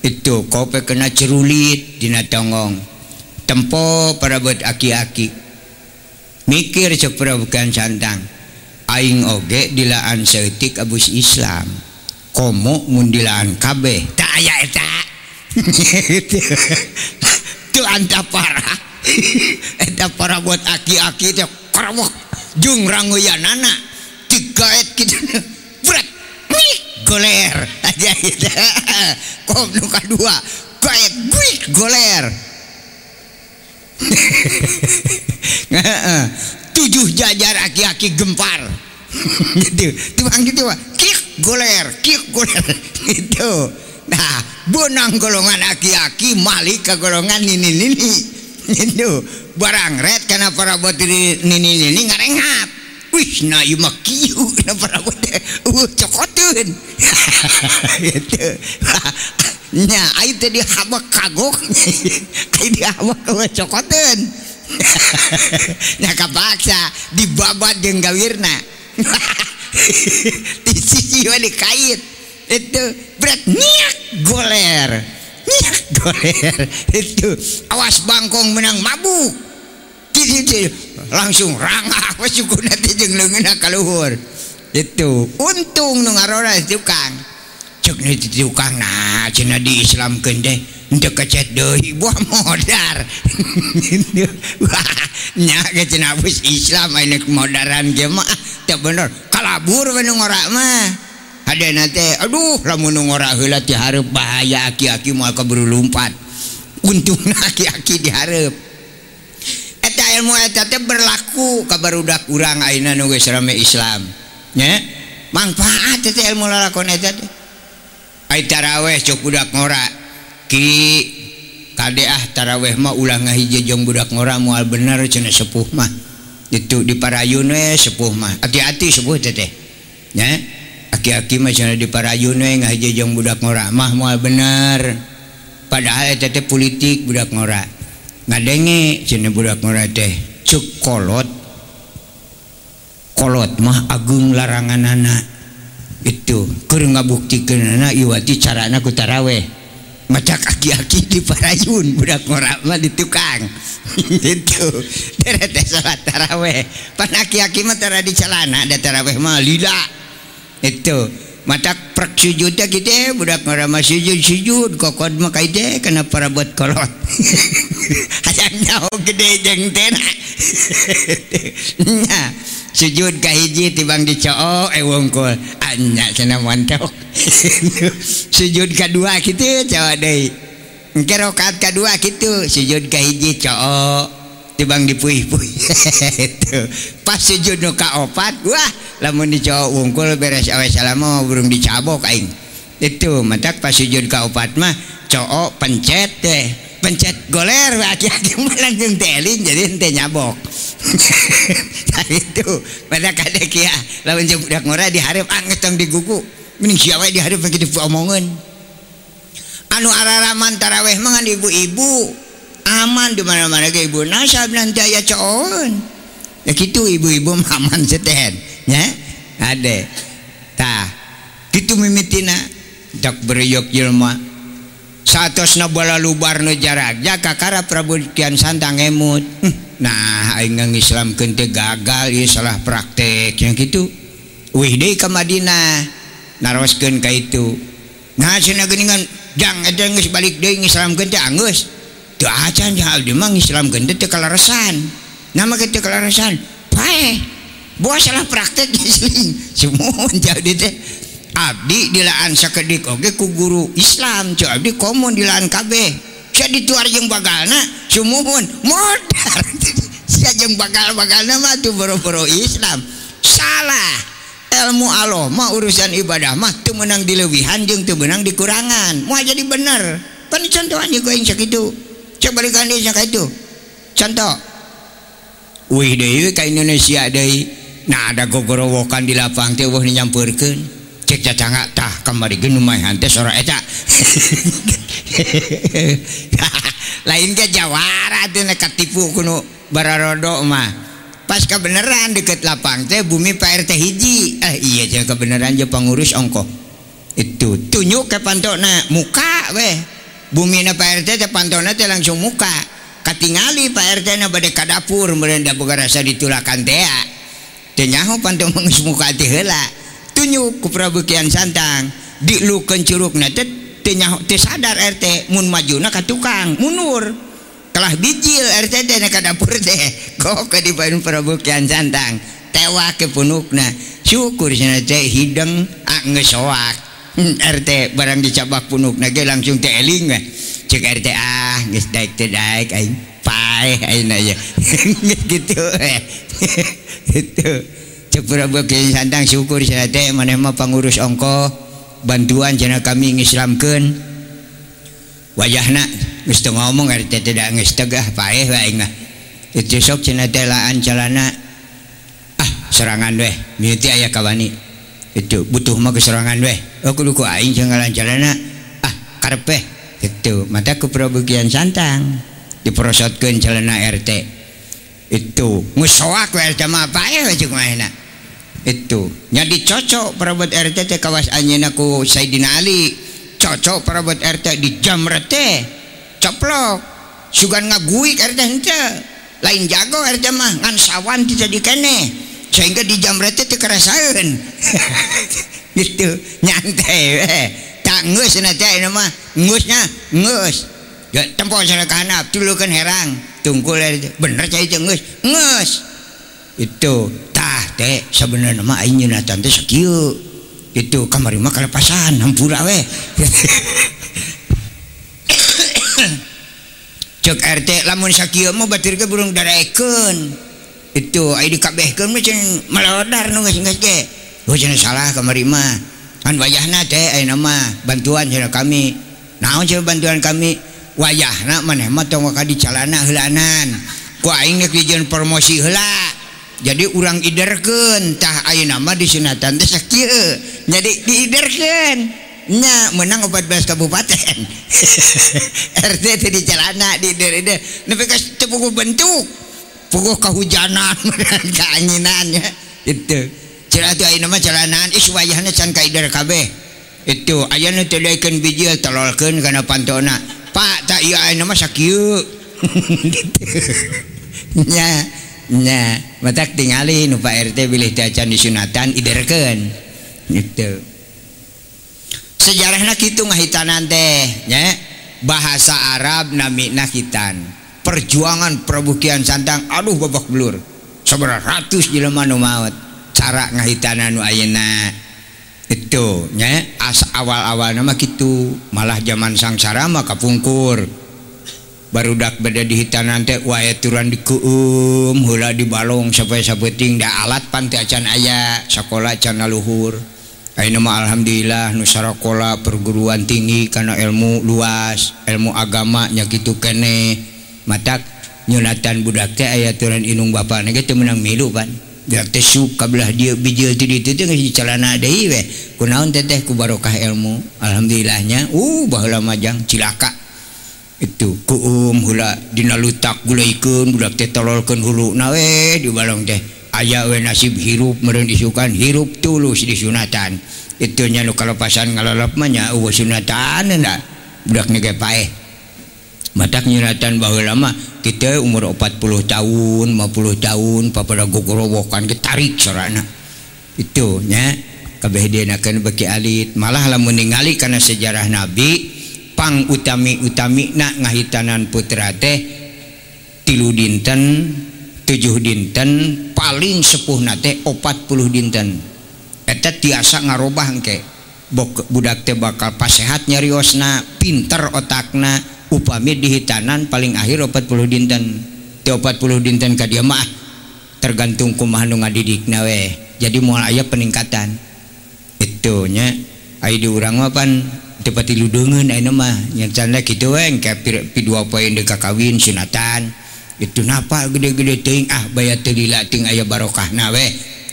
[SPEAKER 1] Itu kope kena cerulit dina tongong. Tempo para buat aki-aki. Mikir cek Prabukian Santang aing oge dilaan seutik abus Islam. Komo mundilaan kabeh. Tak aya eta. Itu anta parah eta para buat aki-aki teh karawak jung ranguyanana tiga et gitu berat. Goler. Aja gitu kom nu kadua kayak guik goler. Tujuh jajar aki-aki gempar. Gitu. Tuang gitu wah kik goler. Kik goler. Gitu nah benang golongan aki-aki Malik ke golongan nini-nini. itu barang red karena para botiri nini nini ngarengat. Wih na ima kieu na para botir uh cokotun itu nya ayo tadi dihabak kagok. Tadi dihabak kagok cokotun nya kapaksa dibabat jeung gawirna. Di sisi kait itu berat. Nyak goler. Nyak goler. Itu awas bangkong menang mabuk. Ciri langsung rangah apa suku nanti jeng lengena kaluhur itu untung nu ngarora tukang. Cek nih tukang nah cina di Islam kende untuk kecet deui buah modar. Wah nyak kecina abus Islam ini kemodaran mah. Tak bener kalabur menung orang mah. ada nanti aduh lamun ngora heula ti hareup bahaya aki-aki moal kaburu lumpat untungna aki-aki dihareup eta ilmu eta teh berlaku ka barudak urang ayeuna nu geus rame Islam. Nya? Manfaat eta ilmu lalakon eta teh. Ai taraweh cuk budak ngora. Ki kadeah taraweh mah ulah ngahiji jeung budak ngora moal bener cenah sepuh mah. Itu di parayun we sepuh mah. Hati-hati sepuh teteh nya? aki-aki macam di para Yuning jeung budak ngora mah moal bener. Padahal eta teh politik budak ngora. Ngadenge cenah budak ngora teh cuk kolot. Kolot mah agung larangan anak itu keur ngabuktikan anak iwati carana ku taraweh. Macak aki-aki di parayun budak ngora mah di tukang. Gitu. Deret salat taraweh. Pan aki-aki mah tara di celana da taraweh mah lila. itu. Mata prak sujud kita eh, budak ngerama sujud sujud. Kokod mah kaide kena para buat kolot. Hayang nyaho gede jeung tena nya sujud ka hiji tibang dicoo eh wongkol anya cenah montok. Sujud kedua kitu cawa deui Engke rokat kedua kitu sujud ka hiji coo tibang dipuih-puih itu. Pas sujud nu kaopat wah lamun dicowok wungkul beres awe salama burung dicabok aing. Itu matak pas sujud kaopat mah cowok pencet teh pencet goler aki-aki langsung teling jadi ente nyabok. Nah itu pada kadek ya lawan jeung budak ngora diharap anget tong digugu mending siapa diharap bagi omongan. Anu araraman taraweh mangan ibu-ibu aman di mana-mana ke ibu. Nah sabnantiaya coon ya gitu ibu-ibu aman seten. Ya ada. Tah gitu mimitina dak beriok jelma satos nabala lubar no jarak. Ya kakara Prabu Kian Santang emut nah aing Islam kente gagal ya salah praktek. Yang gitu. Wih deh ke Madinah. Naroskeun ka itu. Nah cenah geuningan jang eta geus balik deui Islam kente anggeus tuh acan hal dimang Islam gendut tuh kalarasan nama kita kalarasan pae buah salah praktek Islam semua jadi teh. Abdi dilaan sakedik oge ku guru Islam. Cu abdi komun dilaan kabeh. Jadi tuar jeung bagalna sumuhun modar. Sia jeung bagal bagalna mah tuh boro-boro Islam. Salah. Ilmu Allah mah urusan ibadah mah tuh menang dilebihan jeung tuh menang dikurangan mau jadi bener. Kan contohnya gue yang sakit itu coba dikandisnya kayak itu contoh. Wih deh ke Indonesia deh. Nah ada gogorowokan di lapang teh wah nyampurkan. Cek cacanga tah kamari geun lumayan teh sora eta eh, lain ke jawara tuh nek tipu kuno bararodo mah pas kebenaran deket lapang teh bumi Pak RT hiji. Eh iya jangan kebenaran je pengurus ongko itu tunjuk ke pantona muka weh. bumi na Pak RT teh pantona teh langsung muka. Katingali Pak RT na bade ka dapur merenda boga rasa ditulakan teanyahu pantung muka teh heula. Tunjuk ku Prabu Kian santang dilukan Curug sadar RT mun Majuna ka tukang munur. Telah bijil RT teh ka dapur teh kok ke di Prabukian santang. Tewa kepunukna syukur hidng ah, ngesoak. Hmm, RT barang dicabak punuk nage langsung teling cek RT ah geus daek teh daek aing pae aing aya gitu eh. gitu. Cek pura-pura santang syukur cenah teh maneh mah pangurus ongko. Bantuan cenah kami ngislamkeun wajahna geus teu ngomong RT teh da geus tegah pae aing mah. Itu sok cenah teh laan calana. Ah serangan deh mieuti aya kawani itu butuh mah keserangan weh. Aku luku aing jangan jalanna ah karpe itu mata ke Prabu Kian Santang. Diprosotkeun celana RT itu ngusoak we RT mah apa ya cuk mahna itu nya dicocok perabot RT teh kawas anjeunna ku Saidina Ali. Cocok perabot RT di jam teh coplok. Sugan ngaguik RT henteu. Lain jago RT mah ngan sawan tidak dikene sehingga di jamret teu karasaeun gitu nyantai we tak ngeus teh ieu mah. Ngeusnya ngus ya tempo sana kanap dulu herang. Tungkul bener cai teh ngus ngus itu tah teh sebenarnya mah aing Yunatan teh sakieu. Itu kamari mah kalepasan hampura we. Cek RT lamun sakieu mah batur ke burung daraekeun itu dikabehkan macam melodar nu geus geus ge. Oh cenah salah kamari mah. Kan wajahna teh ayeuna nama bantuan cenah kami. Naon cenah bantuan kami? Wajahna maneh mah tong ka dicalana heulanan. Ku aing geus dijieun promosi heula. Jadi urang iderkeun tah ayeuna mah disunatan teh sakieu. Jadi diiderkeun. nya menang 14 kabupaten RT di celana di dari nepi ka bentuk pokok kehujanan keanginannya itu. Cerah tuh ayeuna mah jalanan. Ih wayahna can kaider kabeh. Itu ayana teu daekeun biji tololkeun kana pantona. Pak tak ieu ayeuna mah sakieu. Nya nya. Matak tingali nu Pak RT bilih teh can disunatan iderkeun. Itu sejarahna gitu ngahitanan teh nya bahasa Arab namina kitan. Perjuangan perbukian santang aduh babak belur. Seberapa ratus jelema nu maut cara ngahitanan nu ayeuna itu ya as awal-awal nama gitu. Malah zaman sangsara mah kapungkur. Barudak beda di hitanan teh wae turan di kuum hula di balong sampai sabeting da alat pantai acan aya sekolah can luhur Ayo nama alhamdulillah nusarakola perguruan tinggi karena ilmu luas ilmu agama nya gitu kene matak nyunatan budak teh aya turun inung bapa nage teu menang milu pan budak teh suka belah dia bijil ti ditu teh geus calana deui we. Kunaon teh teh ku barokah ilmu. Alhamdulillahnya uh baheula majang cilaka. Itu kuum hula dina lutak gulaikeun budak teh tololkeun hulu na we di balong teh. Aya we nasib hirup meureun disukan hirup tulus disunatan itunya nu kalepasan ngalalap mah nya eueuh sunatan da budak nege paeh. matak nyiratan bahwa lama kita umur 40 tahun 50 tahun papada gogorowokan ketarik sorana. Itu nya. Kabehdenakeun beki alit. Malah lamun ningali karena sejarah nabi pang utami utami nak ngahitanan putra teh tilu dinten tujuh dinten paling sepuh nate opat puluh dinten. Eta tiasa ngarobah engke. Budak teh bakal pasehat nyariosna pinter otakna. upami dihitanan paling akhir 40 dinten ti 40 dinten ka dia mah tergantung kumaha nu ngadidik nawe jadi moal aya peningkatan. Itu nya ai di urang mah pan tepat ludeungeun ayeuna mah. Nya canda kitu we engke dua poin deuk kawin sunatan. Itu napa gede-gede teuing ah baya teu ting ayah aya barokah nawe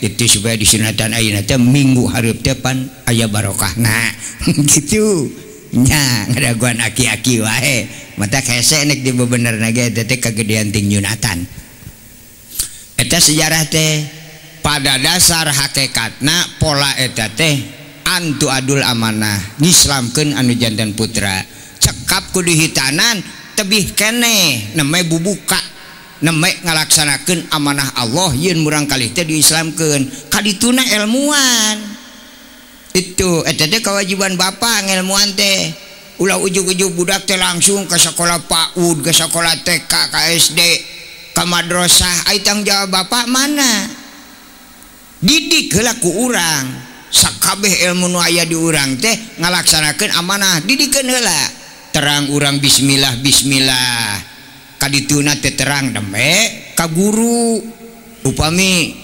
[SPEAKER 1] itu supaya disunatan ayeuna teh minggu hareup teh pan aya barokahna. Gitu. nya ngadaguan aki-aki wae. Mata kesenek di bebener nage tete kegedean ting Yunatan. Eta sejarah teh pada dasar hakikatna pola eta teh antu adul amanah dislamkeun anu jantan putra. Cekap ku hitanan tebih kene namai bubuka. Namai ngalaksanakeun amanah Allah yeun murang kali teh diislamkeun. Kadituna ilmuwan itu kewajiban Bapak ngelmuan teh. Ulah ujug-ujug budak teh langsung ke sekolah PAUD ke sekolah TK KSD ke madrasah. Aitang jawab Bapak mana? Didik helaku urang. Sakabeh ilmu nu aya di urang teh ngalaksanakeun amanah. Didikeun heula. Terang urang bismillah bismillah. Kadituna teh terang deme ka guru upami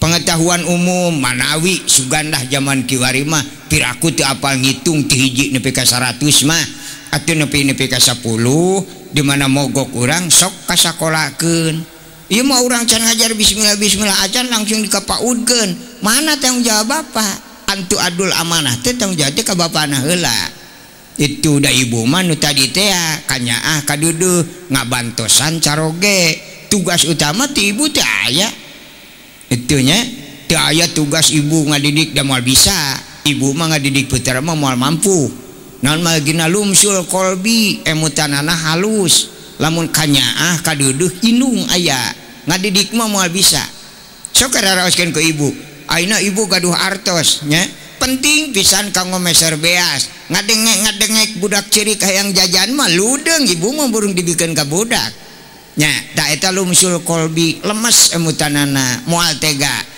[SPEAKER 1] pengetahuan umum manawi Sugandah zaman Kiwarima piraku teu apa ngitung tuh hiji nepi ka 100 mah. Atuh nepi nepi ka 10 di mana mogok orang sok kasakolakeun ieu mah urang can ngajar bismillah bismillah acan langsung dikapaudkeun. Mana tanggung jawab bapak antu adul amanah teh tanggung jawab teh ka bapana heula. Itu da ibu mah nu tadi teh kanyaah kaduduh ngabantosan caroge. Tugas utama ti ibu teh aya. itunya aya tugas ibu ngadidik dan moal bisa. Ibu mah ngadidik putra mah moal mampu. Non magina lumsul kolbi emutanana halus. Lamun kanyaah kaduduh inung aya ngadidik mah moal bisa. Sok raoskeun ke ibu. Aina ibu gaduh artos nya? Penting pisan kanggo meser beas. Ngadengek ngadengek budak ciri hayang jajan mah ludeng ibu mah burung dibikin ka budak. nya da eta lumsul kolbi lemes emutanana mualtega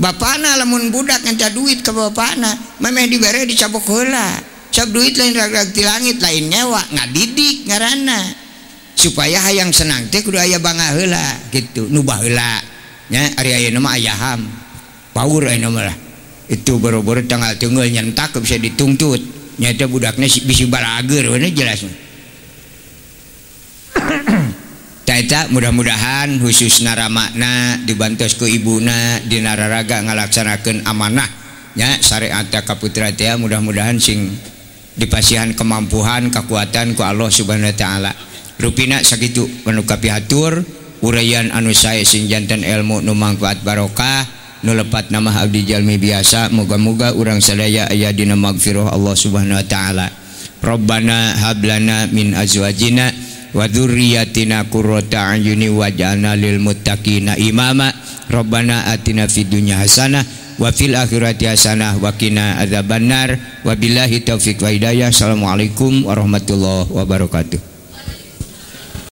[SPEAKER 1] Bapana lamun budak nganca duit ke bapana memeh dibere dicabok heula. Cap duit lain ragrag di langit lain nyewa ngadidik ngarana. Supaya hayang senang teh kudu aya bangga heula gitu. Nubah heula nya ari aya mah ayaham paur ayeuna mah lah. Itu boro-boro tanggal tunggal nyentak bisa dituntut nyata budaknya bisa bisi balager jelasnya eta mudah-mudahan khusus nara makna dibantusku Ibuna di nararaga ngalaksanakan amanahnya syariat Kaputratia mudah-mudahan sing dipasihan kemampuan kekuatan ku Allah subhanahu Wa ta'ala. Rupina sakitu menukapi hatur uraian anu saya sing jantan ilmu numangfaat barokah nu lepat nama Abdi Jalmi biasa moga-moga urang sadaya aya dina magfirah Allah subhanahu Wa ta'ala. Rabbana hablana min azwajina wa dzurriyyatina qurrata a'yuni waj'alna lil muttaqina imama. Rabbana atina fid dunya hasanah wa fil akhirati hasanah wa qina adzabannar. Wa billahi taufik wa hidayah. Assalamualaikum warahmatullahi wabarakatuh